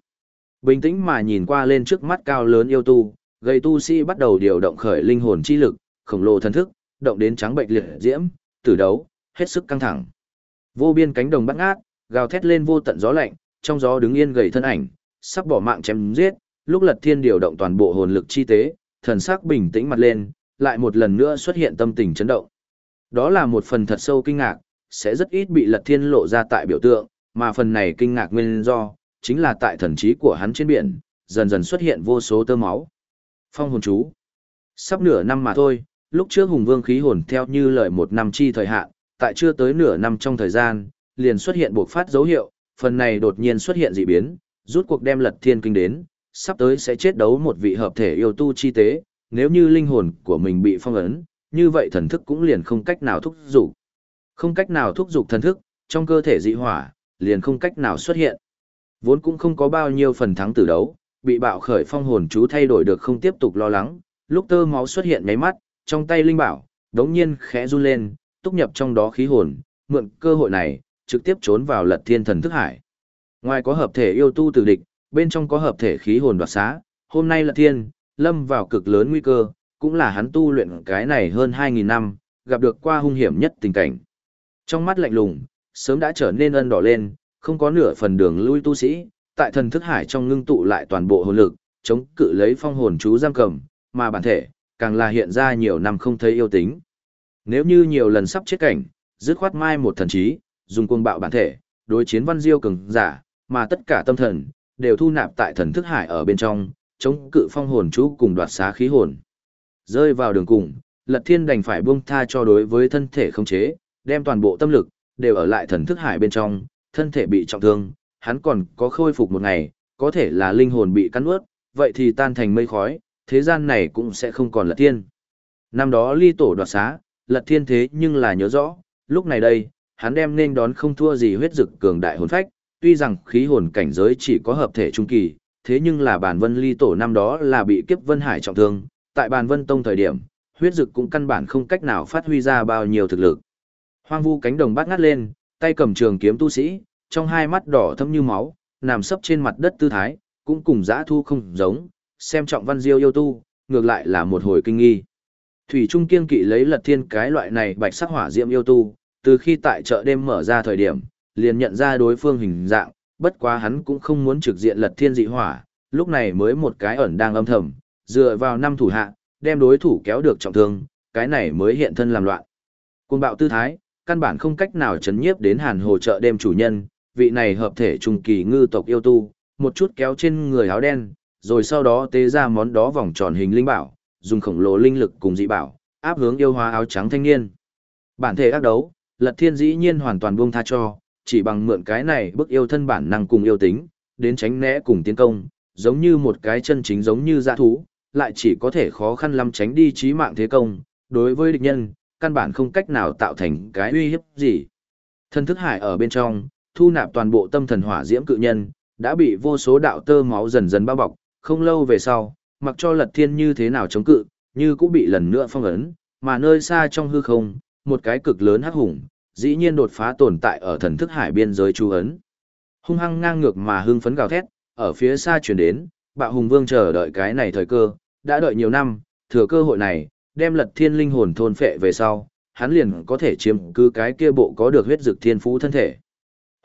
Bình tĩnh mà nhìn qua lên trước mắt cao lớn yêu tu, gây tu sĩ bắt đầu điều động khởi linh hồn chi lực, khổng lồ thần thức, động đến trắng bệnh liệt diễm, tử đấu, hết sức căng thẳng. Vô biên cánh đồng bắt ngát, gào thét lên vô tận gió lạnh, trong gió đứng yên gầy thân ảnh, sắp bỏ mạng chém giết, lúc Lật Thiên điều động toàn bộ hồn lực chi tế, thần sắc bình tĩnh mặt lên, lại một lần nữa xuất hiện tâm tình chấn động. Đó là một phần thật sâu kinh ngạc, sẽ rất ít bị lật thiên lộ ra tại biểu tượng, mà phần này kinh ngạc nguyên do, chính là tại thần trí của hắn trên biển, dần dần xuất hiện vô số tơ máu. Phong hồn chú. Sắp nửa năm mà thôi, lúc trước hùng vương khí hồn theo như lời một năm chi thời hạn, tại chưa tới nửa năm trong thời gian, liền xuất hiện buộc phát dấu hiệu, phần này đột nhiên xuất hiện dị biến, rút cuộc đem lật thiên kinh đến, sắp tới sẽ chết đấu một vị hợp thể yêu tu chi tế, nếu như linh hồn của mình bị phong ấn, như vậy thần thức cũng liền không cách nào thúc dục. Không cách nào thúc dục thần thức, trong cơ thể dị hỏa, liền không cách nào xuất hiện. Vốn cũng không có bao nhiêu phần thắng từ đấu, bị bạo khởi phong hồn chú thay đổi được không tiếp tục lo lắng, lúc tơ máu xuất hiện nháy mắt, trong tay linh bảo, đống nhiên khẽ run lên, túc nhập trong đó khí hồn, mượn cơ hội này, trực tiếp trốn vào lật thiên thần thức hải. Ngoài có hợp thể yêu tu tử địch, bên trong có hợp thể khí hồn đoạt xá, hôm nay lật thiên, lâm vào cực lớn nguy cơ, cũng là hắn tu luyện cái này hơn 2.000 năm, gặp được qua hung hiểm nhất tình cảnh. Trong mắt lạnh lùng, sớm đã trở nên ân đỏ lên, không có nửa phần đường lui tu sĩ, tại thần thức hải trong ngưng tụ lại toàn bộ hồn lực, chống cự lấy phong hồn chú giam cầm, mà bản thể, càng là hiện ra nhiều năm không thấy yêu tính. Nếu như nhiều lần sắp chết cảnh, dứt khoát mai một thần trí, dùng cuồng bạo bản thể, đối chiến văn diêu cường giả, mà tất cả tâm thần, đều thu nạp tại thần thức hải ở bên trong, chống cự phong hồn chú cùng đoạt xá khí hồn. Rơi vào đường cùng, Lật Thiên đành phải buông tha cho đối với thân thể không chế, đem toàn bộ tâm lực đều ở lại thần thức hải bên trong, thân thể bị trọng thương, hắn còn có khôi phục một ngày, có thể là linh hồn bị cắn nuốt, vậy thì tan thành mây khói, thế gian này cũng sẽ không còn Lật Thiên. Năm đó ly tổ đoạt xá, Lật Thiên thế nhưng là nhớ rõ, lúc này đây, hắn đem nên đón không thua gì huyết dực cường đại hồn phách, tuy rằng khí hồn cảnh giới chỉ có hợp thể trung kỳ, thế nhưng là bản vân ly tổ năm đó là bị kiếp vân hải trọng thương, tại bản vân tông thời điểm, huyết dực cũng căn bản không cách nào phát huy ra bao nhiêu thực lực. Hoang vu cánh đồng bát ngắt lên, tay cầm trường kiếm tu sĩ, trong hai mắt đỏ thâm như máu, nằm sấp trên mặt đất tư thái, cũng cùng dã thu không giống, xem trọng văn diêu yêu tu, ngược lại là một hồi kinh nghi. Thủy Trung kiên kỵ lấy lật thiên cái loại này bạch sắc hỏa diệm yêu tu, từ khi tại chợ đêm mở ra thời điểm, liền nhận ra đối phương hình dạng, bất quá hắn cũng không muốn trực diện lật thiên dị hỏa, lúc này mới một cái ẩn đang âm thầm, dựa vào năm thủ hạ, đem đối thủ kéo được trọng thương, cái này mới hiện thân làm loạn. Cuồng bạo tư thái, căn bản không cách nào chấn nhiếp đến hàn hồ chợ đêm chủ nhân, vị này hợp thể trùng kỳ ngư tộc yêu tu, một chút kéo trên người áo đen, rồi sau đó tế ra món đó vòng tròn hình linh bảo, dùng khổng lồ linh lực cùng dị bảo, áp hướng yêu hóa áo trắng thanh niên. Bản thể ác đấu, Lật Thiên dĩ nhiên hoàn toàn buông tha cho, chỉ bằng mượn cái này bức yêu thân bản năng cùng yêu tính, đến tránh né cùng tiến công, giống như một cái chân chính giống như dã thú, lại chỉ có thể khó khăn lắm tránh đi chí mạng thế công, đối với địch nhân, căn bản không cách nào tạo thành cái uy hiếp gì. Thân thức hải ở bên trong, thu nạp toàn bộ tâm thần hỏa diễm cự nhân, đã bị vô số đạo tơ máu dần dần bao bọc, không lâu về sau, mặc cho lật thiên như thế nào chống cự, như cũng bị lần nữa phong ấn, mà nơi xa trong hư không, một cái cực lớn hắc hùng, dĩ nhiên đột phá tồn tại ở thần thức hải biên giới chú ấn. Hung hăng ngang ngược mà hưng phấn gào thét, ở phía xa chuyển đến, bạo hùng vương chờ đợi cái này thời cơ, đã đợi nhiều năm, thừa cơ hội này, đem lật thiên linh hồn thôn phệ về sau, hắn liền có thể chiếm cứ cái kia bộ có được huyết dực thiên phú thân thể.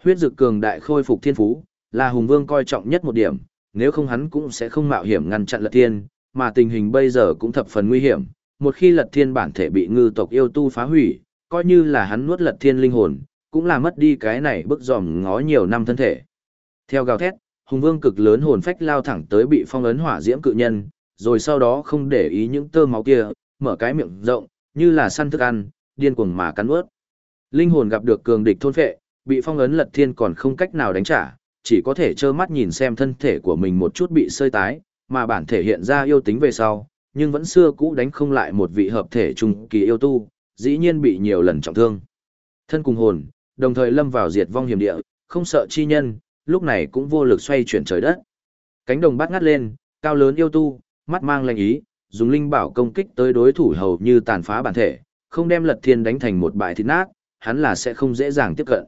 Huyết dực cường đại khôi phục thiên phú, là hùng vương coi trọng nhất một điểm, nếu không hắn cũng sẽ không mạo hiểm ngăn chặn lật thiên, mà tình hình bây giờ cũng thập phần nguy hiểm, một khi lật thiên bản thể bị ngư tộc yêu tu phá hủy, coi như là hắn nuốt lật thiên linh hồn, cũng là mất đi cái này bức dòm ngó nhiều năm thân thể. Theo gào thét, hùng vương cực lớn hồn phách lao thẳng tới bị phong ấn hỏa diễm cự nhân, rồi sau đó không để ý những tơ máu kia, mở cái miệng rộng, như là săn thức ăn, điên cuồng mà cắn ướt. Linh hồn gặp được cường địch thôn phệ, bị phong ấn lật thiên còn không cách nào đánh trả, chỉ có thể trơ mắt nhìn xem thân thể của mình một chút bị sơi tái, mà bản thể hiện ra yêu tính về sau, nhưng vẫn xưa cũ đánh không lại một vị hợp thể trung kỳ yêu tu, dĩ nhiên bị nhiều lần trọng thương. Thân cùng hồn, đồng thời lâm vào diệt vong hiểm địa, không sợ chi nhân, lúc này cũng vô lực xoay chuyển trời đất. Cánh đồng bắt ngắt lên, cao lớn yêu tu, mắt mang lành ý, dùng linh bảo công kích tới đối thủ hầu như tàn phá bản thể, không đem lật thiên đánh thành một bãi thịt nát, hắn là sẽ không dễ dàng tiếp cận.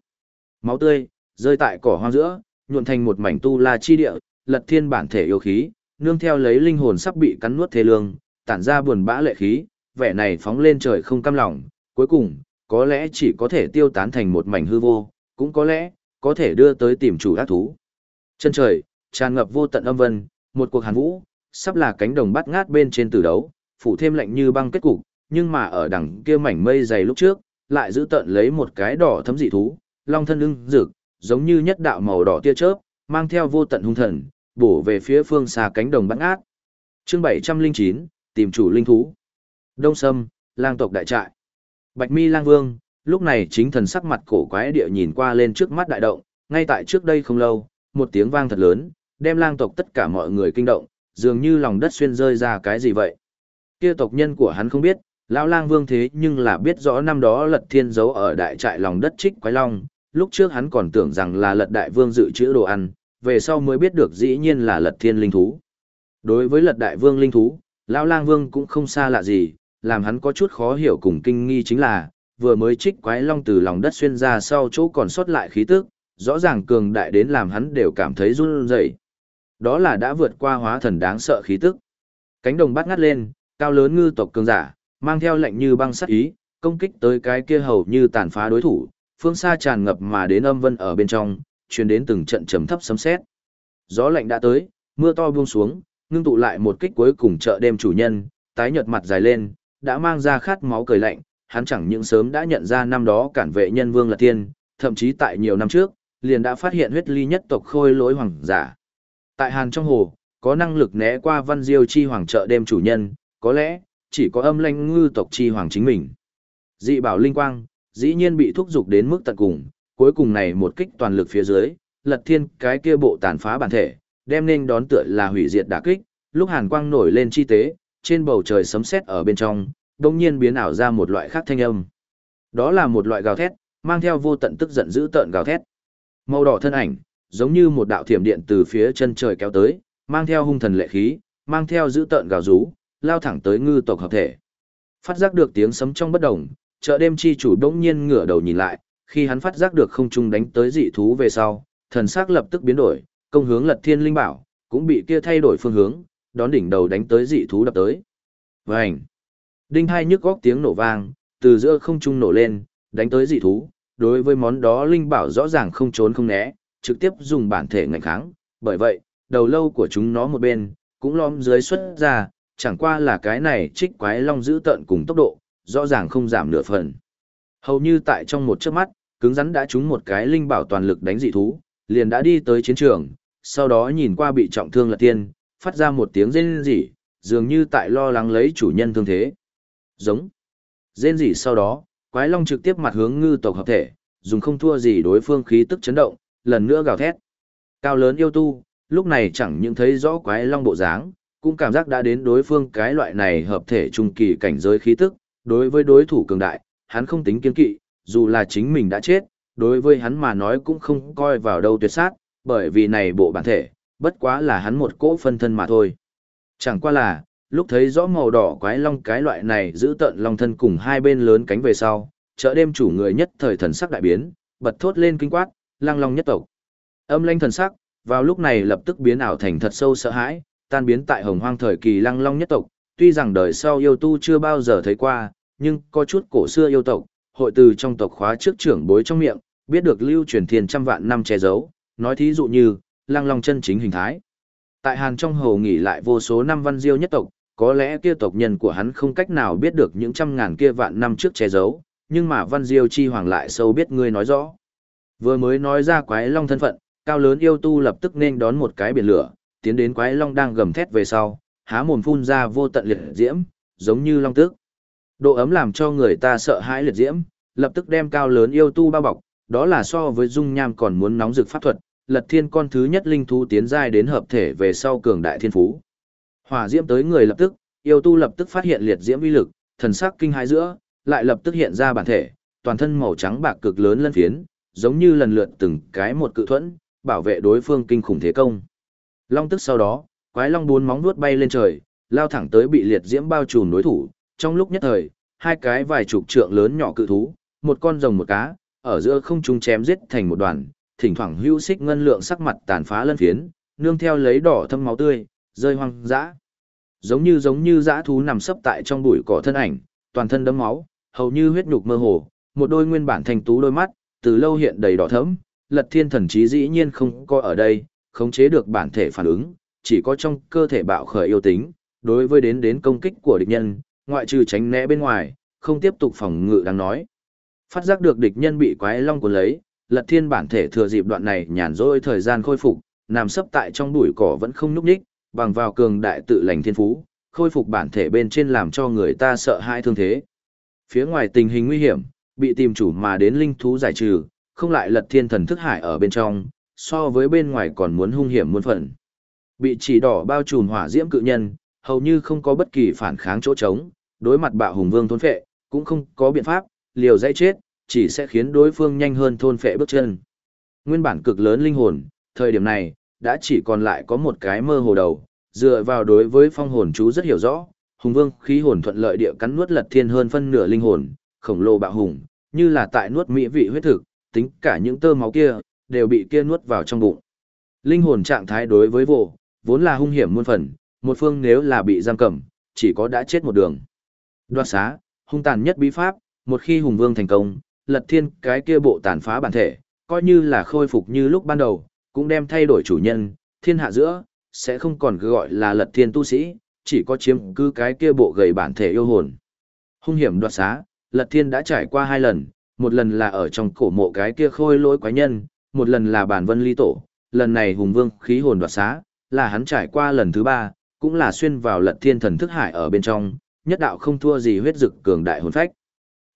Máu tươi, rơi tại cỏ hoang giữa, nhuộn thành một mảnh tu la chi địa, lật thiên bản thể yêu khí, nương theo lấy linh hồn sắp bị cắn nuốt thế lương, tản ra buồn bã lệ khí, vẻ này phóng lên trời không cam lòng, cuối cùng, có lẽ chỉ có thể tiêu tán thành một mảnh hư vô, cũng có lẽ, có thể đưa tới tìm chủ ác thú. Chân trời, tràn ngập vô tận âm vân, một cuộc hàn vũ, sắp là cánh đồng bát ngát bên trên tử đấu, phủ thêm lạnh như băng kết cục, nhưng mà ở đằng kia mảnh mây dày lúc trước, lại giữ tận lấy một cái đỏ thấm dị thú, long thân ưng rực, giống như nhất đạo màu đỏ tia chớp, mang theo vô tận hung thần, bổ về phía phương xa cánh đồng băng ác. Chương 709, tìm chủ linh thú. Đông Sâm, lang tộc đại trại. Bạch Mi Lang Vương, lúc này chính thần sắc mặt cổ quái địa nhìn qua lên trước mắt đại động, ngay tại trước đây không lâu, một tiếng vang thật lớn, đem lang tộc tất cả mọi người kinh động, dường như lòng đất xuyên rơi ra cái gì vậy. Kia tộc nhân của hắn không biết, lão lang vương thế nhưng là biết rõ năm đó lật thiên giấu ở đại trại lòng đất trích quái long, lúc trước hắn còn tưởng rằng là lật đại vương dự trữ đồ ăn, về sau mới biết được dĩ nhiên là lật thiên linh thú. Đối với lật đại vương linh thú, lão lang vương cũng không xa lạ gì, làm hắn có chút khó hiểu cùng kinh nghi chính là, vừa mới trích quái long từ lòng đất xuyên ra sau chỗ còn sót lại khí tức, rõ ràng cường đại đến làm hắn đều cảm thấy run rẩy. Đó là đã vượt qua hóa thần đáng sợ khí tức. Cánh đồng bắt ngắt lên, cao lớn ngư tộc cường giả, mang theo lệnh như băng sắt ý, công kích tới cái kia hầu như tàn phá đối thủ, phương xa tràn ngập mà đến âm vân ở bên trong, truyền đến từng trận trầm thấp sấm sét. Gió lạnh đã tới, mưa to buông xuống, ngưng tụ lại một kích cuối cùng chợ đêm chủ nhân, tái nhợt mặt dài lên, đã mang ra khát máu cười lạnh, hắn chẳng những sớm đã nhận ra năm đó cản vệ nhân vương là tiên, thậm chí tại nhiều năm trước, liền đã phát hiện huyết ly nhất tộc khôi lỗi hoàng giả. Tại Hàn trong hồ, có năng lực né qua văn diêu chi hoàng chợ đêm chủ nhân, có lẽ, chỉ có âm lanh ngư tộc chi hoàng chính mình. Dị bảo linh quang, dĩ nhiên bị thúc giục đến mức tận cùng, cuối cùng này một kích toàn lực phía dưới, lật thiên cái kia bộ tàn phá bản thể, đem nên đón tựa là hủy diệt đả kích, lúc hàn quang nổi lên chi tế, trên bầu trời sấm sét ở bên trong, đồng nhiên biến ảo ra một loại khác thanh âm. Đó là một loại gào thét, mang theo vô tận tức giận dữ tợn gào thét. Màu đỏ thân ảnh, giống như một đạo thiểm điện từ phía chân trời kéo tới, mang theo hung thần lệ khí, mang theo dữ tợn gào rú, lao thẳng tới ngư tộc hợp thể. Phát giác được tiếng sấm trong bất động, chợ đêm chi chủ bỗng nhiên ngửa đầu nhìn lại, khi hắn phát giác được không trung đánh tới dị thú về sau, thần sắc lập tức biến đổi, công hướng lật thiên linh bảo, cũng bị kia thay đổi phương hướng, đón đỉnh đầu đánh tới dị thú đập tới. Vành! Đinh hai nhức góc tiếng nổ vang, từ giữa không trung nổ lên, đánh tới dị thú, đối với món đó linh bảo rõ ràng không trốn không né, trực tiếp dùng bản thể ngạnh kháng, bởi vậy, đầu lâu của chúng nó một bên, cũng lõm dưới xuất ra, chẳng qua là cái này trích quái long giữ tận cùng tốc độ, rõ ràng không giảm nửa phần. Hầu như tại trong một chớp mắt, cứng rắn đã trúng một cái linh bảo toàn lực đánh dị thú, liền đã đi tới chiến trường, sau đó nhìn qua bị trọng thương lật tiên, phát ra một tiếng rên rỉ, dường như tại lo lắng lấy chủ nhân thương thế. Giống. Rên rỉ sau đó, quái long trực tiếp mặt hướng ngư tộc hợp thể, dùng không thua gì đối phương khí tức chấn động, lần nữa gào thét. Cao lớn yêu tu, lúc này chẳng những thấy rõ quái long bộ dáng, cũng cảm giác đã đến đối phương cái loại này hợp thể trung kỳ cảnh giới khí tức, đối với đối thủ cường đại, hắn không tính kiên kỵ, dù là chính mình đã chết, đối với hắn mà nói cũng không coi vào đâu tuyệt sát, bởi vì này bộ bản thể, bất quá là hắn một cỗ phân thân mà thôi. Chẳng qua là, lúc thấy rõ màu đỏ quái long cái loại này giữ tận long thân cùng hai bên lớn cánh về sau, chợ đêm chủ người nhất thời thần sắc đại biến, bật thốt lên kinh quát, lang long nhất tộc. Âm lanh thần sắc, vào lúc này lập tức biến ảo thành thật sâu sợ hãi, tan biến tại hồng hoang thời kỳ lang long nhất tộc, tuy rằng đời sau yêu tu chưa bao giờ thấy qua, nhưng có chút cổ xưa yêu tộc, hội từ trong tộc khóa trước trưởng bối trong miệng, biết được lưu truyền thiên trăm vạn năm che giấu, nói thí dụ như, lang long chân chính hình thái. Tại Hàn trong hồ nghỉ lại vô số năm văn diêu nhất tộc, có lẽ kia tộc nhân của hắn không cách nào biết được những trăm ngàn kia vạn năm trước che giấu, nhưng mà văn diêu chi hoàng lại sâu biết ngươi nói rõ. Vừa mới nói ra quái long thân phận, cao lớn yêu tu lập tức nên đón một cái biển lửa, tiến đến quái long đang gầm thét về sau, há mồm phun ra vô tận liệt diễm, giống như long tức. Độ ấm làm cho người ta sợ hãi liệt diễm, lập tức đem cao lớn yêu tu bao bọc, đó là so với dung nham còn muốn nóng rực pháp thuật, lật thiên con thứ nhất linh thú tiến giai đến hợp thể về sau cường đại thiên phú. Hỏa diễm tới người lập tức, yêu tu lập tức phát hiện liệt diễm uy lực, thần sắc kinh hãi giữa, lại lập tức hiện ra bản thể, toàn thân màu trắng bạc cực lớn lân phiến, giống như lần lượt từng cái một cự thuẫn, bảo vệ đối phương kinh khủng thế công. Long tức sau đó, quái long bốn móng vuốt bay lên trời, lao thẳng tới bị liệt diễm bao trùm đối thủ, trong lúc nhất thời, hai cái vài chục trượng lớn nhỏ cự thú, một con rồng một cá, ở giữa không trung chém giết thành một đoàn, thỉnh thoảng hưu xích ngân lượng sắc mặt tàn phá lân phiến, nương theo lấy đỏ thâm máu tươi, rơi hoang dã. Giống như giống như dã thú nằm sấp tại trong bụi cỏ thân ảnh, toàn thân đẫm máu, hầu như huyết nhục mơ hồ, một đôi nguyên bản thành tú đôi mắt, từ lâu hiện đầy đỏ thẫm, Lật Thiên thần trí dĩ nhiên không có ở đây, khống chế được bản thể phản ứng, chỉ có trong cơ thể bạo khởi yêu tính, đối với đến đến công kích của địch nhân, ngoại trừ tránh né bên ngoài, không tiếp tục phòng ngự đang nói. Phát giác được địch nhân bị quái long cuốn lấy, Lật Thiên bản thể thừa dịp đoạn này nhàn rỗi thời gian khôi phục, nằm sấp tại trong bụi cỏ vẫn không nhúc nhích, bằng vào cường đại tự lành thiên phú, khôi phục bản thể bên trên làm cho người ta sợ hãi thương thế. Phía ngoài tình hình nguy hiểm, bị tìm chủ mà đến linh thú giải trừ, không lại lật thiên thần thức hải ở bên trong, so với bên ngoài còn muốn hung hiểm muôn phần. Bị chỉ đỏ bao trùm hỏa diễm cự nhân, hầu như không có bất kỳ phản kháng chỗ trống, đối mặt bạo hùng vương thôn phệ, cũng không có biện pháp, liều dãy chết, chỉ sẽ khiến đối phương nhanh hơn thôn phệ bước chân. Nguyên bản cực lớn linh hồn, thời điểm này, đã chỉ còn lại có một cái mơ hồ đầu, dựa vào đối với phong hồn chú rất hiểu rõ, hùng vương khí hồn thuận lợi địa cắn nuốt lật thiên hơn phân nửa linh hồn, khổng lồ bạo hùng, như là tại nuốt mỹ vị huyết thực, tính cả những tơ máu kia, đều bị kia nuốt vào trong bụng. Linh hồn trạng thái đối với vụ, vốn là hung hiểm muôn phần, một phương nếu là bị giam cầm, chỉ có đã chết một đường. Đoạt xá, hung tàn nhất bí pháp, một khi hùng vương thành công, lật thiên cái kia bộ tàn phá bản thể, coi như là khôi phục như lúc ban đầu, cũng đem thay đổi chủ nhân, thiên hạ giữa, sẽ không còn cứ gọi là lật thiên tu sĩ, chỉ có chiếm cứ cái kia bộ gầy bản thể yêu hồn. Hung hiểm đoạt xá, lật thiên đã trải qua hai lần, một lần là ở trong cổ mộ cái kia khôi lỗi quái nhân, một lần là bản vân ly tổ, lần này hùng vương khí hồn đoạt xá, là hắn trải qua lần thứ ba, cũng là xuyên vào lật thiên thần thức hải ở bên trong, nhất đạo không thua gì huyết dực cường đại hồn phách.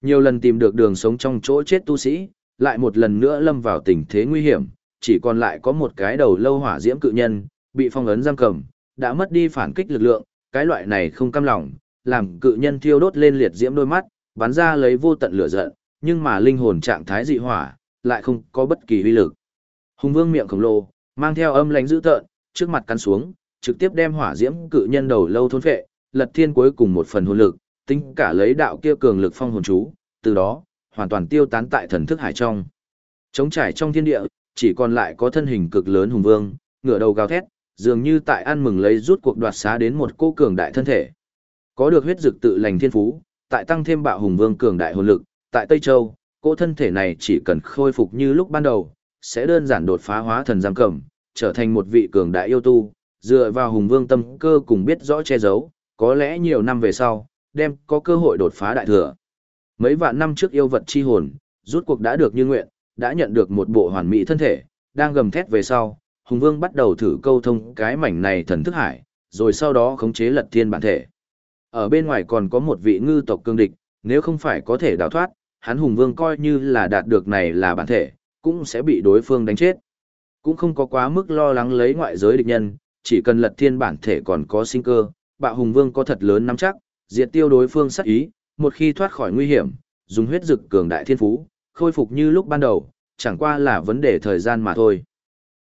Nhiều lần tìm được đường sống trong chỗ chết tu sĩ, lại một lần nữa lâm vào tình thế nguy hiểm, chỉ còn lại có một cái đầu lâu hỏa diễm cự nhân, bị phong ấn giam cầm, đã mất đi phản kích lực lượng, cái loại này không cam lòng, làm cự nhân thiêu đốt lên liệt diễm đôi mắt, bắn ra lấy vô tận lửa giận, nhưng mà linh hồn trạng thái dị hỏa, lại không có bất kỳ uy lực. Hùng vương miệng khổng lồ, mang theo âm lãnh dữ tợn, trước mặt cắn xuống, trực tiếp đem hỏa diễm cự nhân đầu lâu thôn phệ, lật thiên cuối cùng một phần hồn lực, tính cả lấy đạo kia cường lực phong hồn chú, từ đó, hoàn toàn tiêu tán tại thần thức hải trong. Trống trải trong thiên địa, chỉ còn lại có thân hình cực lớn hùng vương, ngửa đầu gào thét, dường như tại ăn mừng lấy rút cuộc đoạt xá đến một cô cường đại thân thể. Có được huyết dực tự lành thiên phú, tại tăng thêm bạo hùng vương cường đại hồn lực, tại Tây Châu, cô thân thể này chỉ cần khôi phục như lúc ban đầu, sẽ đơn giản đột phá hóa thần giam cầm, trở thành một vị cường đại yêu tu, dựa vào hùng vương tâm cơ cùng biết rõ che giấu, có lẽ nhiều năm về sau, đem có cơ hội đột phá đại thừa. Mấy vạn năm trước yêu vật chi hồn, rút cuộc đã được như nguyện, đã nhận được một bộ hoàn mỹ thân thể, đang gầm thét về sau, hùng vương bắt đầu thử câu thông cái mảnh này thần thức hải, rồi sau đó khống chế lật thiên bản thể. Ở bên ngoài còn có một vị ngư tộc cương địch, nếu không phải có thể đào thoát, hắn hùng vương coi như là đạt được này là bản thể, cũng sẽ bị đối phương đánh chết. Cũng không có quá mức lo lắng lấy ngoại giới địch nhân, chỉ cần lật thiên bản thể còn có sinh cơ, bạo hùng vương có thật lớn nắm chắc, diệt tiêu đối phương sát ý, một khi thoát khỏi nguy hiểm, dùng huyết dực cường đại thiên phú, khôi phục như lúc ban đầu, chẳng qua là vấn đề thời gian mà thôi.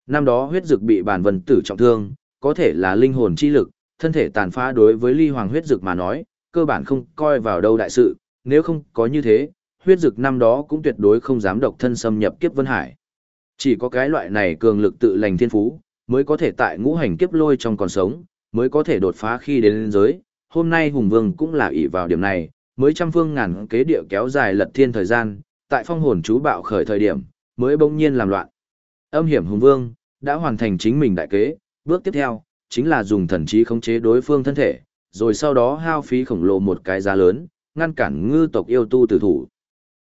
Năm đó huyết dực bị bản vân tử trọng thương, có thể là linh hồn chi lực, thân thể tàn phá đối với ly hoàng huyết dực mà nói, cơ bản không coi vào đâu đại sự, nếu không có như thế, huyết dực năm đó cũng tuyệt đối không dám độc thân xâm nhập kiếp vân hải. Chỉ có cái loại này cường lực tự lành thiên phú, mới có thể tại ngũ hành kiếp lôi trong còn sống, mới có thể đột phá khi đến lên giới. Hôm nay Hùng Vương cũng là ỷ vào điểm này, mới trăm phương ngàn kế địa kéo dài lật thiên thời gian, tại phong hồn chú bạo khởi thời điểm, mới bỗng nhiên làm loạn. Âm hiểm Hùng Vương đã hoàn thành chính mình đại kế, bước tiếp theo chính là dùng thần trí khống chế đối phương thân thể, rồi sau đó hao phí khổng lồ một cái giá lớn, ngăn cản ngư tộc yêu tu tử thủ.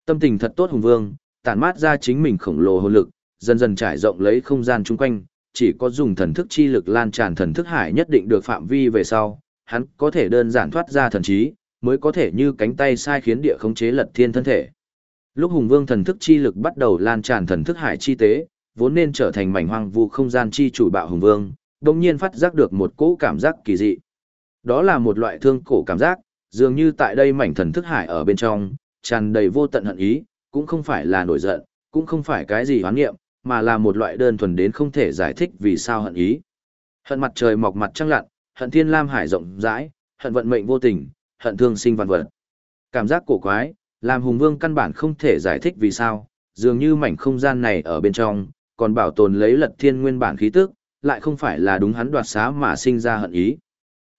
Tâm tình thật tốt Hùng Vương, tản mát ra chính mình khổng lồ hồn lực, dần dần trải rộng lấy không gian chung quanh, chỉ có dùng thần thức chi lực lan tràn thần thức hải nhất định được phạm vi về sau, hắn có thể đơn giản thoát ra thần trí, mới có thể như cánh tay sai khiến địa khống chế lật thiên thân thể. Lúc Hùng Vương thần thức chi lực bắt đầu lan tràn thần thức hải chi tế, vốn nên trở thành mảnh hoang vu không gian chi chủ bạo Hùng Vương, đồng nhiên phát giác được một cỗ cảm giác kỳ dị. Đó là một loại thương cổ cảm giác, dường như tại đây mảnh thần thức hải ở bên trong, tràn đầy vô tận hận ý, cũng không phải là nổi giận, cũng không phải cái gì hoán nghiệm, mà là một loại đơn thuần đến không thể giải thích vì sao hận ý. Hận mặt trời mọc mặt trăng lặn, hận thiên lam hải rộng rãi, hận vận mệnh vô tình, hận thương sinh vạn vật. Cảm giác cổ quái, làm hùng vương căn bản không thể giải thích vì sao, dường như mảnh không gian này ở bên trong, còn bảo tồn lấy lật thiên nguyên bản khí tức, lại không phải là đúng hắn đoạt xá mà sinh ra hận ý.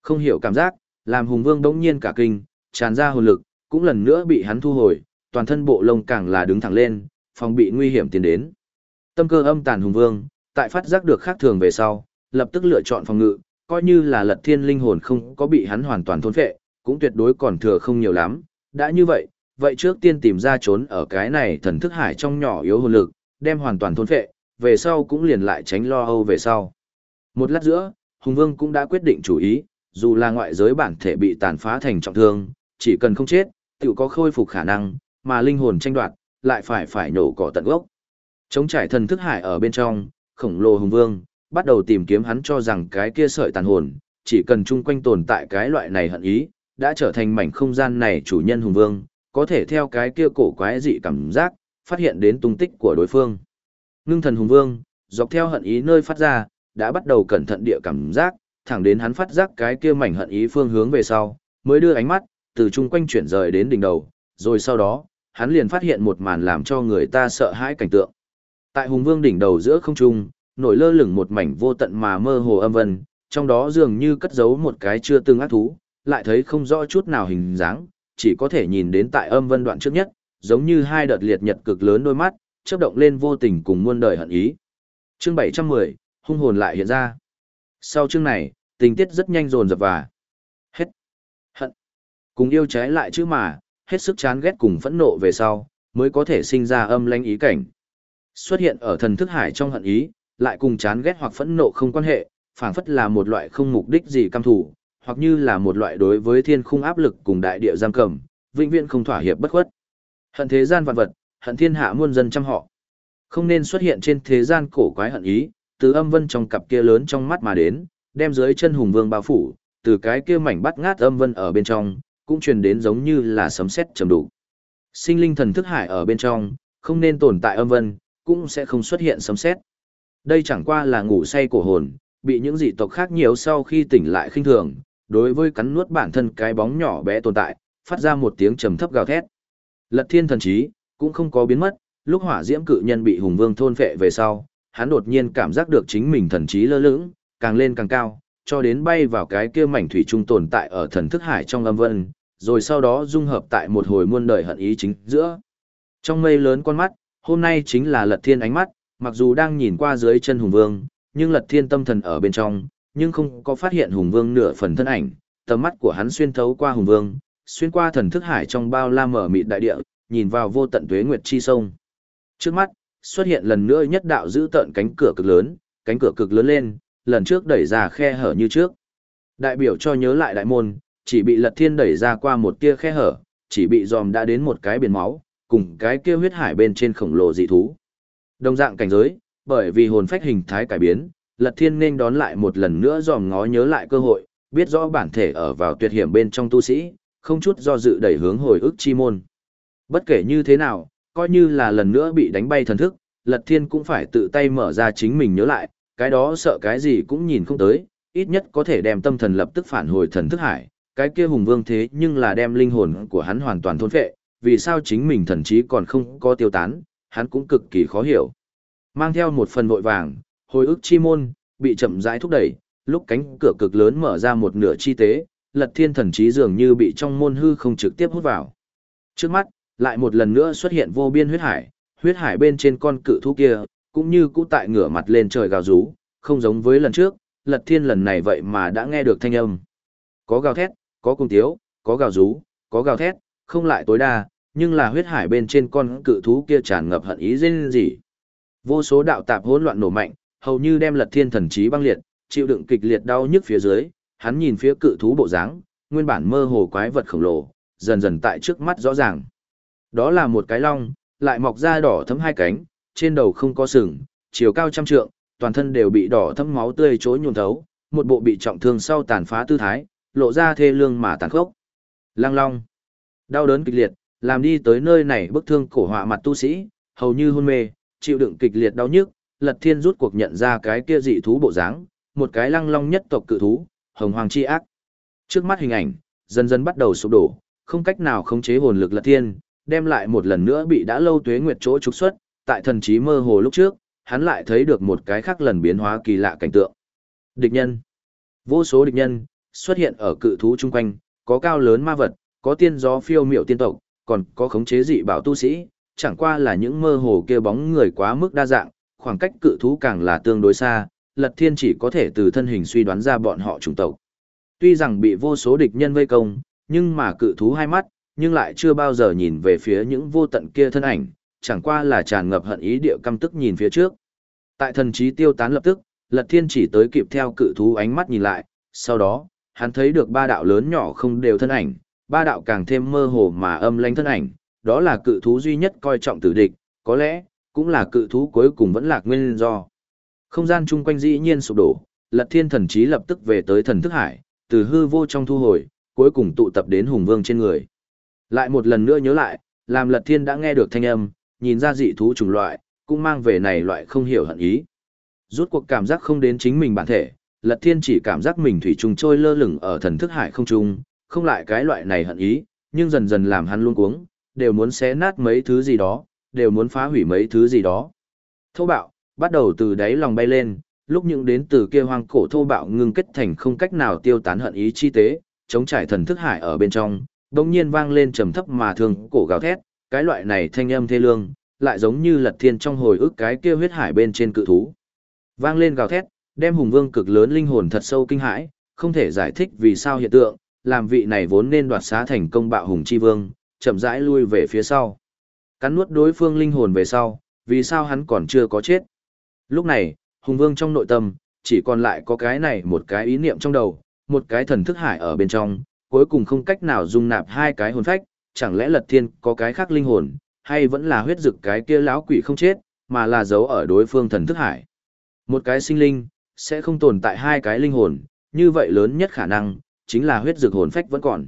Không hiểu cảm giác, làm hùng vương đống nhiên cả kinh, tràn ra hồn lực, cũng lần nữa bị hắn thu hồi, toàn thân bộ lông càng là đứng thẳng lên, phòng bị nguy hiểm tiến đến. Tâm cơ âm tàn hùng vương, tại phát giác được khác thường về sau, lập tức lựa chọn phòng ngự, coi như là lật thiên linh hồn không có bị hắn hoàn toàn thôn phệ, cũng tuyệt đối còn thừa không nhiều lắm. Đã như vậy, vậy trước tiên tìm ra trốn ở cái này thần thức hải trong nhỏ yếu hồn lực, đem hoàn toàn thôn phệ, về sau cũng liền lại tránh lo âu về sau. Một lát giữa, Hùng Vương cũng đã quyết định chủ ý, dù là ngoại giới bản thể bị tàn phá thành trọng thương, chỉ cần không chết, tự có khôi phục khả năng, mà linh hồn tranh đoạt, lại phải phải nổ cỏ tận gốc. Chống trải thần thức hải ở bên trong, khổng lồ hùng vương, bắt đầu tìm kiếm hắn cho rằng cái kia sợi tàn hồn, chỉ cần chung quanh tồn tại cái loại này hận ý, đã trở thành mảnh không gian này chủ nhân hùng vương, có thể theo cái kia cổ quái dị cảm giác, phát hiện đến tung tích của đối phương. Ngưng thần hùng vương, dọc theo hận ý nơi phát ra, đã bắt đầu cẩn thận địa cảm giác, thẳng đến hắn phát giác cái kia mảnh hận ý phương hướng về sau, mới đưa ánh mắt, từ chung quanh chuyển rời đến đỉnh đầu, rồi sau đó, hắn liền phát hiện một màn làm cho người ta sợ hãi cảnh tượng. Tại Hùng Vương đỉnh đầu giữa không trung, nổi lơ lửng một mảnh vô tận mà mơ hồ âm vân, trong đó dường như cất giấu một cái chưa từng ác thú, lại thấy không rõ chút nào hình dáng, chỉ có thể nhìn đến tại âm vân đoạn trước nhất, giống như hai đợt liệt nhật cực lớn đôi mắt, chớp động lên vô tình cùng muôn đời hận ý. Chương 710, hung hồn lại hiện ra. Sau chương này, tình tiết rất nhanh dồn dập và hết hận cùng yêu trái lại chứ mà, hết sức chán ghét cùng phẫn nộ về sau, mới có thể sinh ra âm lãnh ý cảnh. Xuất hiện ở thần thức hải trong hận ý, lại cùng chán ghét hoặc phẫn nộ không quan hệ, phảng phất là một loại không mục đích gì cam thủ, hoặc như là một loại đối với thiên khung áp lực cùng đại địa giam cầm, vĩnh viễn không thỏa hiệp bất khuất. Hận thế gian vạn vật, hận thiên hạ muôn dân trăm họ. Không nên xuất hiện trên thế gian cổ quái hận ý, từ âm vân trong cặp kia lớn trong mắt mà đến, đem dưới chân hùng vương bao phủ, từ cái kia mảnh bắt ngát âm vân ở bên trong, cũng truyền đến giống như là sấm sét trầm đủ. Sinh linh thần thức hải ở bên trong, không nên tồn tại âm vân, cũng sẽ không xuất hiện sấm sét. Đây chẳng qua là ngủ say cổ hồn, bị những dị tộc khác nhiều sau khi tỉnh lại khinh thường, đối với cắn nuốt bản thân cái bóng nhỏ bé tồn tại, phát ra một tiếng trầm thấp gào thét. Lật thiên thần trí, cũng không có biến mất, lúc hỏa diễm cự nhân bị hùng vương thôn phệ về sau, hắn đột nhiên cảm giác được chính mình thần trí lơ lửng, càng lên càng cao, cho đến bay vào cái kia mảnh thủy trung tồn tại ở thần thức hải trong âm vân, rồi sau đó dung hợp tại một hồi muôn đời hận ý chính giữa. Trong mây lớn con mắt, hôm nay chính là lật thiên ánh mắt, mặc dù đang nhìn qua dưới chân hùng vương, nhưng lật thiên tâm thần ở bên trong, nhưng không có phát hiện hùng vương nửa phần thân ảnh, tầm mắt của hắn xuyên thấu qua hùng vương, xuyên qua thần thức hải trong bao la mở mịt đại địa, nhìn vào vô tận tuế nguyệt chi sông. Trước mắt, xuất hiện lần nữa nhất đạo giữ tận cánh cửa cực lớn, cánh cửa cực lớn lên, lần trước đẩy ra khe hở như trước. Đại biểu cho nhớ lại đại môn, chỉ bị lật thiên đẩy ra qua một tia khe hở, chỉ bị dòm đã đến một cái biển máu, cùng cái kia huyết hải bên trên khổng lồ dị thú. Đồng dạng cảnh giới, bởi vì hồn phách hình thái cải biến, lật thiên nên đón lại một lần nữa dòm ngó nhớ lại cơ hội, biết rõ bản thể ở vào tuyệt hiểm bên trong tu sĩ, không chút do dự đẩy hướng hồi ức chi môn. Bất kể như thế nào, coi như là lần nữa bị đánh bay thần thức, Lật Thiên cũng phải tự tay mở ra chính mình nhớ lại, cái đó sợ cái gì cũng nhìn không tới, ít nhất có thể đem tâm thần lập tức phản hồi thần thức hải, cái kia hùng vương thế nhưng là đem linh hồn của hắn hoàn toàn thôn phệ, vì sao chính mình thần trí còn không có tiêu tán, hắn cũng cực kỳ khó hiểu. Mang theo một phần vội vàng, hồi ức chi môn, bị chậm rãi thúc đẩy, lúc cánh cửa cực lớn mở ra một nửa chi tế, lật thiên thần trí dường như bị trong môn hư không trực tiếp hút vào. Trước mắt, lại một lần nữa xuất hiện vô biên huyết hải, huyết hải bên trên con cự thú kia, cũng như cũ tại ngửa mặt lên trời gào rú, không giống với lần trước, lật thiên lần này vậy mà đã nghe được thanh âm. Có gào thét, có cung tiếu, có gào rú, có gào thét, không lại tối đa, nhưng là huyết hải bên trên con cự thú kia tràn ngập hận ý dên gì, Vô số đạo tạp hỗn loạn nổ mạnh, hầu như đem lật thiên thần trí băng liệt, chịu đựng kịch liệt đau nhức phía dưới, hắn nhìn phía cự thú bộ dáng, nguyên bản mơ hồ quái vật khổng lồ, dần dần tại trước mắt rõ ràng. Đó là một cái long, lại mọc ra đỏ thấm hai cánh, trên đầu không có sừng, chiều cao trăm trượng, toàn thân đều bị đỏ thấm máu tươi chối nhuộm thấu, một bộ bị trọng thương sau tàn phá tư thái, lộ ra thê lương mà tàn khốc. Lang long, đau đớn kịch liệt, làm đi tới nơi này bức thương cổ họa mặt tu sĩ, hầu như hôn mê, chịu đựng kịch liệt đau nhức, Lật Thiên rút cuộc nhận ra cái kia dị thú bộ dáng, một cái lăng long nhất tộc cự thú, hồng hoàng chi ác. Trước mắt hình ảnh, dần dần bắt đầu sụp đổ, không cách nào khống chế hồn lực Lật Thiên, đem lại một lần nữa bị đã lâu tuế nguyệt chỗ trục xuất, tại thần trí mơ hồ lúc trước, hắn lại thấy được một cái khác lần biến hóa kỳ lạ cảnh tượng. Địch nhân. Vô số địch nhân xuất hiện ở cự thú chung quanh, có cao lớn ma vật, có tiên gió phiêu miệu tiên tộc, còn có khống chế dị bảo tu sĩ, chẳng qua là những mơ hồ kia bóng người quá mức đa dạng, khoảng cách cự thú càng là tương đối xa, Lật Thiên chỉ có thể từ thân hình suy đoán ra bọn họ chủng tộc. Tuy rằng bị vô số địch nhân vây công, nhưng mà cự thú hai mắt, nhưng lại chưa bao giờ nhìn về phía những vô tận kia thân ảnh, chẳng qua là tràn ngập hận ý địa căm tức nhìn phía trước. Tại thần trí tiêu tán lập tức, Lật Thiên chỉ tới kịp theo cự thú ánh mắt nhìn lại, sau đó, hắn thấy được ba đạo lớn nhỏ không đều thân ảnh, ba đạo càng thêm mơ hồ mà âm lãnh thân ảnh, đó là cự thú duy nhất coi trọng tử địch, có lẽ, cũng là cự thú cuối cùng vẫn lạc nguyên do. Không gian chung quanh dĩ nhiên sụp đổ, Lật Thiên thần trí lập tức về tới thần thức hải, từ hư vô trong thu hồi, cuối cùng tụ tập đến hùng vương trên người. Lại một lần nữa nhớ lại, làm Lật Thiên đã nghe được thanh âm, nhìn ra dị thú chủng loại, cũng mang về này loại không hiểu hận ý. Rút cuộc cảm giác không đến chính mình bản thể, Lật Thiên chỉ cảm giác mình thủy trùng trôi lơ lửng ở thần thức hải không trung, không lại cái loại này hận ý, nhưng dần dần làm hắn luôn cuống, đều muốn xé nát mấy thứ gì đó, đều muốn phá hủy mấy thứ gì đó. Thô bạo, bắt đầu từ đáy lòng bay lên, lúc những đến từ kia hoang cổ thô bạo ngưng kết thành không cách nào tiêu tán hận ý chi tế, chống trải thần thức hải ở bên trong, đồng nhiên vang lên trầm thấp mà thường cổ gào thét, cái loại này thanh âm thê lương, lại giống như lật thiên trong hồi ức cái kia huyết hải bên trên cự thú. Vang lên gào thét, đem hùng vương cực lớn linh hồn thật sâu kinh hãi, không thể giải thích vì sao hiện tượng, làm vị này vốn nên đoạt xá thành công bạo hùng chi vương, chậm rãi lui về phía sau. Cắn nuốt đối phương linh hồn về sau, vì sao hắn còn chưa có chết. Lúc này, hùng vương trong nội tâm, chỉ còn lại có cái này một cái ý niệm trong đầu, một cái thần thức hải ở bên trong, cuối cùng không cách nào dung nạp hai cái hồn phách, chẳng lẽ lật thiên có cái khác linh hồn, hay vẫn là huyết dực cái kia lão quỷ không chết, mà là giấu ở đối phương thần thức hải. Một cái sinh linh, sẽ không tồn tại hai cái linh hồn, như vậy lớn nhất khả năng, chính là huyết dược hồn phách vẫn còn.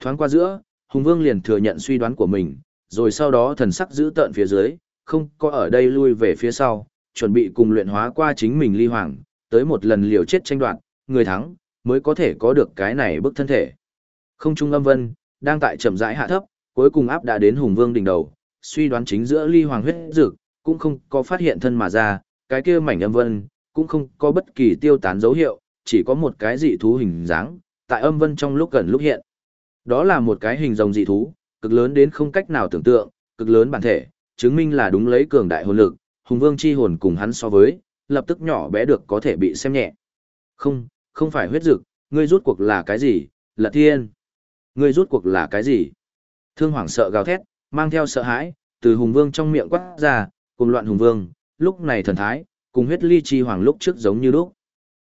Thoáng qua giữa, Hùng Vương liền thừa nhận suy đoán của mình, rồi sau đó thần sắc giữ tợn phía dưới, không có ở đây lui về phía sau, chuẩn bị cùng luyện hóa qua chính mình ly hoàng, tới một lần liều chết tranh đoạt, người thắng mới có thể có được cái này bức thân thể. Không trung âm vân, đang tại chậm rãi hạ thấp, cuối cùng áp đã đến hùng vương đỉnh đầu, suy đoán chính giữa ly hoàng huyết dược, cũng không có phát hiện thân mà ra, cái kia mảnh âm vân, cũng không có bất kỳ tiêu tán dấu hiệu, chỉ có một cái dị thú hình dáng, tại âm vân trong lúc gần lúc hiện. Đó là một cái hình rồng dị thú, cực lớn đến không cách nào tưởng tượng, cực lớn bản thể, chứng minh là đúng lấy cường đại hồn lực, hùng vương chi hồn cùng hắn so với, lập tức nhỏ bé được có thể bị xem nhẹ. Không, không phải huyết dực, ngươi rút cuộc là cái gì, lật thiên. Ngươi rút cuộc là cái gì? Thương hoảng sợ gào thét, mang theo sợ hãi, từ hùng vương trong miệng quát ra, cùng loạn hùng vương, lúc này thần thái, cùng huyết ly chi hoàng lúc trước giống như lúc.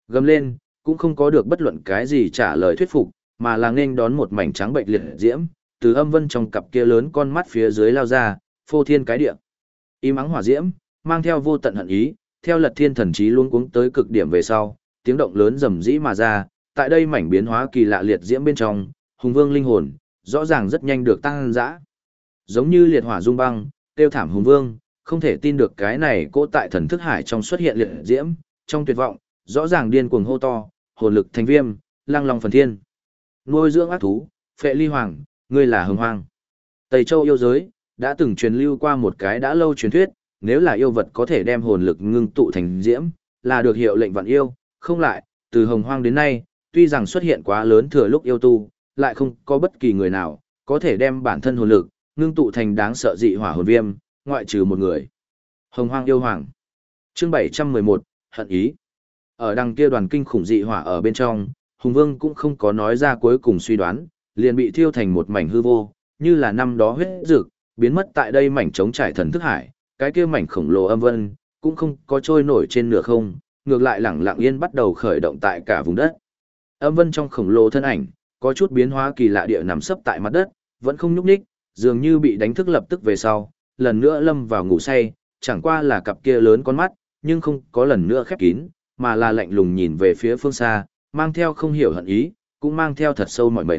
Gầm lên, cũng không có được bất luận cái gì trả lời thuyết phục, mà là nên đón một mảnh trắng bệnh liệt diễm, từ âm vân trong cặp kia lớn con mắt phía dưới lao ra, phô thiên cái địa. Im mắng hỏa diễm, mang theo vô tận hận ý, theo lật thiên thần trí luôn cuống tới cực điểm về sau, tiếng động lớn rầm rĩ mà ra, tại đây mảnh biến hóa kỳ lạ liệt diễm bên trong, hùng vương linh hồn, rõ ràng rất nhanh được tăng dã. Giống như liệt hỏa dung băng, tiêu thảm hùng vương, không thể tin được cái này cỗ tại thần thức hải trong xuất hiện liệt diễm, trong tuyệt vọng, rõ ràng điên cuồng hô to, hồn lực thành viêm, lang lòng phần thiên. Nuôi dưỡng ác thú, phệ ly hoàng, ngươi là hồng hoang. Tây Châu yêu giới, đã từng truyền lưu qua một cái đã lâu truyền thuyết, nếu là yêu vật có thể đem hồn lực ngưng tụ thành diễm, là được hiệu lệnh vạn yêu, không lại, từ hồng hoang đến nay, tuy rằng xuất hiện quá lớn thừa lúc yêu tu, lại không có bất kỳ người nào, có thể đem bản thân hồn lực, ngưng tụ thành đáng sợ dị hỏa hồn viêm, ngoại trừ một người. Hồng hoang yêu hoàng. Chương 711, hận ý. Ở đằng kia đoàn kinh khủng dị hỏa ở bên trong, Hùng Vương cũng không có nói ra cuối cùng suy đoán, liền bị thiêu thành một mảnh hư vô, như là năm đó huyết dược, biến mất tại đây mảnh trống trải thần thức hải, cái kia mảnh khổng lồ âm vân, cũng không có trôi nổi trên nửa không, ngược lại lẳng lặng yên bắt đầu khởi động tại cả vùng đất. Âm vân trong khổng lồ thân ảnh, có chút biến hóa kỳ lạ địa nằm sấp tại mặt đất, vẫn không nhúc nhích, dường như bị đánh thức lập tức về sau, lần nữa lâm vào ngủ say, chẳng qua là cặp kia lớn con mắt, nhưng không có lần nữa khép kín, mà là lạnh lùng nhìn về phía phương xa, mang theo không hiểu hận ý, cũng mang theo thật sâu mỏi mệt.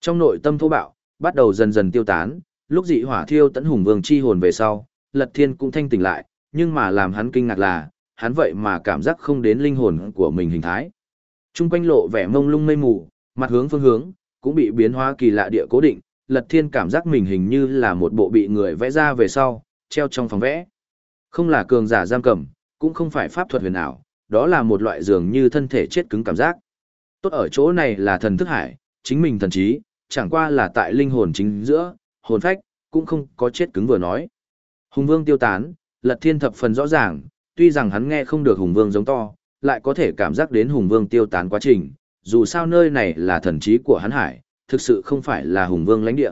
Trong nội tâm thô bạo, bắt đầu dần dần tiêu tán, lúc dị hỏa thiêu tấn hùng vương chi hồn về sau, Lật Thiên cũng thanh tỉnh lại, nhưng mà làm hắn kinh ngạc là, hắn vậy mà cảm giác không đến linh hồn của mình hình thái. Trung quanh lộ vẻ mông lung mây mù, mặt hướng phương hướng, cũng bị biến hóa kỳ lạ địa cố định, Lật Thiên cảm giác mình hình như là một bộ bị người vẽ ra về sau, treo trong phòng vẽ. Không là cường giả giam cầm, cũng không phải pháp thuật huyền ảo, đó là một loại dường như thân thể chết cứng cảm giác. Tốt ở chỗ này là thần thức hải, chính mình thần trí, chẳng qua là tại linh hồn chính giữa, hồn phách, cũng không có chết cứng vừa nói. Hùng vương tiêu tán, lật thiên thập phần rõ ràng, tuy rằng hắn nghe không được hùng vương giống to, lại có thể cảm giác đến hùng vương tiêu tán quá trình, dù sao nơi này là thần trí của hắn hải, thực sự không phải là hùng vương lãnh địa.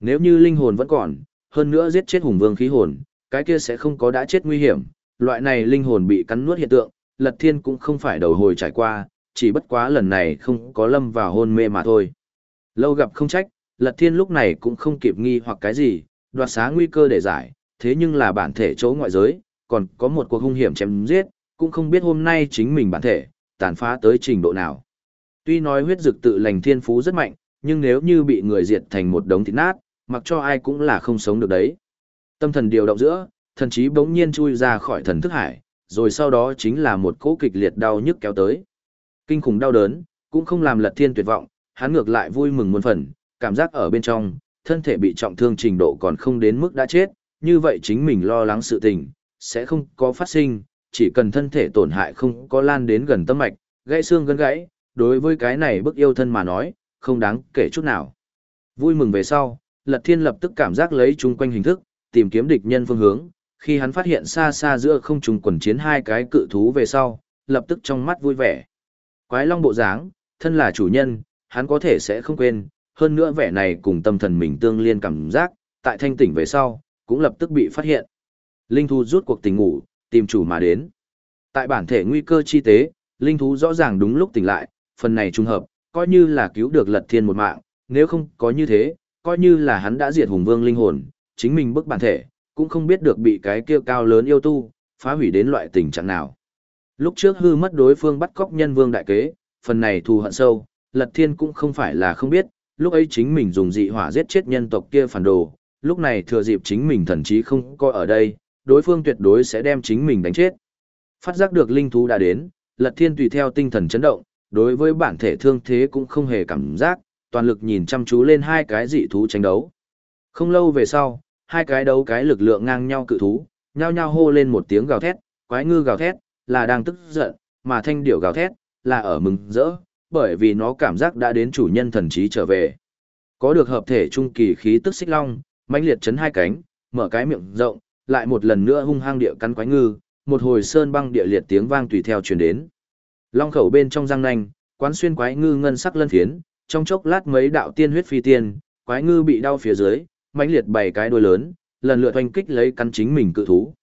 Nếu như linh hồn vẫn còn, hơn nữa giết chết hùng vương khí hồn, cái kia sẽ không có đã chết nguy hiểm, loại này linh hồn bị cắn nuốt hiện tượng, lật thiên cũng không phải đầu hồi trải qua, chỉ bất quá lần này không có lâm vào hôn mê mà thôi. Lâu gặp không trách, lật thiên lúc này cũng không kịp nghi hoặc cái gì, đoạt xá nguy cơ để giải, thế nhưng là bản thể chỗ ngoại giới, còn có một cuộc hung hiểm chém giết, cũng không biết hôm nay chính mình bản thể, tàn phá tới trình độ nào. Tuy nói huyết dực tự lành thiên phú rất mạnh, nhưng nếu như bị người diệt thành một đống thịt nát, mặc cho ai cũng là không sống được đấy. Tâm thần điều động giữa, thần trí bỗng nhiên chui ra khỏi thần thức hải, rồi sau đó chính là một cỗ kịch liệt đau nhức kéo tới. Kinh khủng đau đớn, cũng không làm lật thiên tuyệt vọng, hắn ngược lại vui mừng muôn phần, cảm giác ở bên trong, thân thể bị trọng thương trình độ còn không đến mức đã chết, như vậy chính mình lo lắng sự tình, sẽ không có phát sinh, chỉ cần thân thể tổn hại không có lan đến gần tâm mạch, gãy xương gân gãy, đối với cái này bức yêu thân mà nói, không đáng kể chút nào. Vui mừng về sau, Lật Thiên lập tức cảm giác lấy chung quanh hình thức, tìm kiếm địch nhân phương hướng, khi hắn phát hiện xa xa giữa không trùng quần chiến hai cái cự thú về sau, lập tức trong mắt vui vẻ. Quái long bộ dáng, thân là chủ nhân, hắn có thể sẽ không quên, hơn nữa vẻ này cùng tâm thần mình tương liên cảm giác, tại thanh tỉnh về sau, cũng lập tức bị phát hiện. Linh thú rút cuộc tình ngủ, tìm chủ mà đến. Tại bản thể nguy cơ chi tế, linh thú rõ ràng đúng lúc tỉnh lại, phần này trùng hợp, coi như là cứu được lật thiên một mạng, nếu không có như thế, coi như là hắn đã diệt hùng vương linh hồn, chính mình bức bản thể, cũng không biết được bị cái kia cao lớn yêu tu, phá hủy đến loại tình trạng nào. Lúc trước hư mất đối phương bắt cóc nhân vương đại kế, phần này thù hận sâu, lật thiên cũng không phải là không biết, lúc ấy chính mình dùng dị hỏa giết chết nhân tộc kia phản đồ, lúc này thừa dịp chính mình thần chí không coi ở đây, đối phương tuyệt đối sẽ đem chính mình đánh chết. Phát giác được linh thú đã đến, Lật Thiên tùy theo tinh thần chấn động, đối với bản thể thương thế cũng không hề cảm giác, toàn lực nhìn chăm chú lên hai cái dị thú tranh đấu. Không lâu về sau, hai cái đấu cái lực lượng ngang nhau cự thú, nhao nhao hô lên một tiếng gào thét, quái ngư gào thét, là đang tức giận, mà thanh điểu gào thét, là ở mừng rỡ, bởi vì nó cảm giác đã đến chủ nhân thần trí trở về. Có được hợp thể trung kỳ khí tức xích long, mãnh liệt chấn hai cánh, mở cái miệng rộng, lại một lần nữa hung hăng địa cắn quái ngư, một hồi sơn băng địa liệt tiếng vang tùy theo truyền đến. Long khẩu bên trong răng nanh, quán xuyên quái ngư ngân sắc lân phiến, trong chốc lát mấy đạo tiên huyết phi tiên, quái ngư bị đau phía dưới, mãnh liệt bảy cái đuôi lớn, lần lượt oanh kích lấy cắn chính mình cự thú.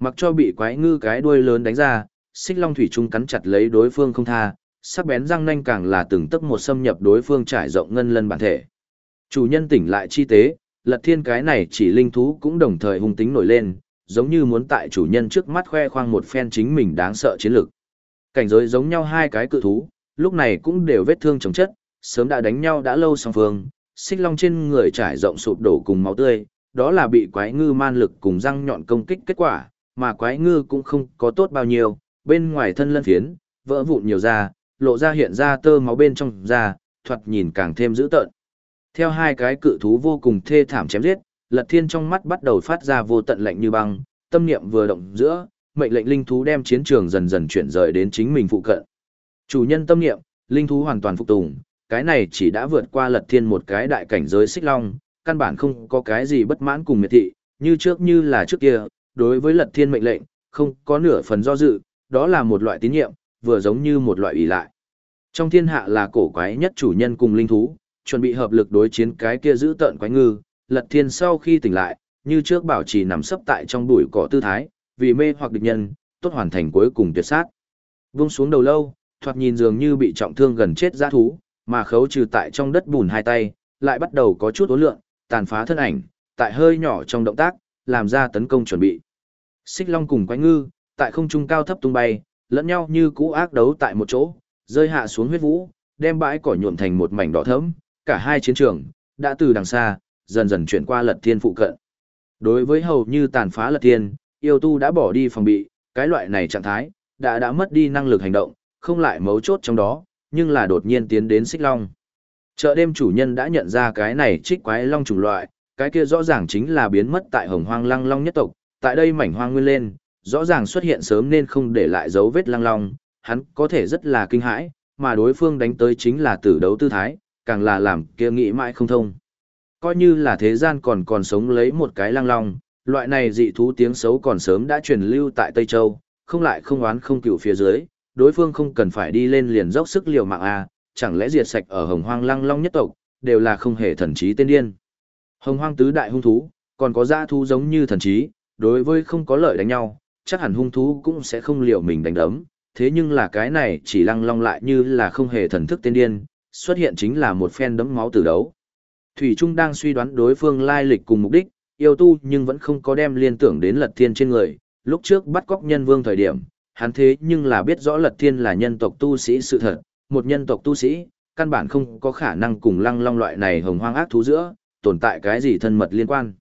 Mặc cho bị quái ngư cái đuôi lớn đánh ra, xích long thủy trung cắn chặt lấy đối phương không tha, sắc bén răng nanh càng là từng tấc một xâm nhập đối phương trải rộng ngân lân bản thể. Chủ nhân tỉnh lại chi tế, lật thiên cái này chỉ linh thú cũng đồng thời hung tính nổi lên, giống như muốn tại chủ nhân trước mắt khoe khoang một phen chính mình đáng sợ chiến lược. Cảnh giới giống nhau hai cái cự thú, lúc này cũng đều vết thương chồng chất, sớm đã đánh nhau đã lâu song phương, xích long trên người trải rộng sụp đổ cùng máu tươi, đó là bị quái ngư man lực cùng răng nhọn công kích kết quả, mà quái ngư cũng không có tốt bao nhiêu, bên ngoài thân lân phiến, vỡ vụn nhiều da, lộ ra hiện ra tơ máu bên trong da, thoạt nhìn càng thêm dữ tợn. Theo hai cái cự thú vô cùng thê thảm chém giết, Lật Thiên trong mắt bắt đầu phát ra vô tận lạnh như băng, tâm niệm vừa động giữa, mệnh lệnh linh thú đem chiến trường dần dần chuyển rời đến chính mình phụ cận. Chủ nhân tâm niệm, linh thú hoàn toàn phục tùng, cái này chỉ đã vượt qua Lật Thiên một cái đại cảnh giới xích long, căn bản không có cái gì bất mãn cùng miệt thị, như trước như là trước kia, đối với Lật Thiên mệnh lệnh, không có nửa phần do dự, đó là một loại tín nhiệm, vừa giống như một loại ủy lại. Trong thiên hạ là cổ quái nhất chủ nhân cùng linh thú, chuẩn bị hợp lực đối chiến cái kia giữ tợn quái ngư, lật thiên sau khi tỉnh lại, như trước bảo trì nằm sấp tại trong bụi cỏ tư thái, vì mê hoặc địch nhân, tốt hoàn thành cuối cùng tuyệt sát. Vung xuống đầu lâu, thoạt nhìn dường như bị trọng thương gần chết giã thú, mà khấu trừ tại trong đất bùn hai tay, lại bắt đầu có chút ố lượng, tàn phá thân ảnh, tại hơi nhỏ trong động tác, làm ra tấn công chuẩn bị. Xích long cùng quái ngư, tại không trung cao thấp tung bay, lẫn nhau như cũ ác đấu tại một chỗ, rơi hạ xuống huyết vũ, đem bãi cỏ nhuộm thành một mảnh đỏ thẫm, cả hai chiến trường đã từ đằng xa dần dần chuyển qua Lật Thiên phụ cận. Đối với hầu như tàn phá Lật Thiên, yêu tu đã bỏ đi phòng bị, cái loại này trạng thái đã đã mất đi năng lực hành động, không lại mấu chốt trong đó, nhưng là đột nhiên tiến đến Xích Long. Chợ đêm chủ nhân đã nhận ra cái này trích quái long chủng loại, cái kia rõ ràng chính là biến mất tại Hồng Hoang Lăng Long nhất tộc, tại đây mảnh hoang nguyên lên, rõ ràng xuất hiện sớm nên không để lại dấu vết lăng long, hắn có thể rất là kinh hãi, mà đối phương đánh tới chính là tử đấu tư thái, càng là làm kia nghĩ mãi không thông. Coi như là thế gian còn còn sống lấy một cái lăng long, loại này dị thú tiếng xấu còn sớm đã truyền lưu tại Tây Châu, không lại không oán không cựu phía dưới, đối phương không cần phải đi lên liền dốc sức liều mạng a, chẳng lẽ diệt sạch ở Hồng Hoang Lăng Long nhất tộc, đều là không hề thần trí tên điên. Hồng Hoang tứ đại hung thú, còn có dã thú giống như thần trí, đối với không có lợi đánh nhau, chắc hẳn hung thú cũng sẽ không liều mình đánh đấm, thế nhưng là cái này chỉ lăng long lại như là không hề thần thức tên điên, xuất hiện chính là một phen đấm máu từ đấu. Thủy Trung đang suy đoán đối phương lai lịch cùng mục đích, yêu tu nhưng vẫn không có đem liên tưởng đến lật thiên trên người, lúc trước bắt cóc nhân vương thời điểm, hắn thế nhưng là biết rõ lật thiên là nhân tộc tu sĩ sự thật, một nhân tộc tu sĩ, căn bản không có khả năng cùng lăng long loại này hồng hoang ác thú giữa, tồn tại cái gì thân mật liên quan.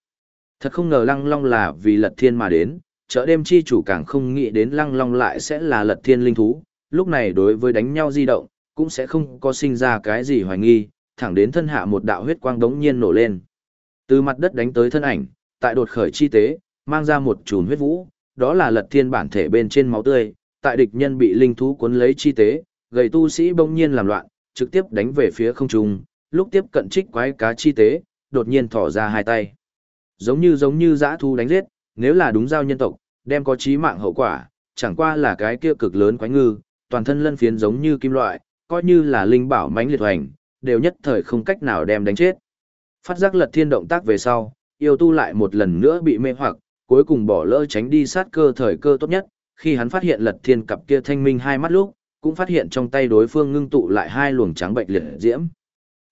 Thật không ngờ lăng long là vì lật thiên mà đến, chợ đêm chi chủ càng không nghĩ đến lăng long lại sẽ là lật thiên linh thú, lúc này đối với đánh nhau di động, cũng sẽ không có sinh ra cái gì hoài nghi, thẳng đến thân hạ một đạo huyết quang đống nhiên nổ lên. Từ mặt đất đánh tới thân ảnh, tại đột khởi chi tế, mang ra một chùm huyết vũ, đó là lật thiên bản thể bên trên máu tươi, tại địch nhân bị linh thú cuốn lấy chi tế, gầy tu sĩ bỗng nhiên làm loạn, trực tiếp đánh về phía không trung, lúc tiếp cận trích quái cá chi tế, đột nhiên thỏ ra hai tay. Giống như giống như dã thu đánh giết, nếu là đúng giao nhân tộc, đem có chí mạng hậu quả, chẳng qua là cái kia cực lớn quái ngư, toàn thân lân phiến giống như kim loại, coi như là linh bảo mãnh liệt hoành, đều nhất thời không cách nào đem đánh chết. Phát giác lật thiên động tác về sau, yêu tu lại một lần nữa bị mê hoặc, cuối cùng bỏ lỡ tránh đi sát cơ thời cơ tốt nhất, khi hắn phát hiện lật thiên cặp kia thanh minh hai mắt lúc, cũng phát hiện trong tay đối phương ngưng tụ lại hai luồng trắng bệnh liệt diễm.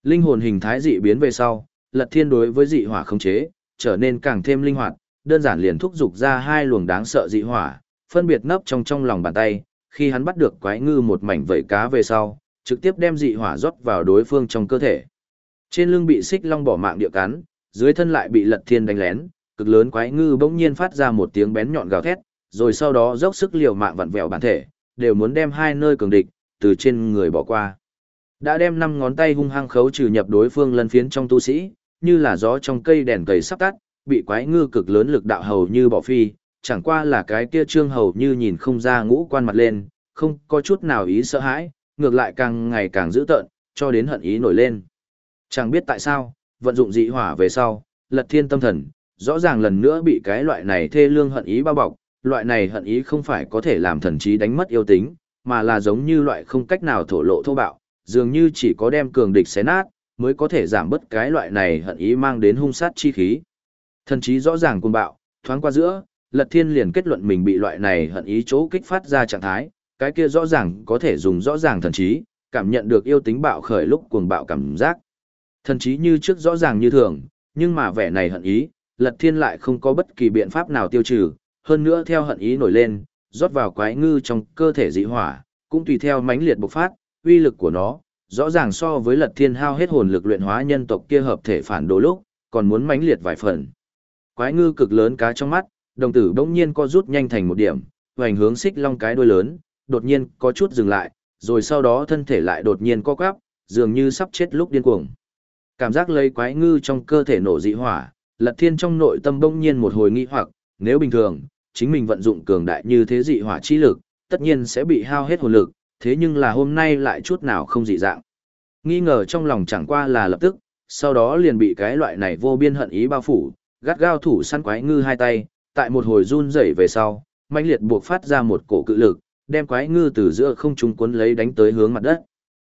Linh hồn hình thái dị biến về sau, lật thiên đối với dị hỏa không chế, trở nên càng thêm linh hoạt, đơn giản liền thúc giục ra hai luồng đáng sợ dị hỏa, phân biệt nấp trong trong lòng bàn tay, khi hắn bắt được quái ngư một mảnh vẩy cá về sau, trực tiếp đem dị hỏa rót vào đối phương trong cơ thể. Trên lưng bị xích long bỏ mạng địa cắn, dưới thân lại bị lật thiên đánh lén, cực lớn quái ngư bỗng nhiên phát ra một tiếng bén nhọn gào thét, rồi sau đó dốc sức liều mạng vặn vẹo bản thể, đều muốn đem hai nơi cường địch, từ trên người bỏ qua. Đã đem năm ngón tay hung hăng khấu trừ nhập đối phương lân phiến trong tu sĩ, như là gió trong cây đèn cầy sắp tắt, bị quái ngư cực lớn lực đạo hầu như bỏ phi, chẳng qua là cái kia trương hầu như nhìn không ra ngũ quan mặt lên, không có chút nào ý sợ hãi, ngược lại càng ngày càng dữ tợn, cho đến hận ý nổi lên. Chẳng biết tại sao, vận dụng dị hỏa về sau, lật thiên tâm thần, rõ ràng lần nữa bị cái loại này thê lương hận ý bao bọc, loại này hận ý không phải có thể làm thần trí đánh mất yêu tính, mà là giống như loại không cách nào thổ lộ thô bạo, dường như chỉ có đem cường địch xé nát, mới có thể giảm bớt cái loại này hận ý mang đến hung sát chi khí. Thần trí rõ ràng cuồng bạo, thoáng qua giữa, Lật Thiên liền kết luận mình bị loại này hận ý chỗ kích phát ra trạng thái, cái kia rõ ràng có thể dùng rõ ràng thần trí, cảm nhận được yêu tính bạo khởi lúc cuồng bạo cảm giác. Thần trí như trước rõ ràng như thường, nhưng mà vẻ này hận ý, Lật Thiên lại không có bất kỳ biện pháp nào tiêu trừ, hơn nữa theo hận ý nổi lên, rót vào quái ngư trong cơ thể dị hỏa, cũng tùy theo mãnh liệt bộc phát, uy lực của nó, rõ ràng so với Lật Thiên hao hết hồn lực luyện hóa nhân tộc kia hợp thể phản đồ lúc, còn muốn mãnh liệt vài phần. Quái ngư cực lớn cá trong mắt, đồng tử bỗng nhiên co rút nhanh thành một điểm, hoành hướng xích long cái đuôi lớn, đột nhiên có chút dừng lại, rồi sau đó thân thể lại đột nhiên co quắp, dường như sắp chết lúc điên cuồng. Cảm giác lấy quái ngư trong cơ thể nổ dị hỏa, Lật Thiên trong nội tâm bỗng nhiên một hồi nghi hoặc, nếu bình thường, chính mình vận dụng cường đại như thế dị hỏa chi lực, tất nhiên sẽ bị hao hết hồn lực, thế nhưng là hôm nay lại chút nào không dị dạng. Nghi ngờ trong lòng chẳng qua là lập tức, sau đó liền bị cái loại này vô biên hận ý bao phủ, gắt gao thủ săn quái ngư hai tay, tại một hồi run rẩy về sau, mãnh liệt buộc phát ra một cổ cự lực, đem quái ngư từ giữa không trung cuốn lấy đánh tới hướng mặt đất.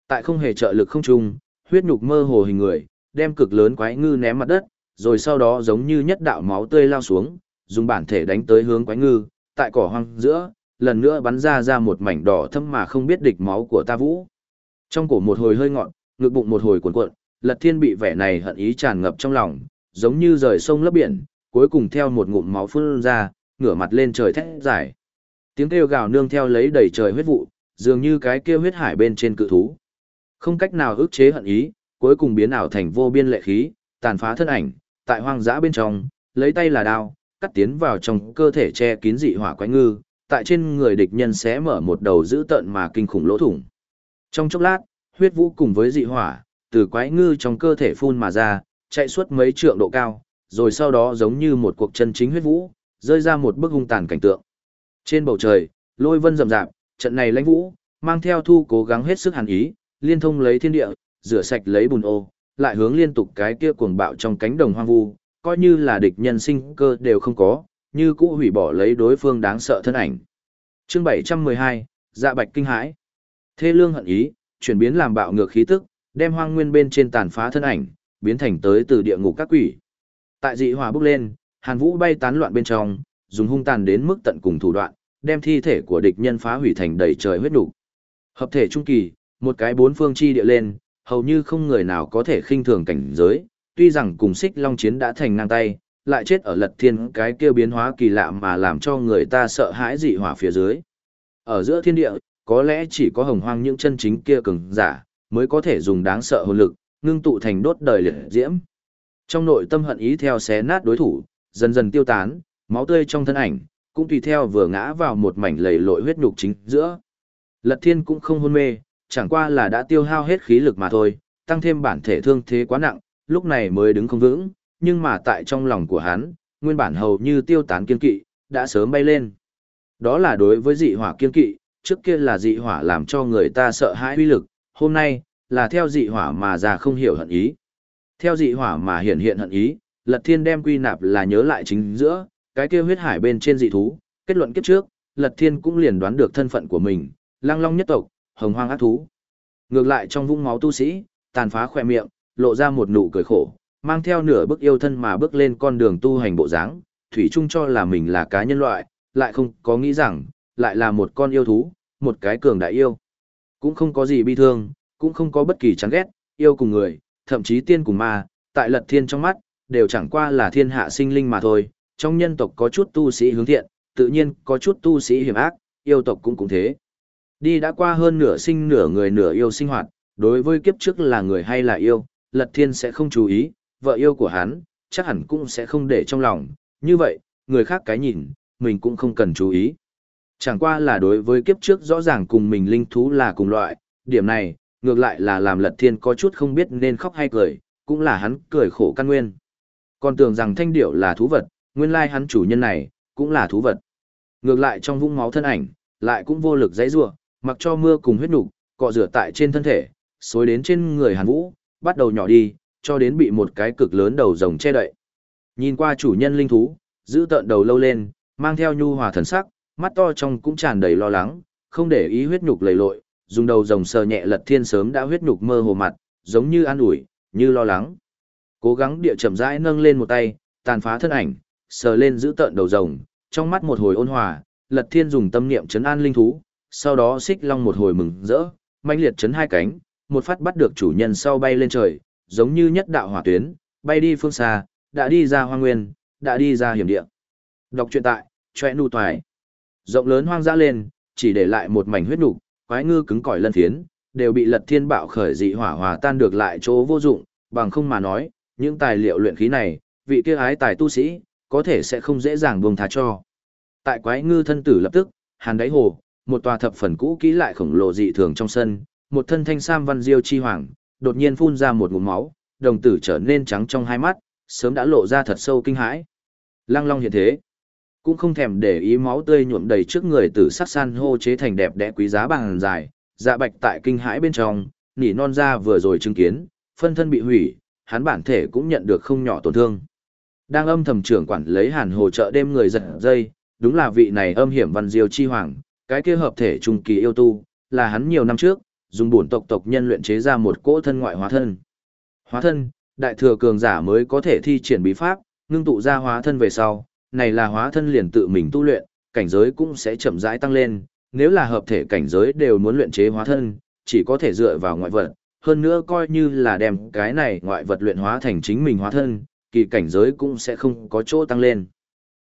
Tại không hề trợ lực không trung, huyết nhục mơ hồ hình người, đem cực lớn quái ngư ném mặt đất, rồi sau đó giống như nhất đạo máu tươi lao xuống, dùng bản thể đánh tới hướng quái ngư, tại cỏ hoang giữa, lần nữa bắn ra ra một mảnh đỏ thâm mà không biết địch máu của ta vũ. Trong cổ một hồi hơi ngọn, ngực bụng một hồi cuộn cuộn, Lật Thiên bị vẻ này hận ý tràn ngập trong lòng, giống như rời sông lấp biển, cuối cùng theo một ngụm máu phun ra, ngửa mặt lên trời thét dài. Tiếng kêu gào nương theo lấy đầy trời huyết vụ, dường như cái kêu huyết hải bên trên cự thú. Không cách nào ức chế hận ý, cuối cùng biến ảo thành vô biên lệ khí, tàn phá thân ảnh, tại hoang dã bên trong, lấy tay là đao, cắt tiến vào trong cơ thể che kín dị hỏa quái ngư, tại trên người địch nhân sẽ mở một đầu dữ tợn mà kinh khủng lỗ thủng. Trong chốc lát, huyết vũ cùng với dị hỏa, từ quái ngư trong cơ thể phun mà ra, chạy suốt mấy trượng độ cao, rồi sau đó giống như một cuộc chân chính huyết vũ, rơi ra một bức hung tàn cảnh tượng. Trên bầu trời, lôi vân rầm rạp, trận này lãnh vũ, mang theo thu cố gắng hết sức hàn ý, liên thông lấy thiên địa, rửa sạch lấy bùn ô, lại hướng liên tục cái kia cuồng bạo trong cánh đồng hoang vu, coi như là địch nhân sinh cơ đều không có, như cũ hủy bỏ lấy đối phương đáng sợ thân ảnh. Chương 712, Dạ Bạch kinh hãi. Thê lương hận ý, chuyển biến làm bạo ngược khí tức, đem hoang nguyên bên trên tàn phá thân ảnh, biến thành tới từ địa ngục các quỷ. Tại dị hỏa bốc lên, Hàn Vũ bay tán loạn bên trong, dùng hung tàn đến mức tận cùng thủ đoạn, đem thi thể của địch nhân phá hủy thành đầy trời huyết nục. Hợp thể trung kỳ, một cái bốn phương chi địa lên, hầu như không người nào có thể khinh thường cảnh giới, tuy rằng cùng xích long chiến đã thành ngang tay, lại chết ở lật thiên cái kia biến hóa kỳ lạ mà làm cho người ta sợ hãi dị hỏa phía dưới. Ở giữa thiên địa, có lẽ chỉ có hồng hoang những chân chính kia cường giả, mới có thể dùng đáng sợ hồn lực, ngưng tụ thành đốt đời liệt diễm. Trong nội tâm hận ý theo xé nát đối thủ, dần dần tiêu tán, máu tươi trong thân ảnh, cũng tùy theo vừa ngã vào một mảnh lầy lội huyết nhục chính giữa. Lật thiên cũng không hôn mê, chẳng qua là đã tiêu hao hết khí lực mà thôi, tăng thêm bản thể thương thế quá nặng, lúc này mới đứng không vững, nhưng mà tại trong lòng của hắn, nguyên bản hầu như tiêu tán kiên kỵ, đã sớm bay lên. Đó là đối với dị hỏa kiên kỵ, trước kia là dị hỏa làm cho người ta sợ hãi uy lực, hôm nay, là theo dị hỏa mà già không hiểu hận ý. Theo dị hỏa mà hiện hiện hận ý, Lật Thiên đem quy nạp là nhớ lại chính giữa, cái kia huyết hải bên trên dị thú, kết luận kiếp trước, Lật Thiên cũng liền đoán được thân phận của mình, lang long nhất tộc, hồng hoang ác thú. Ngược lại trong vũng máu tu sĩ, tàn phá khỏe miệng, lộ ra một nụ cười khổ, mang theo nửa bức yêu thân mà bước lên con đường tu hành bộ dáng, thủy chung cho là mình là cá nhân loại, lại không có nghĩ rằng, lại là một con yêu thú, một cái cường đại yêu. Cũng không có gì bi thương, cũng không có bất kỳ chán ghét, yêu cùng người, thậm chí tiên cùng ma, tại lật thiên trong mắt, đều chẳng qua là thiên hạ sinh linh mà thôi, trong nhân tộc có chút tu sĩ hướng thiện, tự nhiên có chút tu sĩ hiểm ác, yêu tộc cũng cũng thế. Đi đã qua hơn nửa sinh nửa người nửa yêu sinh hoạt, đối với kiếp trước là người hay là yêu, Lật Thiên sẽ không chú ý, vợ yêu của hắn, chắc hẳn cũng sẽ không để trong lòng, như vậy, người khác cái nhìn, mình cũng không cần chú ý. Chẳng qua là đối với kiếp trước rõ ràng cùng mình linh thú là cùng loại, điểm này, ngược lại là làm lật thiên có chút không biết nên khóc hay cười, cũng là hắn cười khổ căn nguyên. Còn tưởng rằng thanh điểu là thú vật, nguyên lai hắn chủ nhân này, cũng là thú vật. Ngược lại trong vũng máu thân ảnh, lại cũng vô lực dãy rủa, mặc cho mưa cùng huyết nhục cọ rửa tại trên thân thể, xối đến trên người Hàn Vũ, bắt đầu nhỏ đi, cho đến bị một cái cực lớn đầu rồng che đậy. Nhìn qua chủ nhân linh thú, giữ tợn đầu lâu lên, mang theo nhu hòa thần sắc, mắt to trong cũng tràn đầy lo lắng, không để ý huyết nhục lầy lội, dùng đầu rồng sờ nhẹ lật thiên sớm đã huyết nhục mơ hồ mặt, giống như an ủi, như lo lắng. Cố gắng địa chậm rãi nâng lên một tay, tàn phá thân ảnh, sờ lên giữ tợn đầu rồng, trong mắt một hồi ôn hòa, lật thiên dùng tâm niệm chấn an linh thú, sau đó xích long một hồi mừng rỡ, mãnh liệt chấn hai cánh, một phát bắt được chủ nhân sau bay lên trời, giống như nhất đạo hỏa tuyến, bay đi phương xa, đã đi ra hoang nguyên, đã đi ra hiểm địa. Đọc truyện tại, choe nu toài. Rộng lớn hoang dã lên, chỉ để lại một mảnh huyết nục, quái ngư cứng cỏi lân phiến, đều bị lật thiên bạo khởi dị hỏa hòa tan được lại chỗ vô dụng, bằng không mà nói, những tài liệu luyện khí này, vị kia ái tài tu sĩ, có thể sẽ không dễ dàng buông tha cho. Tại quái ngư thân tử lập tức, hàn đáy hồ, một tòa thập phần cũ kỹ lại khổng lồ dị thường trong sân, một thân thanh sam văn diêu chi hoàng, đột nhiên phun ra một ngụm máu, đồng tử trở nên trắng trong hai mắt, sớm đã lộ ra thật sâu kinh hãi. Lăng Long hiện thế, cũng không thèm để ý máu tươi nhuộm đầy trước người tử sắc san hô chế thành đẹp đẽ quý giá bằng dài, dạ bạch tại kinh hãi bên trong, nỉ non ra vừa rồi chứng kiến, phân thân bị hủy, hắn bản thể cũng nhận được không nhỏ tổn thương. Đang âm thầm trưởng quản lấy hàn hồ trợ đêm người giật dây, đúng là vị này âm hiểm văn diêu chi hoàng, cái kia hợp thể trung kỳ yêu tu, là hắn nhiều năm trước, dùng bổn tộc tộc nhân luyện chế ra một cỗ thân ngoại hóa thân. Hóa thân, đại thừa cường giả mới có thể thi triển bí pháp, ngưng tụ ra hóa thân về sau, này là hóa thân liền tự mình tu luyện, cảnh giới cũng sẽ chậm rãi tăng lên, nếu là hợp thể cảnh giới đều muốn luyện chế hóa thân, chỉ có thể dựa vào ngoại vật, hơn nữa coi như là đem cái này ngoại vật luyện hóa thành chính mình hóa thân, kỳ cảnh giới cũng sẽ không có chỗ tăng lên.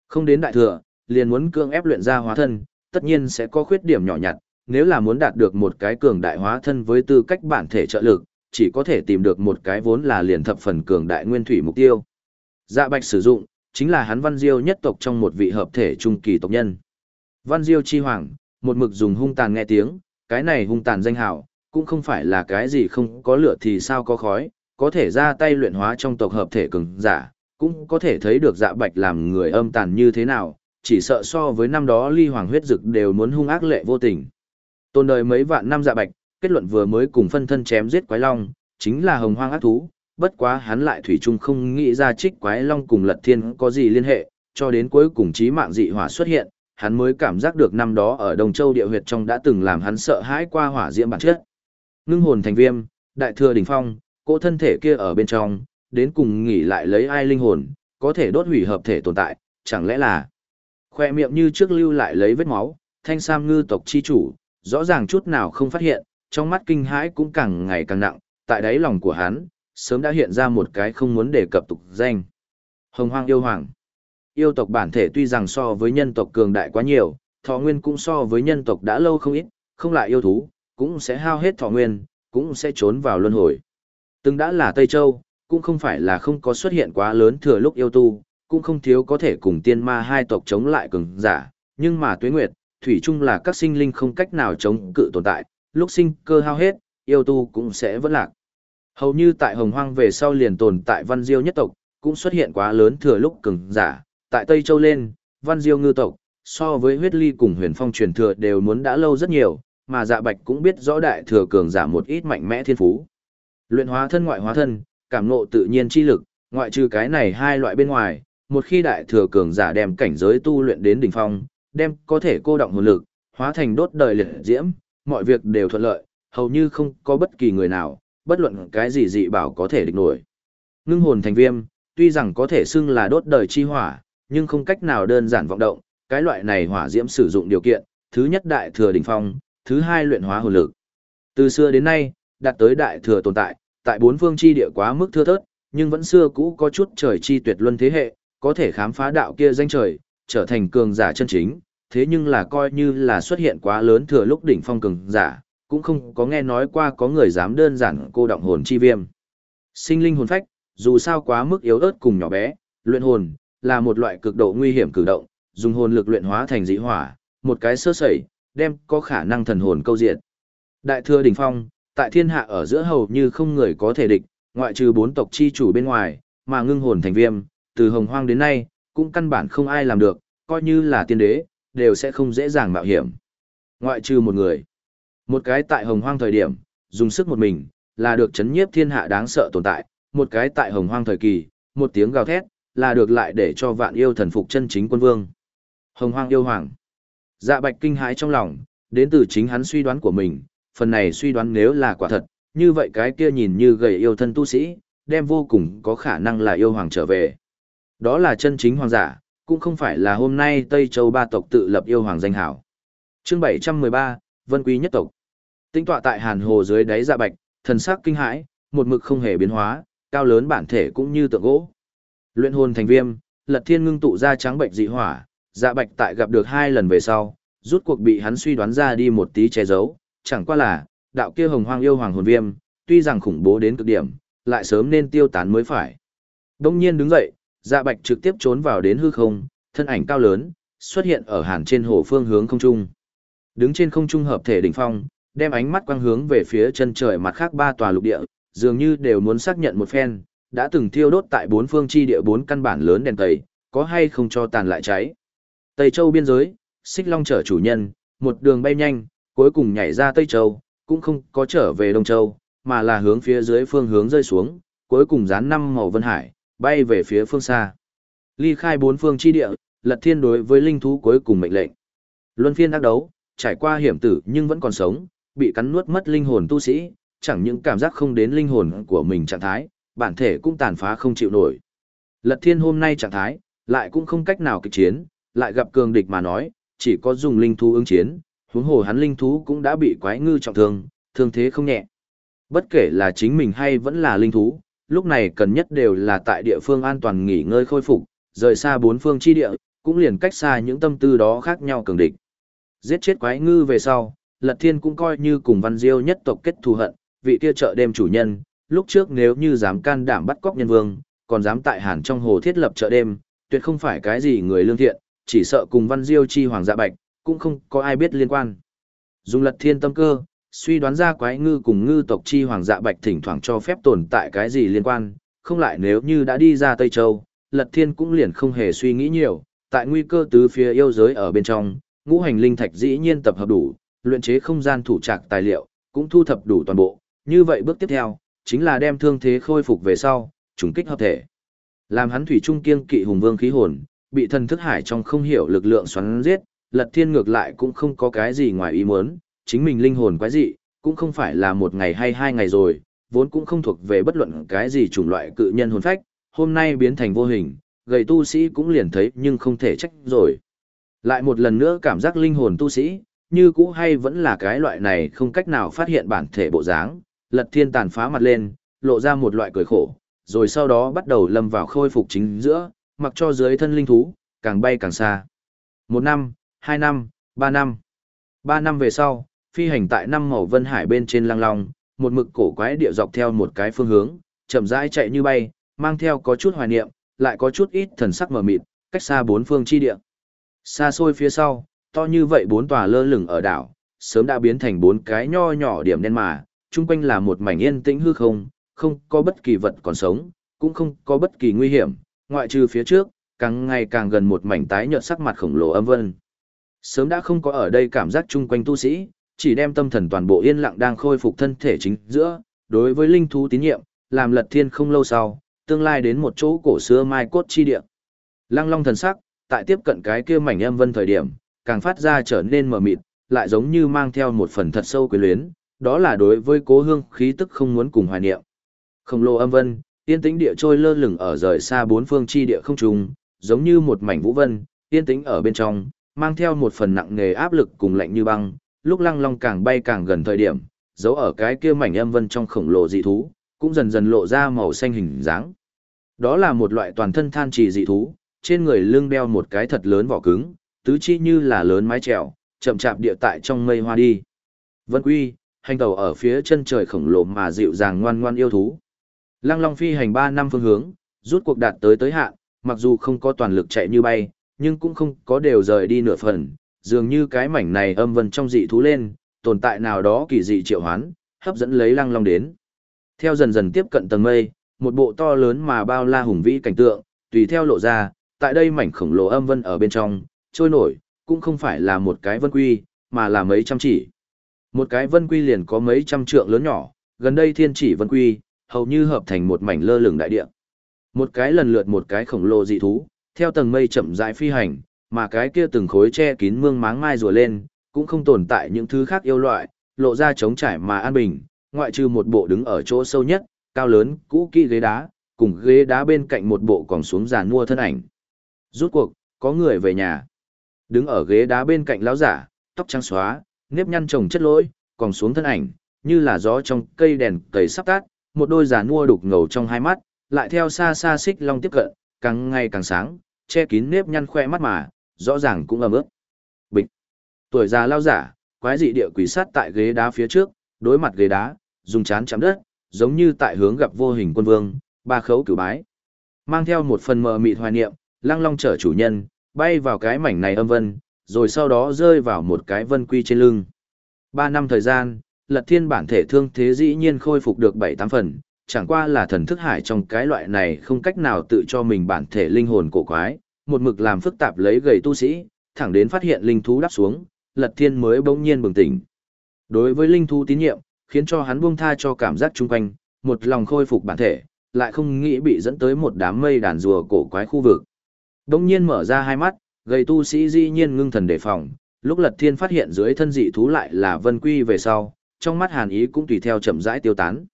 Không đến đại thừa, liền muốn cương ép luyện ra hóa thân, tất nhiên sẽ có khuyết điểm nhỏ nhặt, nếu là muốn đạt được một cái cường đại hóa thân với tư cách bản thể trợ lực, chỉ có thể tìm được một cái vốn là liền thập phần cường đại nguyên thủy mục tiêu. Dạ Bạch sử dụng, chính là hắn Văn Diêu nhất tộc trong một vị hợp thể trung kỳ tộc nhân. Văn Diêu chi hoàng, một mực dùng hung tàn nghe tiếng, cái này hung tàn danh hào, cũng không phải là cái gì không có lửa thì sao có khói, có thể ra tay luyện hóa trong tộc hợp thể cường giả, cũng có thể thấy được dạ bạch làm người âm tàn như thế nào, chỉ sợ so với năm đó ly hoàng huyết dực đều muốn hung ác lệ vô tình. Tôn đời mấy vạn năm dạ bạch, kết luận vừa mới cùng phân thân chém giết quái long, chính là hồng hoang ác thú, bất quá hắn lại thủy chung không nghĩ ra trích quái long cùng lật thiên có gì liên hệ, cho đến cuối cùng trí mạng dị hỏa xuất hiện, hắn mới cảm giác được năm đó ở Đồng Châu địa huyệt trong đã từng làm hắn sợ hãi qua hỏa diễm bản chất. Ngưng hồn thành viêm, đại thừa đỉnh phong, cỗ thân thể kia ở bên trong, đến cùng nghỉ lại lấy ai linh hồn, có thể đốt hủy hợp thể tồn tại, chẳng lẽ là khoe miệng như trước lưu lại lấy vết máu, thanh sam ngư tộc chi chủ, rõ ràng chút nào không phát hiện, trong mắt kinh hãi cũng càng ngày càng nặng, tại đáy lòng của hắn, sớm đã hiện ra một cái không muốn đề cập tục danh. Hồng hoang yêu hoàng. Yêu tộc bản thể tuy rằng so với nhân tộc cường đại quá nhiều, thọ nguyên cũng so với nhân tộc đã lâu không ít, không lại yêu thú, cũng sẽ hao hết thọ nguyên, cũng sẽ trốn vào luân hồi. Từng đã là Tây Châu, cũng không phải là không có xuất hiện quá lớn thừa lúc yêu tu, cũng không thiếu có thể cùng tiên ma hai tộc chống lại cường giả, nhưng mà tuế nguyệt, thủy chung là các sinh linh không cách nào chống cự tồn tại, lúc sinh cơ hao hết, yêu tu cũng sẽ vẫn lạc. Hầu như tại hồng hoang về sau liền tồn tại văn diêu nhất tộc, cũng xuất hiện quá lớn thừa lúc cường giả, tại Tây Châu lên, văn diêu ngư tộc, so với huyết ly cùng huyền phong truyền thừa đều muốn đã lâu rất nhiều, mà dạ bạch cũng biết rõ đại thừa cường giả một ít mạnh mẽ thiên phú. Luyện hóa thân ngoại hóa thân, cảm ngộ tự nhiên chi lực, ngoại trừ cái này hai loại bên ngoài, một khi đại thừa cường giả đem cảnh giới tu luyện đến đỉnh phong, đem có thể cô động hồn lực, hóa thành đốt đời liệt diễm, mọi việc đều thuận lợi, hầu như không có bất kỳ người nào, bất luận cái gì dị bảo có thể địch nổi. Ngưng hồn thành viêm, tuy rằng có thể xưng là đốt đời chi hỏa, nhưng không cách nào đơn giản vọng động, cái loại này hỏa diễm sử dụng điều kiện, thứ nhất đại thừa đỉnh phong, thứ hai luyện hóa hồn lực. Từ xưa đến nay, đạt tới đại thừa tồn tại, tại bốn phương chi địa quá mức thưa thớt, nhưng vẫn xưa cũ có chút trời chi tuyệt luân thế hệ, có thể khám phá đạo kia danh trời, trở thành cường giả chân chính, thế nhưng là coi như là xuất hiện quá lớn thừa lúc đỉnh phong cường giả, cũng không có nghe nói qua có người dám đơn giản cô động hồn chi viêm. Sinh linh hồn phách, dù sao quá mức yếu ớt cùng nhỏ bé, luyện hồn là một loại cực độ nguy hiểm cử động, dùng hồn lực luyện hóa thành dị hỏa, một cái sơ sẩy, đem có khả năng thần hồn câu diệt. Đại thừa đỉnh phong, tại thiên hạ ở giữa hầu như không người có thể địch, ngoại trừ bốn tộc chi chủ bên ngoài, mà ngưng hồn thành viêm, từ hồng hoang đến nay, cũng căn bản không ai làm được, coi như là tiên đế, đều sẽ không dễ dàng mạo hiểm. Ngoại trừ một người, một cái tại hồng hoang thời điểm, dùng sức một mình, là được chấn nhiếp thiên hạ đáng sợ tồn tại, một cái tại hồng hoang thời kỳ, một tiếng gào thét, là được lại để cho vạn yêu thần phục chân chính quân vương. Hồng hoang yêu hoàng. Dạ bạch kinh hãi trong lòng, đến từ chính hắn suy đoán của mình, phần này suy đoán nếu là quả thật, như vậy cái kia nhìn như gầy yêu thân tu sĩ, đem vô cùng có khả năng là yêu hoàng trở về. Đó là chân chính hoàng giả, cũng không phải là hôm nay Tây Châu ba tộc tự lập yêu hoàng danh hảo. Chương 713, Vân Quý nhất tộc. Tinh tọa tại Hàn Hồ dưới đáy dạ bạch, thần sắc kinh hãi, một mực không hề biến hóa, cao lớn bản thể cũng như tượng gỗ. Luyện hồn thành viêm, Lật Thiên ngưng tụ ra trắng bệnh dị hỏa, dạ bạch tại gặp được hai lần về sau, rút cuộc bị hắn suy đoán ra đi một tí che giấu, chẳng qua là, đạo kia hồng hoang yêu hoàng hồn viêm, tuy rằng khủng bố đến cực điểm, lại sớm nên tiêu tán mới phải. Đông nhiên đứng dậy, dạ bạch trực tiếp trốn vào đến hư không, thân ảnh cao lớn, xuất hiện ở hàn trên hồ phương hướng không trung. Đứng trên không trung hợp thể đỉnh phong, đem ánh mắt quang hướng về phía chân trời mặt khác ba tòa lục địa, dường như đều muốn xác nhận một phen, đã từng thiêu đốt tại bốn phương chi địa bốn căn bản lớn đèn tẩy, có hay không cho tàn lại cháy. Tây Châu biên giới, Xích Long chở chủ nhân, một đường bay nhanh, cuối cùng nhảy ra Tây Châu, cũng không có trở về Đông Châu, mà là hướng phía dưới phương hướng rơi xuống, cuối cùng dán năm màu vân hải, bay về phía phương xa. Ly khai bốn phương chi địa, Lật Thiên đối với linh thú cuối cùng mệnh lệnh. Luân phiên đắc đấu, trải qua hiểm tử nhưng vẫn còn sống, bị cắn nuốt mất linh hồn tu sĩ, chẳng những cảm giác không đến linh hồn của mình trạng thái, bản thể cũng tàn phá không chịu nổi. Lật Thiên hôm nay trạng thái, lại cũng không cách nào kịch chiến, lại gặp cường địch mà nói, chỉ có dùng linh thú ứng chiến, huống hồ hắn linh thú cũng đã bị quái ngư trọng thương, thương thế không nhẹ. Bất kể là chính mình hay vẫn là linh thú, lúc này cần nhất đều là tại địa phương an toàn nghỉ ngơi khôi phục, rời xa bốn phương chi địa, cũng liền cách xa những tâm tư đó khác nhau cường địch. Giết chết quái ngư về sau, Lật Thiên cũng coi như cùng Văn Diêu nhất tộc kết thù hận, vị kia chợ đêm chủ nhân, lúc trước nếu như dám can đảm bắt cóc nhân vương, còn dám tại Hàn trong hồ thiết lập chợ đêm, tuyệt không phải cái gì người lương thiện, chỉ sợ cùng Văn Diêu chi hoàng dạ bạch, cũng không có ai biết liên quan. Dùng Lật Thiên tâm cơ, suy đoán ra quái ngư cùng ngư tộc chi hoàng dạ bạch thỉnh thoảng cho phép tồn tại cái gì liên quan, không lại nếu như đã đi ra Tây Châu, Lật Thiên cũng liền không hề suy nghĩ nhiều, tại nguy cơ tứ phía yêu giới ở bên trong, ngũ hành linh thạch dĩ nhiên tập hợp đủ, luyện chế không gian thủ trạc tài liệu, cũng thu thập đủ toàn bộ, như vậy bước tiếp theo, chính là đem thương thế khôi phục về sau, trùng kích hợp thể. Làm hắn thủy trung kiên kỵ hùng vương khí hồn, bị thần thức hải trong không hiểu lực lượng xoắn giết, Lật Thiên ngược lại cũng không có cái gì ngoài ý muốn, chính mình linh hồn quái dị, cũng không phải là một ngày hay hai ngày rồi, vốn cũng không thuộc về bất luận cái gì chủng loại cự nhân hồn phách, hôm nay biến thành vô hình, gầy tu sĩ cũng liền thấy nhưng không thể trách rồi. Lại một lần nữa cảm giác linh hồn tu sĩ, như cũ hay vẫn là cái loại này không cách nào phát hiện bản thể bộ dáng, lật thiên tàn phá mặt lên, lộ ra một loại cười khổ, rồi sau đó bắt đầu lâm vào khôi phục chính giữa, mặc cho dưới thân linh thú, càng bay càng xa. Một năm, hai năm, ba năm. Ba năm về sau, phi hành tại năm màu vân hải bên trên lăng long, một mực cổ quái địa dọc theo một cái phương hướng, chậm rãi chạy như bay, mang theo có chút hoài niệm, lại có chút ít thần sắc mờ mịt, cách xa bốn phương chi địa. Xa xôi phía sau, to như vậy bốn tòa lơ lửng ở đảo, sớm đã biến thành bốn cái nho nhỏ điểm đen mà, chung quanh là một mảnh yên tĩnh hư không, không có bất kỳ vật còn sống, cũng không có bất kỳ nguy hiểm, ngoại trừ phía trước, càng ngày càng gần một mảnh tái nhợt sắc mặt khổng lồ âm vân. Sớm đã không có ở đây cảm giác chung quanh tu sĩ, chỉ đem tâm thần toàn bộ yên lặng đang khôi phục thân thể chính giữa, đối với linh thú tín nhiệm, làm lật thiên không lâu sau, tương lai đến một chỗ cổ xưa mai cốt chi địa. Lăng long thần sắc, tại tiếp cận cái kia mảnh âm vân thời điểm, càng phát ra trở nên mờ mịt, lại giống như mang theo một phần thật sâu quyến luyến, đó là đối với cố hương khí tức không muốn cùng hoài niệm. Khổng lồ âm vân, yên tĩnh địa trôi lơ lửng ở rời xa bốn phương chi địa không trùng, giống như một mảnh vũ vân, yên tĩnh ở bên trong, mang theo một phần nặng nề áp lực cùng lạnh như băng, lúc lăng long càng bay càng gần thời điểm, giấu ở cái kia mảnh âm vân trong khổng lồ dị thú, cũng dần dần lộ ra màu xanh hình dáng. Đó là một loại toàn thân than trì dị thú, trên người lưng đeo một cái thật lớn vỏ cứng, tứ chi như là lớn mái trèo, chậm chạp địa tại trong mây hoa đi. Vân Quy, hành tàu ở phía chân trời khổng lồ mà dịu dàng ngoan ngoan yêu thú. Lăng Long phi hành 3 năm phương hướng, rút cuộc đạt tới tới hạn, mặc dù không có toàn lực chạy như bay, nhưng cũng không có đều rời đi nửa phần, dường như cái mảnh này âm vân trong dị thú lên, tồn tại nào đó kỳ dị triệu hoán, hấp dẫn lấy lăng long đến. Theo dần dần tiếp cận tầng mây, một bộ to lớn mà bao la hùng vĩ cảnh tượng, tùy theo lộ ra, tại đây mảnh khổng lồ âm vân ở bên trong, trôi nổi, cũng không phải là một cái vân quy, mà là mấy trăm chỉ. Một cái vân quy liền có mấy trăm trượng lớn nhỏ, gần đây thiên chỉ vân quy, hầu như hợp thành một mảnh lơ lửng đại địa. Một cái lần lượt một cái khổng lồ dị thú, theo tầng mây chậm rãi phi hành, mà cái kia từng khối che kín mương máng mai rùa lên, cũng không tồn tại những thứ khác yêu loại, lộ ra trống trải mà an bình, ngoại trừ một bộ đứng ở chỗ sâu nhất, cao lớn, cũ kỹ ghế đá, cùng ghế đá bên cạnh một bộ còn xuống giàn mua thân ảnh. Rút cuộc, có người về nhà. Đứng ở ghế đá bên cạnh lão giả, tóc trắng xóa, nếp nhăn trồng chất lỗi, còn xuống thân ảnh, như là gió trong cây đèn cầy sắp tắt, một đôi giàn mua đục ngầu trong hai mắt, lại theo xa xa xích long tiếp cận, càng ngày càng sáng, che kín nếp nhăn khoe mắt mà, rõ ràng cũng ấm ướt. Bịch. Tuổi già lao giả, quái dị địa quỷ sát tại ghế đá phía trước, đối mặt ghế đá, dùng chán chạm đất, giống như tại hướng gặp vô hình quân vương, ba khấu cửu bái. Mang theo một phần mờ mịt hoài niệm, lăng long trở chủ nhân, bay vào cái mảnh này âm vân, rồi sau đó rơi vào một cái vân quy trên lưng. Ba năm thời gian, lật thiên bản thể thương thế dĩ nhiên khôi phục được bảy tám phần, chẳng qua là thần thức hải trong cái loại này không cách nào tự cho mình bản thể linh hồn cổ quái, một mực làm phức tạp lấy gầy tu sĩ, thẳng đến phát hiện linh thú đáp xuống, lật thiên mới bỗng nhiên bừng tỉnh. Đối với linh thú tín nhiệm, khiến cho hắn buông tha cho cảm giác chung quanh, một lòng khôi phục bản thể, lại không nghĩ bị dẫn tới một đám mây đàn rùa cổ quái khu vực. Bỗng nhiên mở ra hai mắt, gầy tu sĩ dĩ nhiên ngưng thần đề phòng, lúc lật thiên phát hiện dưới thân dị thú lại là vân quy về sau, trong mắt hàn ý cũng tùy theo chậm rãi tiêu tán.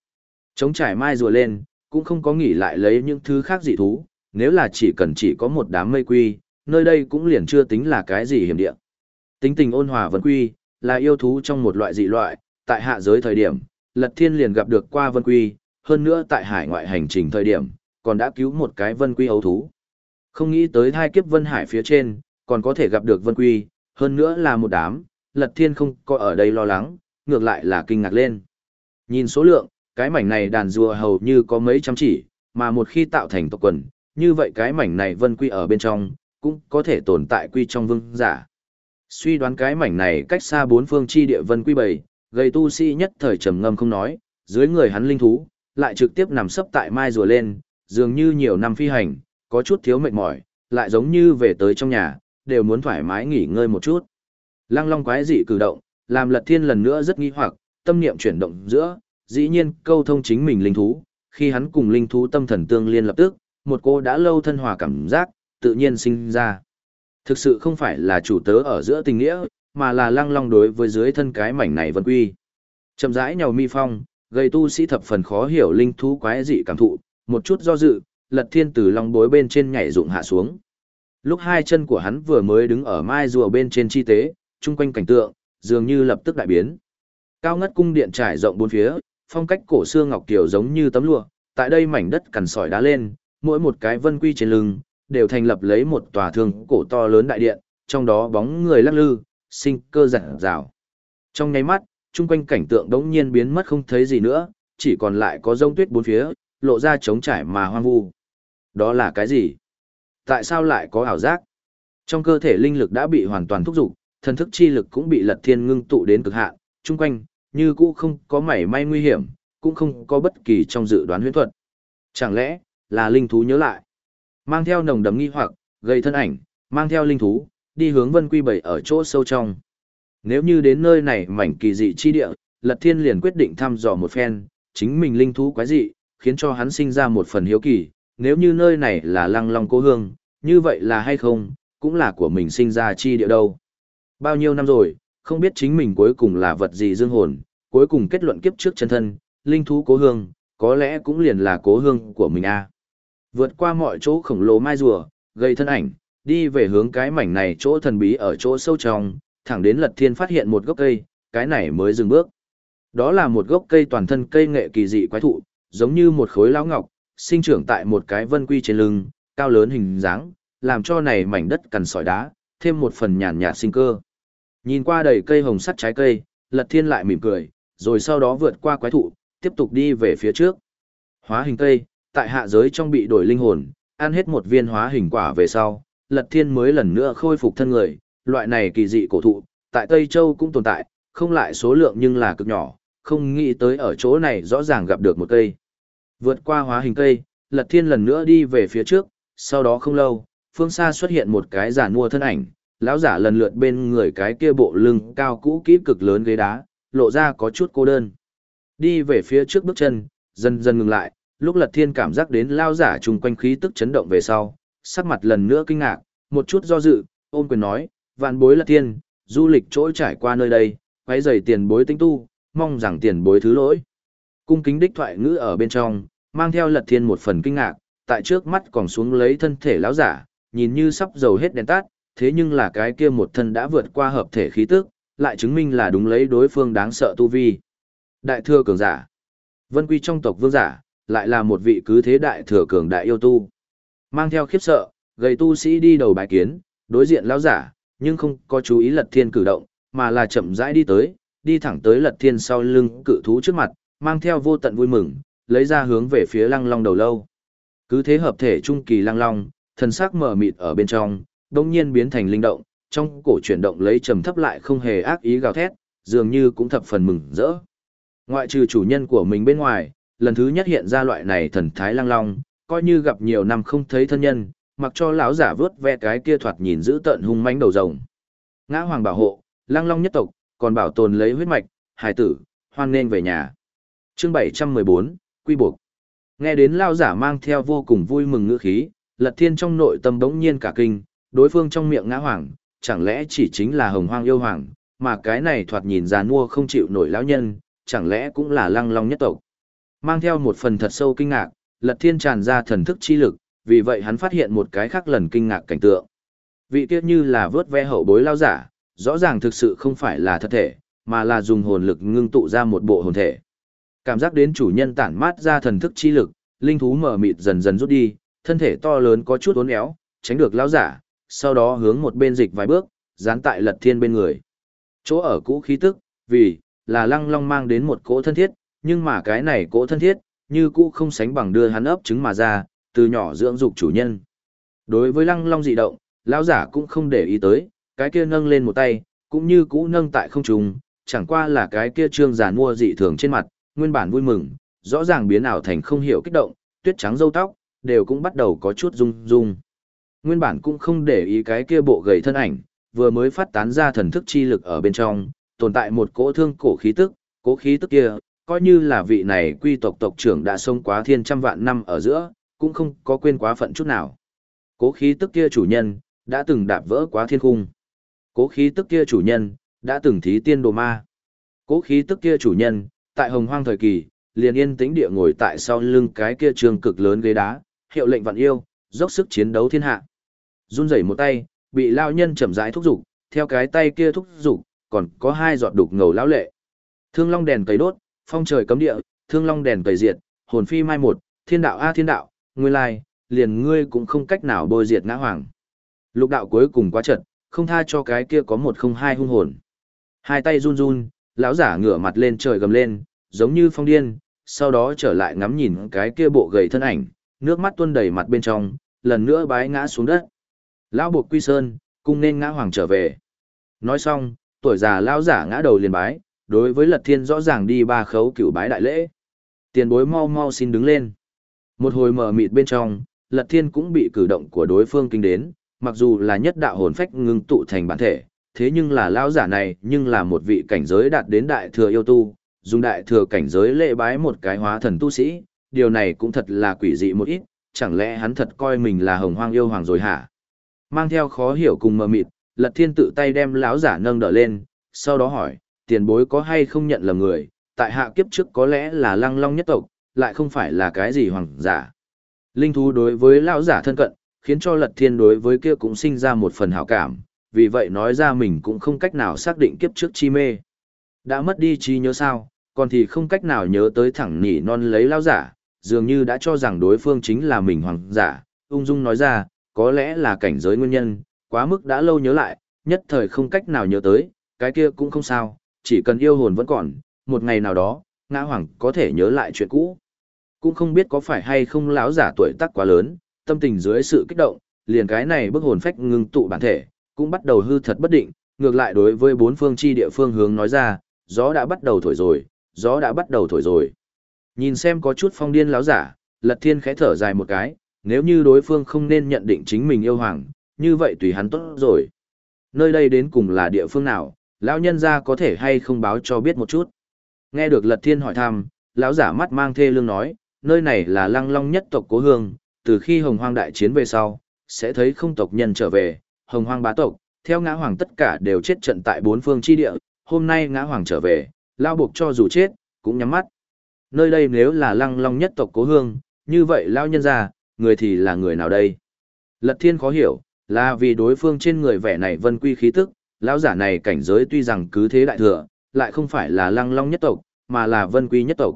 Chống trải mai rùa lên, cũng không có nghỉ lại lấy những thứ khác dị thú, nếu là chỉ cần chỉ có một đám mây quy, nơi đây cũng liền chưa tính là cái gì hiểm địa. Tính tình ôn hòa vân quy, là yêu thú trong một loại dị loại, tại hạ giới thời điểm, Lật Thiên liền gặp được qua vân quy, hơn nữa tại hải ngoại hành trình thời điểm, còn đã cứu một cái vân quy ấu thú. Không nghĩ tới hai kiếp vân hải phía trên, còn có thể gặp được vân quy, hơn nữa là một đám, Lật Thiên không có ở đây lo lắng, ngược lại là kinh ngạc lên. Nhìn số lượng, cái mảnh này đàn rùa hầu như có mấy trăm chỉ, mà một khi tạo thành tộc quần, như vậy cái mảnh này vân quy ở bên trong, cũng có thể tồn tại quy trong vương giả. Suy đoán cái mảnh này cách xa bốn phương chi địa vân quy bầy, gây tu sĩ nhất thời trầm ngâm không nói, dưới người hắn linh thú, lại trực tiếp nằm sấp tại mai rùa lên, dường như nhiều năm phi hành, có chút thiếu mệt mỏi, lại giống như về tới trong nhà, đều muốn thoải mái nghỉ ngơi một chút. Lăng long quái dị cử động, làm lật thiên lần nữa rất nghi hoặc, tâm niệm chuyển động giữa, dĩ nhiên câu thông chính mình linh thú, khi hắn cùng linh thú tâm thần tương liên lập tức, một cô đã lâu thân hòa cảm giác, tự nhiên sinh ra. Thực sự không phải là chủ tớ ở giữa tình nghĩa, mà là lăng long đối với dưới thân cái mảnh này vân quy. Chậm rãi nhàu mi phong, gây tu sĩ thập phần khó hiểu linh thú quái dị cảm thụ, một chút do dự, lật thiên từ long bối bên trên nhảy dụng hạ xuống. Lúc hai chân của hắn vừa mới đứng ở mai rùa bên trên chi tế, chung quanh cảnh tượng, dường như lập tức đại biến. Cao ngất cung điện trải rộng bốn phía, phong cách cổ xưa ngọc kiều giống như tấm lụa, tại đây mảnh đất cằn sỏi đá lên, mỗi một cái vân quy trên lưng, đều thành lập lấy một tòa thương cổ to lớn đại điện, trong đó bóng người lắc lư, sinh cơ giả rào. Trong nháy mắt, chung quanh cảnh tượng đống nhiên biến mất không thấy gì nữa, chỉ còn lại có rông tuyết bốn phía, lộ ra trống trải mà hoang vu. Đó là cái gì? Tại sao lại có ảo giác? Trong cơ thể linh lực đã bị hoàn toàn thúc dục, thần thức chi lực cũng bị lật thiên ngưng tụ đến cực hạn, chung quanh, như cũ không có mảy may nguy hiểm, cũng không có bất kỳ trong dự đoán huyễn thuật. Chẳng lẽ, là linh thú nhớ lại? Mang theo nồng đấm nghi hoặc, gây thân ảnh, mang theo linh thú, đi hướng vân quy bảy ở chỗ sâu trong. Nếu như đến nơi này mảnh kỳ dị chi địa, Lật Thiên liền quyết định thăm dò một phen, chính mình linh thú quái dị, khiến cho hắn sinh ra một phần hiếu kỳ, nếu như nơi này là lăng long cố hương, như vậy là hay không, cũng là của mình sinh ra chi địa đâu. Bao nhiêu năm rồi, không biết chính mình cuối cùng là vật gì dương hồn, cuối cùng kết luận kiếp trước chân thân, linh thú cố hương, có lẽ cũng liền là cố hương của mình a. Vượt qua mọi chỗ khổng lồ mai rùa, gây thân ảnh, đi về hướng cái mảnh này chỗ thần bí ở chỗ sâu trong, thẳng đến lật thiên phát hiện một gốc cây, cái này mới dừng bước. Đó là một gốc cây toàn thân cây nghệ kỳ dị quái thụ, giống như một khối lão ngọc, sinh trưởng tại một cái vân quy trên lưng, cao lớn hình dáng, làm cho này mảnh đất cằn sỏi đá, thêm một phần nhàn nhạt sinh cơ. Nhìn qua đầy cây hồng sắt trái cây, lật thiên lại mỉm cười, rồi sau đó vượt qua quái thụ, tiếp tục đi về phía trước. Hóa hình cây, tại hạ giới trong bị đổi linh hồn, ăn hết một viên hóa hình quả về sau, lật thiên mới lần nữa khôi phục thân người, loại này kỳ dị cổ thụ, tại Tây Châu cũng tồn tại, không lại số lượng nhưng là cực nhỏ, không nghĩ tới ở chỗ này rõ ràng gặp được một cây. Vượt qua hóa hình cây, Lật Thiên lần nữa đi về phía trước, sau đó không lâu, phương xa xuất hiện một cái giả mua thân ảnh, lão giả lần lượt bên người cái kia bộ lưng cao cũ kỹ cực lớn ghế đá, lộ ra có chút cô đơn. Đi về phía trước bước chân, dần dần ngừng lại, lúc Lật Thiên cảm giác đến lao giả chung quanh khí tức chấn động về sau, sắc mặt lần nữa kinh ngạc, một chút do dự, ôm quyền nói, vạn bối Lật Thiên, du lịch trỗi trải qua nơi đây, quấy rầy tiền bối tinh tu, mong rằng tiền bối thứ lỗi. Cung kính đích thoại ngữ ở bên trong, mang theo Lật Thiên một phần kinh ngạc, tại trước mắt còn xuống lấy thân thể lão giả, nhìn như sắp dầu hết đèn tắt, thế nhưng là cái kia một thân đã vượt qua hợp thể khí tức, lại chứng minh là đúng lấy đối phương đáng sợ tu vi. Đại thừa cường giả. Vân quy trong tộc vương giả, lại là một vị cứ thế đại thừa cường đại yêu tu. Mang theo khiếp sợ, gầy tu sĩ đi đầu bài kiến, đối diện lão giả, nhưng không có chú ý lật thiên cử động, mà là chậm rãi đi tới, đi thẳng tới lật thiên sau lưng cự thú trước mặt, mang theo vô tận vui mừng, lấy ra hướng về phía lăng long đầu lâu. Cứ thế hợp thể trung kỳ lăng long, thần sắc mở mịt ở bên trong, đông nhiên biến thành linh động, trong cổ chuyển động lấy trầm thấp lại không hề ác ý gào thét, dường như cũng thập phần mừng rỡ. Ngoại trừ chủ nhân của mình bên ngoài, lần thứ nhất hiện ra loại này thần thái lang long, coi như gặp nhiều năm không thấy thân nhân, mặc cho lão giả vớt ve cái kia thoạt nhìn giữ tận hung mãnh đầu rồng. Ngã hoàng bảo hộ, lang long nhất tộc, còn bảo tồn lấy huyết mạch, hài tử, hoan nên về nhà. Chương 714, Quy buộc. Nghe đến lão giả mang theo vô cùng vui mừng ngữ khí, Lật Thiên trong nội tâm bỗng nhiên cả kinh, đối phương trong miệng ngã hoàng, chẳng lẽ chỉ chính là hồng hoang yêu hoàng, mà cái này thoạt nhìn già nua không chịu nổi lão nhân, chẳng lẽ cũng là lăng long nhất tộc. Mang theo một phần thật sâu kinh ngạc, Lật Thiên tràn ra thần thức chi lực, vì vậy hắn phát hiện một cái khác lần kinh ngạc cảnh tượng. Vị kia như là vớt ve hậu bối lao giả, rõ ràng thực sự không phải là thật thể, mà là dùng hồn lực ngưng tụ ra một bộ hồn thể. Cảm giác đến chủ nhân tản mát ra thần thức chi lực, linh thú mở mịt dần dần rút đi, thân thể to lớn có chút uốn éo, tránh được lao giả, sau đó hướng một bên dịch vài bước, dán tại lật thiên bên người. Chỗ ở cũ khí tức, vì, là lăng long mang đến một cỗ thân thiết, nhưng mà cái này cỗ thân thiết, như cũ không sánh bằng đưa hắn ấp trứng mà ra, từ nhỏ dưỡng dục chủ nhân. Đối với lăng long dị động, lão giả cũng không để ý tới, cái kia nâng lên một tay, cũng như cũ nâng tại không trung, chẳng qua là cái kia trương giả mua dị thường trên mặt, nguyên bản vui mừng, rõ ràng biến ảo thành không hiểu kích động, tuyết trắng râu tóc, đều cũng bắt đầu có chút rung rung. Nguyên bản cũng không để ý cái kia bộ gầy thân ảnh, vừa mới phát tán ra thần thức chi lực ở bên trong, tồn tại một cỗ thương cổ khí tức, cỗ khí tức kia, coi như là vị này quy tộc tộc trưởng đã sống quá thiên trăm vạn năm ở giữa, cũng không có quên quá phận chút nào. Cố khí tức kia chủ nhân, đã từng đạp vỡ quá thiên khung. Cố khí tức kia chủ nhân, đã từng thí tiên đồ ma. Cố khí tức kia chủ nhân, tại hồng hoang thời kỳ, liền yên tĩnh địa ngồi tại sau lưng cái kia trường cực lớn ghế đá, hiệu lệnh vạn yêu, dốc sức chiến đấu thiên hạ. Run rẩy một tay, bị lao nhân chậm rãi thúc giục, theo cái tay kia thúc giục, còn có hai giọt đục ngầu lão lệ. Thương long đèn cấy đốt, phong trời cấm địa, thương long đèn tẩy diệt, hồn phi mai một, thiên đạo a thiên đạo, ngươi lai, liền ngươi cũng không cách nào bôi diệt ngã hoàng. Lục đạo cuối cùng quá chật, không tha cho cái kia có một không hai hung hồn. Hai tay run run, lão giả ngửa mặt lên trời gầm lên, giống như phong điên, sau đó trở lại ngắm nhìn cái kia bộ gầy thân ảnh, nước mắt tuôn đầy mặt bên trong, lần nữa bái ngã xuống đất. Lão buộc quy sơn, cung nên ngã hoàng trở về. Nói xong, tuổi già lão giả ngã đầu liền bái, đối với lật thiên rõ ràng đi ba khấu cửu bái đại lễ. Tiền bối mau mau xin đứng lên. Một hồi mờ mịt bên trong, Lật Thiên cũng bị cử động của đối phương kinh đến, mặc dù là nhất đạo hồn phách ngưng tụ thành bản thể, thế nhưng là lão giả này nhưng là một vị cảnh giới đạt đến đại thừa yêu tu, dùng đại thừa cảnh giới lễ bái một cái hóa thần tu sĩ, điều này cũng thật là quỷ dị một ít, chẳng lẽ hắn thật coi mình là hồng hoang yêu hoàng rồi hả? Mang theo khó hiểu cùng mờ mịt, Lật Thiên tự tay đem lão giả nâng đỡ lên, sau đó hỏi, tiền bối có hay không nhận lầm người, tại hạ kiếp trước có lẽ là lăng long nhất tộc, lại không phải là cái gì hoàng giả. Linh thú đối với lão giả thân cận, khiến cho lật thiên đối với kia cũng sinh ra một phần hảo cảm, vì vậy nói ra mình cũng không cách nào xác định kiếp trước chi mê. Đã mất đi trí nhớ sao, còn thì không cách nào nhớ tới thẳng nỉ non lấy lão giả, dường như đã cho rằng đối phương chính là mình hoàng giả, ung dung nói ra, có lẽ là cảnh giới nguyên nhân, quá mức đã lâu nhớ lại, nhất thời không cách nào nhớ tới, cái kia cũng không sao, chỉ cần yêu hồn vẫn còn, một ngày nào đó, ngã hoàng có thể nhớ lại chuyện cũ cũng không biết có phải hay không lão giả tuổi tác quá lớn, tâm tình dưới sự kích động, liền cái này bức hồn phách ngưng tụ bản thể, cũng bắt đầu hư thật bất định, ngược lại đối với bốn phương chi địa phương hướng nói ra, gió đã bắt đầu thổi rồi, gió đã bắt đầu thổi rồi. Nhìn xem có chút phong điên lão giả, Lật Thiên khẽ thở dài một cái, nếu như đối phương không nên nhận định chính mình yêu hoàng, như vậy tùy hắn tốt rồi. Nơi đây đến cùng là địa phương nào, lão nhân gia có thể hay không báo cho biết một chút. Nghe được Lật Thiên hỏi thăm, lão giả mắt mang thê lương nói, nơi này là lăng long nhất tộc cố hương, từ khi hồng hoang đại chiến về sau, sẽ thấy không tộc nhân trở về, hồng hoang bá tộc, theo ngã hoàng tất cả đều chết trận tại bốn phương chi địa, hôm nay ngã hoàng trở về, lao buộc cho dù chết, cũng nhắm mắt. Nơi đây nếu là lăng long nhất tộc cố hương, như vậy lao nhân ra, người thì là người nào đây? Lật thiên khó hiểu, là vì đối phương trên người vẻ này vân quy khí tức, lão giả này cảnh giới tuy rằng cứ thế đại thừa, lại không phải là lăng long nhất tộc, mà là vân quy nhất tộc.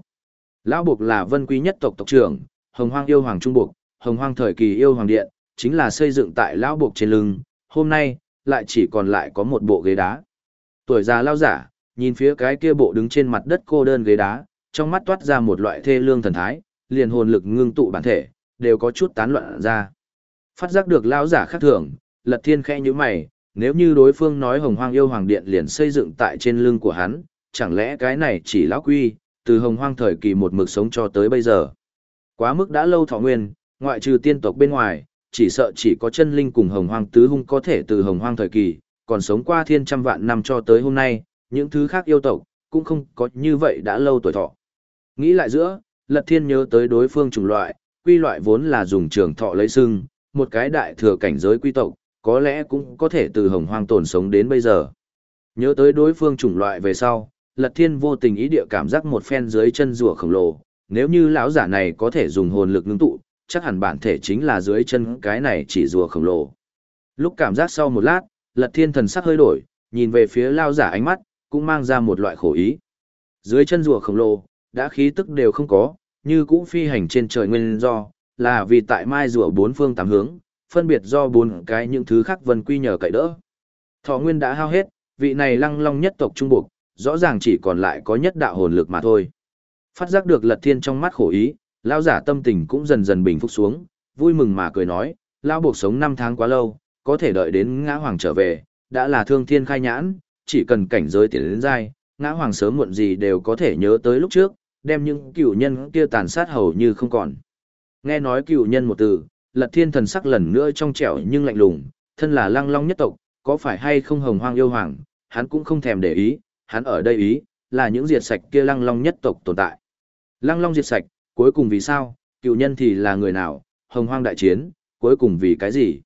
Lão buộc là vân quy nhất tộc tộc trưởng, hồng hoang yêu hoàng trung buộc, hồng hoang thời kỳ yêu hoàng điện, chính là xây dựng tại lão buộc trên lưng, hôm nay, lại chỉ còn lại có một bộ ghế đá. Tuổi già lão giả, nhìn phía cái kia bộ đứng trên mặt đất cô đơn ghế đá, trong mắt toát ra một loại thê lương thần thái, liền hồn lực ngưng tụ bản thể, đều có chút tán loạn ra. Phát giác được lão giả khác thường, Lật Thiên khẽ như mày, nếu như đối phương nói Hồng Hoang yêu hoàng điện liền xây dựng tại trên lưng của hắn, chẳng lẽ cái này chỉ lão quy, từ Hồng Hoang thời kỳ một mực sống cho tới bây giờ. Quá mức đã lâu thọ nguyên, ngoại trừ tiên tộc bên ngoài, chỉ sợ chỉ có chân linh cùng Hồng Hoang tứ hung có thể từ Hồng Hoang thời kỳ, còn sống qua thiên trăm vạn năm cho tới hôm nay, những thứ khác yêu tộc, cũng không có như vậy đã lâu tuổi thọ. Nghĩ lại giữa, Lật Thiên nhớ tới đối phương chủng loại, quy loại vốn là dùng trường thọ lấy xưng, một cái đại thừa cảnh giới quy tộc, có lẽ cũng có thể từ hồng hoang tồn sống đến bây giờ. Nhớ tới đối phương chủng loại về sau, Lật Thiên vô tình ý địa cảm giác một phen dưới chân rùa khổng lồ, nếu như lão giả này có thể dùng hồn lực ngưng tụ, chắc hẳn bản thể chính là dưới chân cái này chỉ rùa khổng lồ. Lúc cảm giác sau một lát, Lật Thiên thần sắc hơi đổi, nhìn về phía lão giả ánh mắt, cũng mang ra một loại khổ ý. Dưới chân rùa khổng lồ, đã khí tức đều không có, như cũ phi hành trên trời nguyên do, là vì tại mai rùa bốn phương tám hướng, phân biệt do bốn cái những thứ khác vân quy nhờ cậy đỡ. Thọ nguyên đã hao hết, vị này lăng long nhất tộc trung buộc, rõ ràng chỉ còn lại có nhất đạo hồn lực mà thôi. Phát giác được lật thiên trong mắt khổ ý, lao giả tâm tình cũng dần dần bình phục xuống, vui mừng mà cười nói, lao buộc sống năm tháng quá lâu, có thể đợi đến ngã hoàng trở về, đã là thương thiên khai nhãn, chỉ cần cảnh giới tiến đến dai, ngã hoàng sớm muộn gì đều có thể nhớ tới lúc trước, đem những cựu nhân kia tàn sát hầu như không còn. Nghe nói cựu nhân một từ, lật thiên thần sắc lần nữa trong trẻo nhưng lạnh lùng, thân là lăng long nhất tộc, có phải hay không hồng hoang yêu hoàng, hắn cũng không thèm để ý, hắn ở đây ý, là những diệt sạch kia lăng long nhất tộc tồn tại. Lăng long diệt sạch, cuối cùng vì sao, cựu nhân thì là người nào, hồng hoang đại chiến, cuối cùng vì cái gì?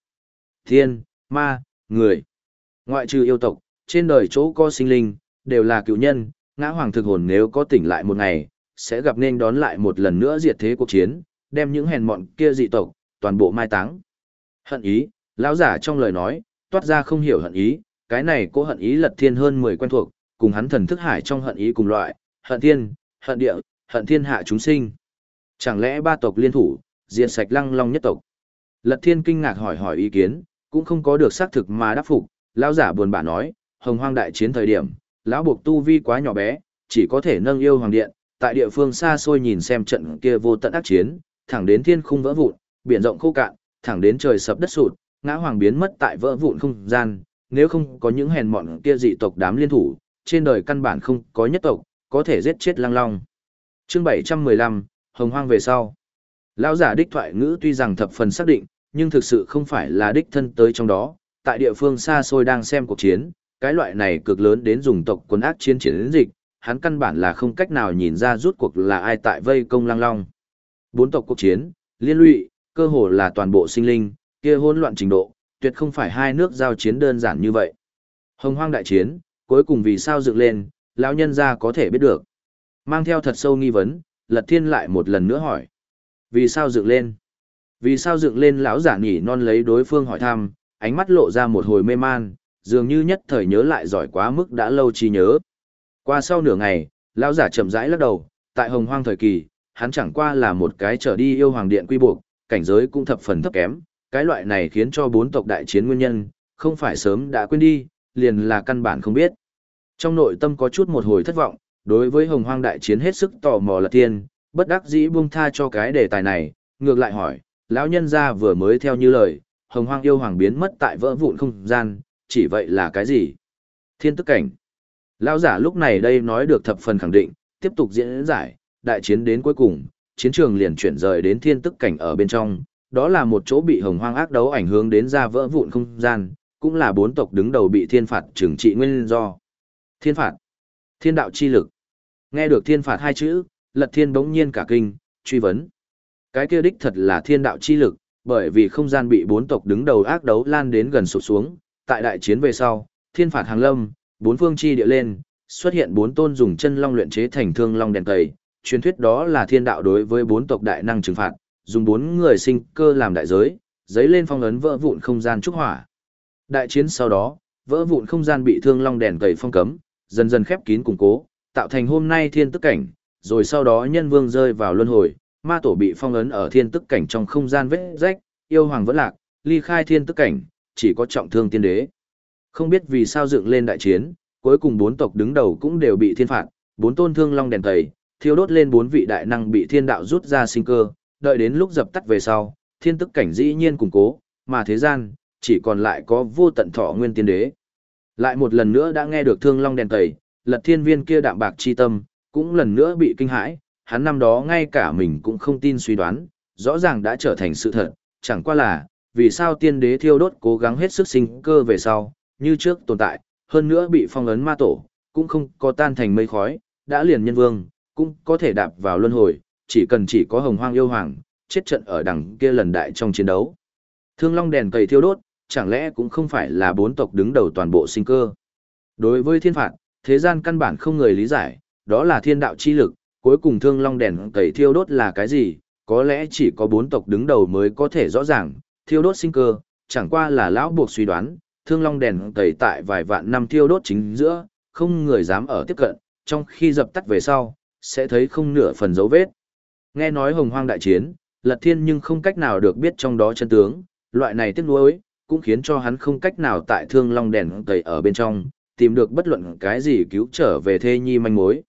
Thiên, ma, người. Ngoại trừ yêu tộc, trên đời chỗ có sinh linh, đều là cựu nhân, ngã hoàng thực hồn nếu có tỉnh lại một ngày, sẽ gặp nên đón lại một lần nữa diệt thế cuộc chiến, đem những hèn mọn kia dị tộc, toàn bộ mai táng. Hận ý, lão giả trong lời nói, toát ra không hiểu hận ý, cái này cố hận ý lật thiên hơn 10 quen thuộc, cùng hắn thần thức hải trong hận ý cùng loại, hận thiên, hận địa, hận thiên hạ chúng sinh. Chẳng lẽ ba tộc liên thủ, diệt sạch lăng long nhất tộc? Lật thiên kinh ngạc hỏi hỏi ý kiến, cũng không có được xác thực mà đáp phục, lão giả buồn bã nói, hồng hoang đại chiến thời điểm, lão buộc tu vi quá nhỏ bé, chỉ có thể nâng yêu hoàng điện, tại địa phương xa xôi nhìn xem trận kia vô tận ác chiến, thẳng đến thiên khung vỡ vụn, biển rộng khô cạn, thẳng đến trời sập đất sụt, ngã hoàng biến mất tại vỡ vụn không gian, nếu không có những hèn mọn kia dị tộc đám liên thủ, trên đời căn bản không có nhất tộc, có thể giết chết Lang long. Chương 715, Hồng Hoang về sau. Lão giả đích thoại ngữ tuy rằng thập phần xác định, nhưng thực sự không phải là đích thân tới trong đó, tại địa phương xa xôi đang xem cuộc chiến, cái loại này cực lớn đến dùng tộc quân ác chiến chiến dịch, hắn căn bản là không cách nào nhìn ra rút cuộc là ai tại vây công Lang long. Bốn tộc cuộc chiến, liên lụy, cơ hồ là toàn bộ sinh linh, kia hỗn loạn trình độ, tuyệt không phải hai nước giao chiến đơn giản như vậy. Hồng hoang đại chiến, cuối cùng vì sao dựng lên, lão nhân gia có thể biết được. Mang theo thật sâu nghi vấn, Lật Thiên lại một lần nữa hỏi. Vì sao dựng lên? Vì sao dựng lên lão giả nhỉ non lấy đối phương hỏi thăm, ánh mắt lộ ra một hồi mê man, dường như nhất thời nhớ lại giỏi quá mức đã lâu chi nhớ. Qua sau nửa ngày, lão giả chậm rãi lắc đầu, tại hồng hoang thời kỳ, hắn chẳng qua là một cái trở đi yêu hoàng điện quy buộc, cảnh giới cũng thập phần thấp kém, cái loại này khiến cho bốn tộc đại chiến nguyên nhân, không phải sớm đã quên đi, liền là căn bản không biết. Trong nội tâm có chút một hồi thất vọng, đối với hồng hoang đại chiến hết sức tò mò là tiên, bất đắc dĩ buông tha cho cái đề tài này, ngược lại hỏi, lão nhân gia vừa mới theo như lời, hồng hoang yêu hoàng biến mất tại vỡ vụn không gian, chỉ vậy là cái gì? Thiên tức cảnh. Lão giả lúc này đây nói được thập phần khẳng định, tiếp tục diễn giải, đại chiến đến cuối cùng, chiến trường liền chuyển rời đến thiên tức cảnh ở bên trong, đó là một chỗ bị hồng hoang ác đấu ảnh hưởng đến ra vỡ vụn không gian, cũng là bốn tộc đứng đầu bị thiên phạt trừng trị nguyên do. Thiên phạt, thiên đạo chi lực. Nghe được thiên phạt hai chữ, lật thiên bỗng nhiên cả kinh, truy vấn. Cái kia đích thật là thiên đạo chi lực, bởi vì không gian bị bốn tộc đứng đầu ác đấu lan đến gần sụp xuống, tại đại chiến về sau, thiên phạt hàng lâm, bốn phương chi địa lên, xuất hiện bốn tôn dùng chân long luyện chế thành thương long đèn tẩy, truyền thuyết đó là thiên đạo đối với bốn tộc đại năng trừng phạt, dùng bốn người sinh cơ làm đại giới, giấy lên phong ấn vỡ vụn không gian trúc hỏa. Đại chiến sau đó, vỡ vụn không gian bị thương long đèn tẩy phong cấm, dần dần khép kín củng cố, tạo thành hôm nay thiên tức cảnh, rồi sau đó nhân vương rơi vào luân hồi, ma tổ bị phong ấn ở thiên tức cảnh trong không gian vết rách, yêu hoàng vẫn lạc, ly khai thiên tức cảnh, chỉ có trọng thương tiên đế. Không biết vì sao dựng lên đại chiến, cuối cùng bốn tộc đứng đầu cũng đều bị thiên phạt, bốn tôn thương long đèn tẩy, thiêu đốt lên bốn vị đại năng bị thiên đạo rút ra sinh cơ, đợi đến lúc dập tắt về sau, thiên tức cảnh dĩ nhiên củng cố, mà thế gian, chỉ còn lại có vô tận thọ nguyên tiên đế. Lại một lần nữa đã nghe được thương long đèn tẩy, lật thiên viên kia đạm bạc chi tâm, cũng lần nữa bị kinh hãi, hắn năm đó ngay cả mình cũng không tin suy đoán, rõ ràng đã trở thành sự thật, chẳng qua là, vì sao tiên đế thiêu đốt cố gắng hết sức sinh cơ về sau, như trước tồn tại, hơn nữa bị phong ấn ma tổ, cũng không có tan thành mây khói, đã liền nhân vương, cũng có thể đạp vào luân hồi, chỉ cần chỉ có hồng hoang yêu hoàng, chết trận ở đằng kia lần đại trong chiến đấu. Thương long đèn cầy thiêu đốt, chẳng lẽ cũng không phải là bốn tộc đứng đầu toàn bộ sinh cơ. Đối với thiên phạt, thế gian căn bản không người lý giải, đó là thiên đạo chi lực, cuối cùng thương long đèn cầy thiêu đốt là cái gì, có lẽ chỉ có bốn tộc đứng đầu mới có thể rõ ràng, thiêu đốt sinh cơ, chẳng qua là lão buộc suy đoán, thương long đèn cầy tại vài vạn năm thiêu đốt chính giữa, không người dám ở tiếp cận, trong khi dập tắt về sau, sẽ thấy không nửa phần dấu vết. Nghe nói hồng hoang đại chiến, lật thiên nhưng không cách nào được biết trong đó chân tướng, loại này tiếc nuối, cũng khiến cho hắn không cách nào tại thương long đèn tẩy ở bên trong, tìm được bất luận cái gì cứu trở về thê nhi manh mối.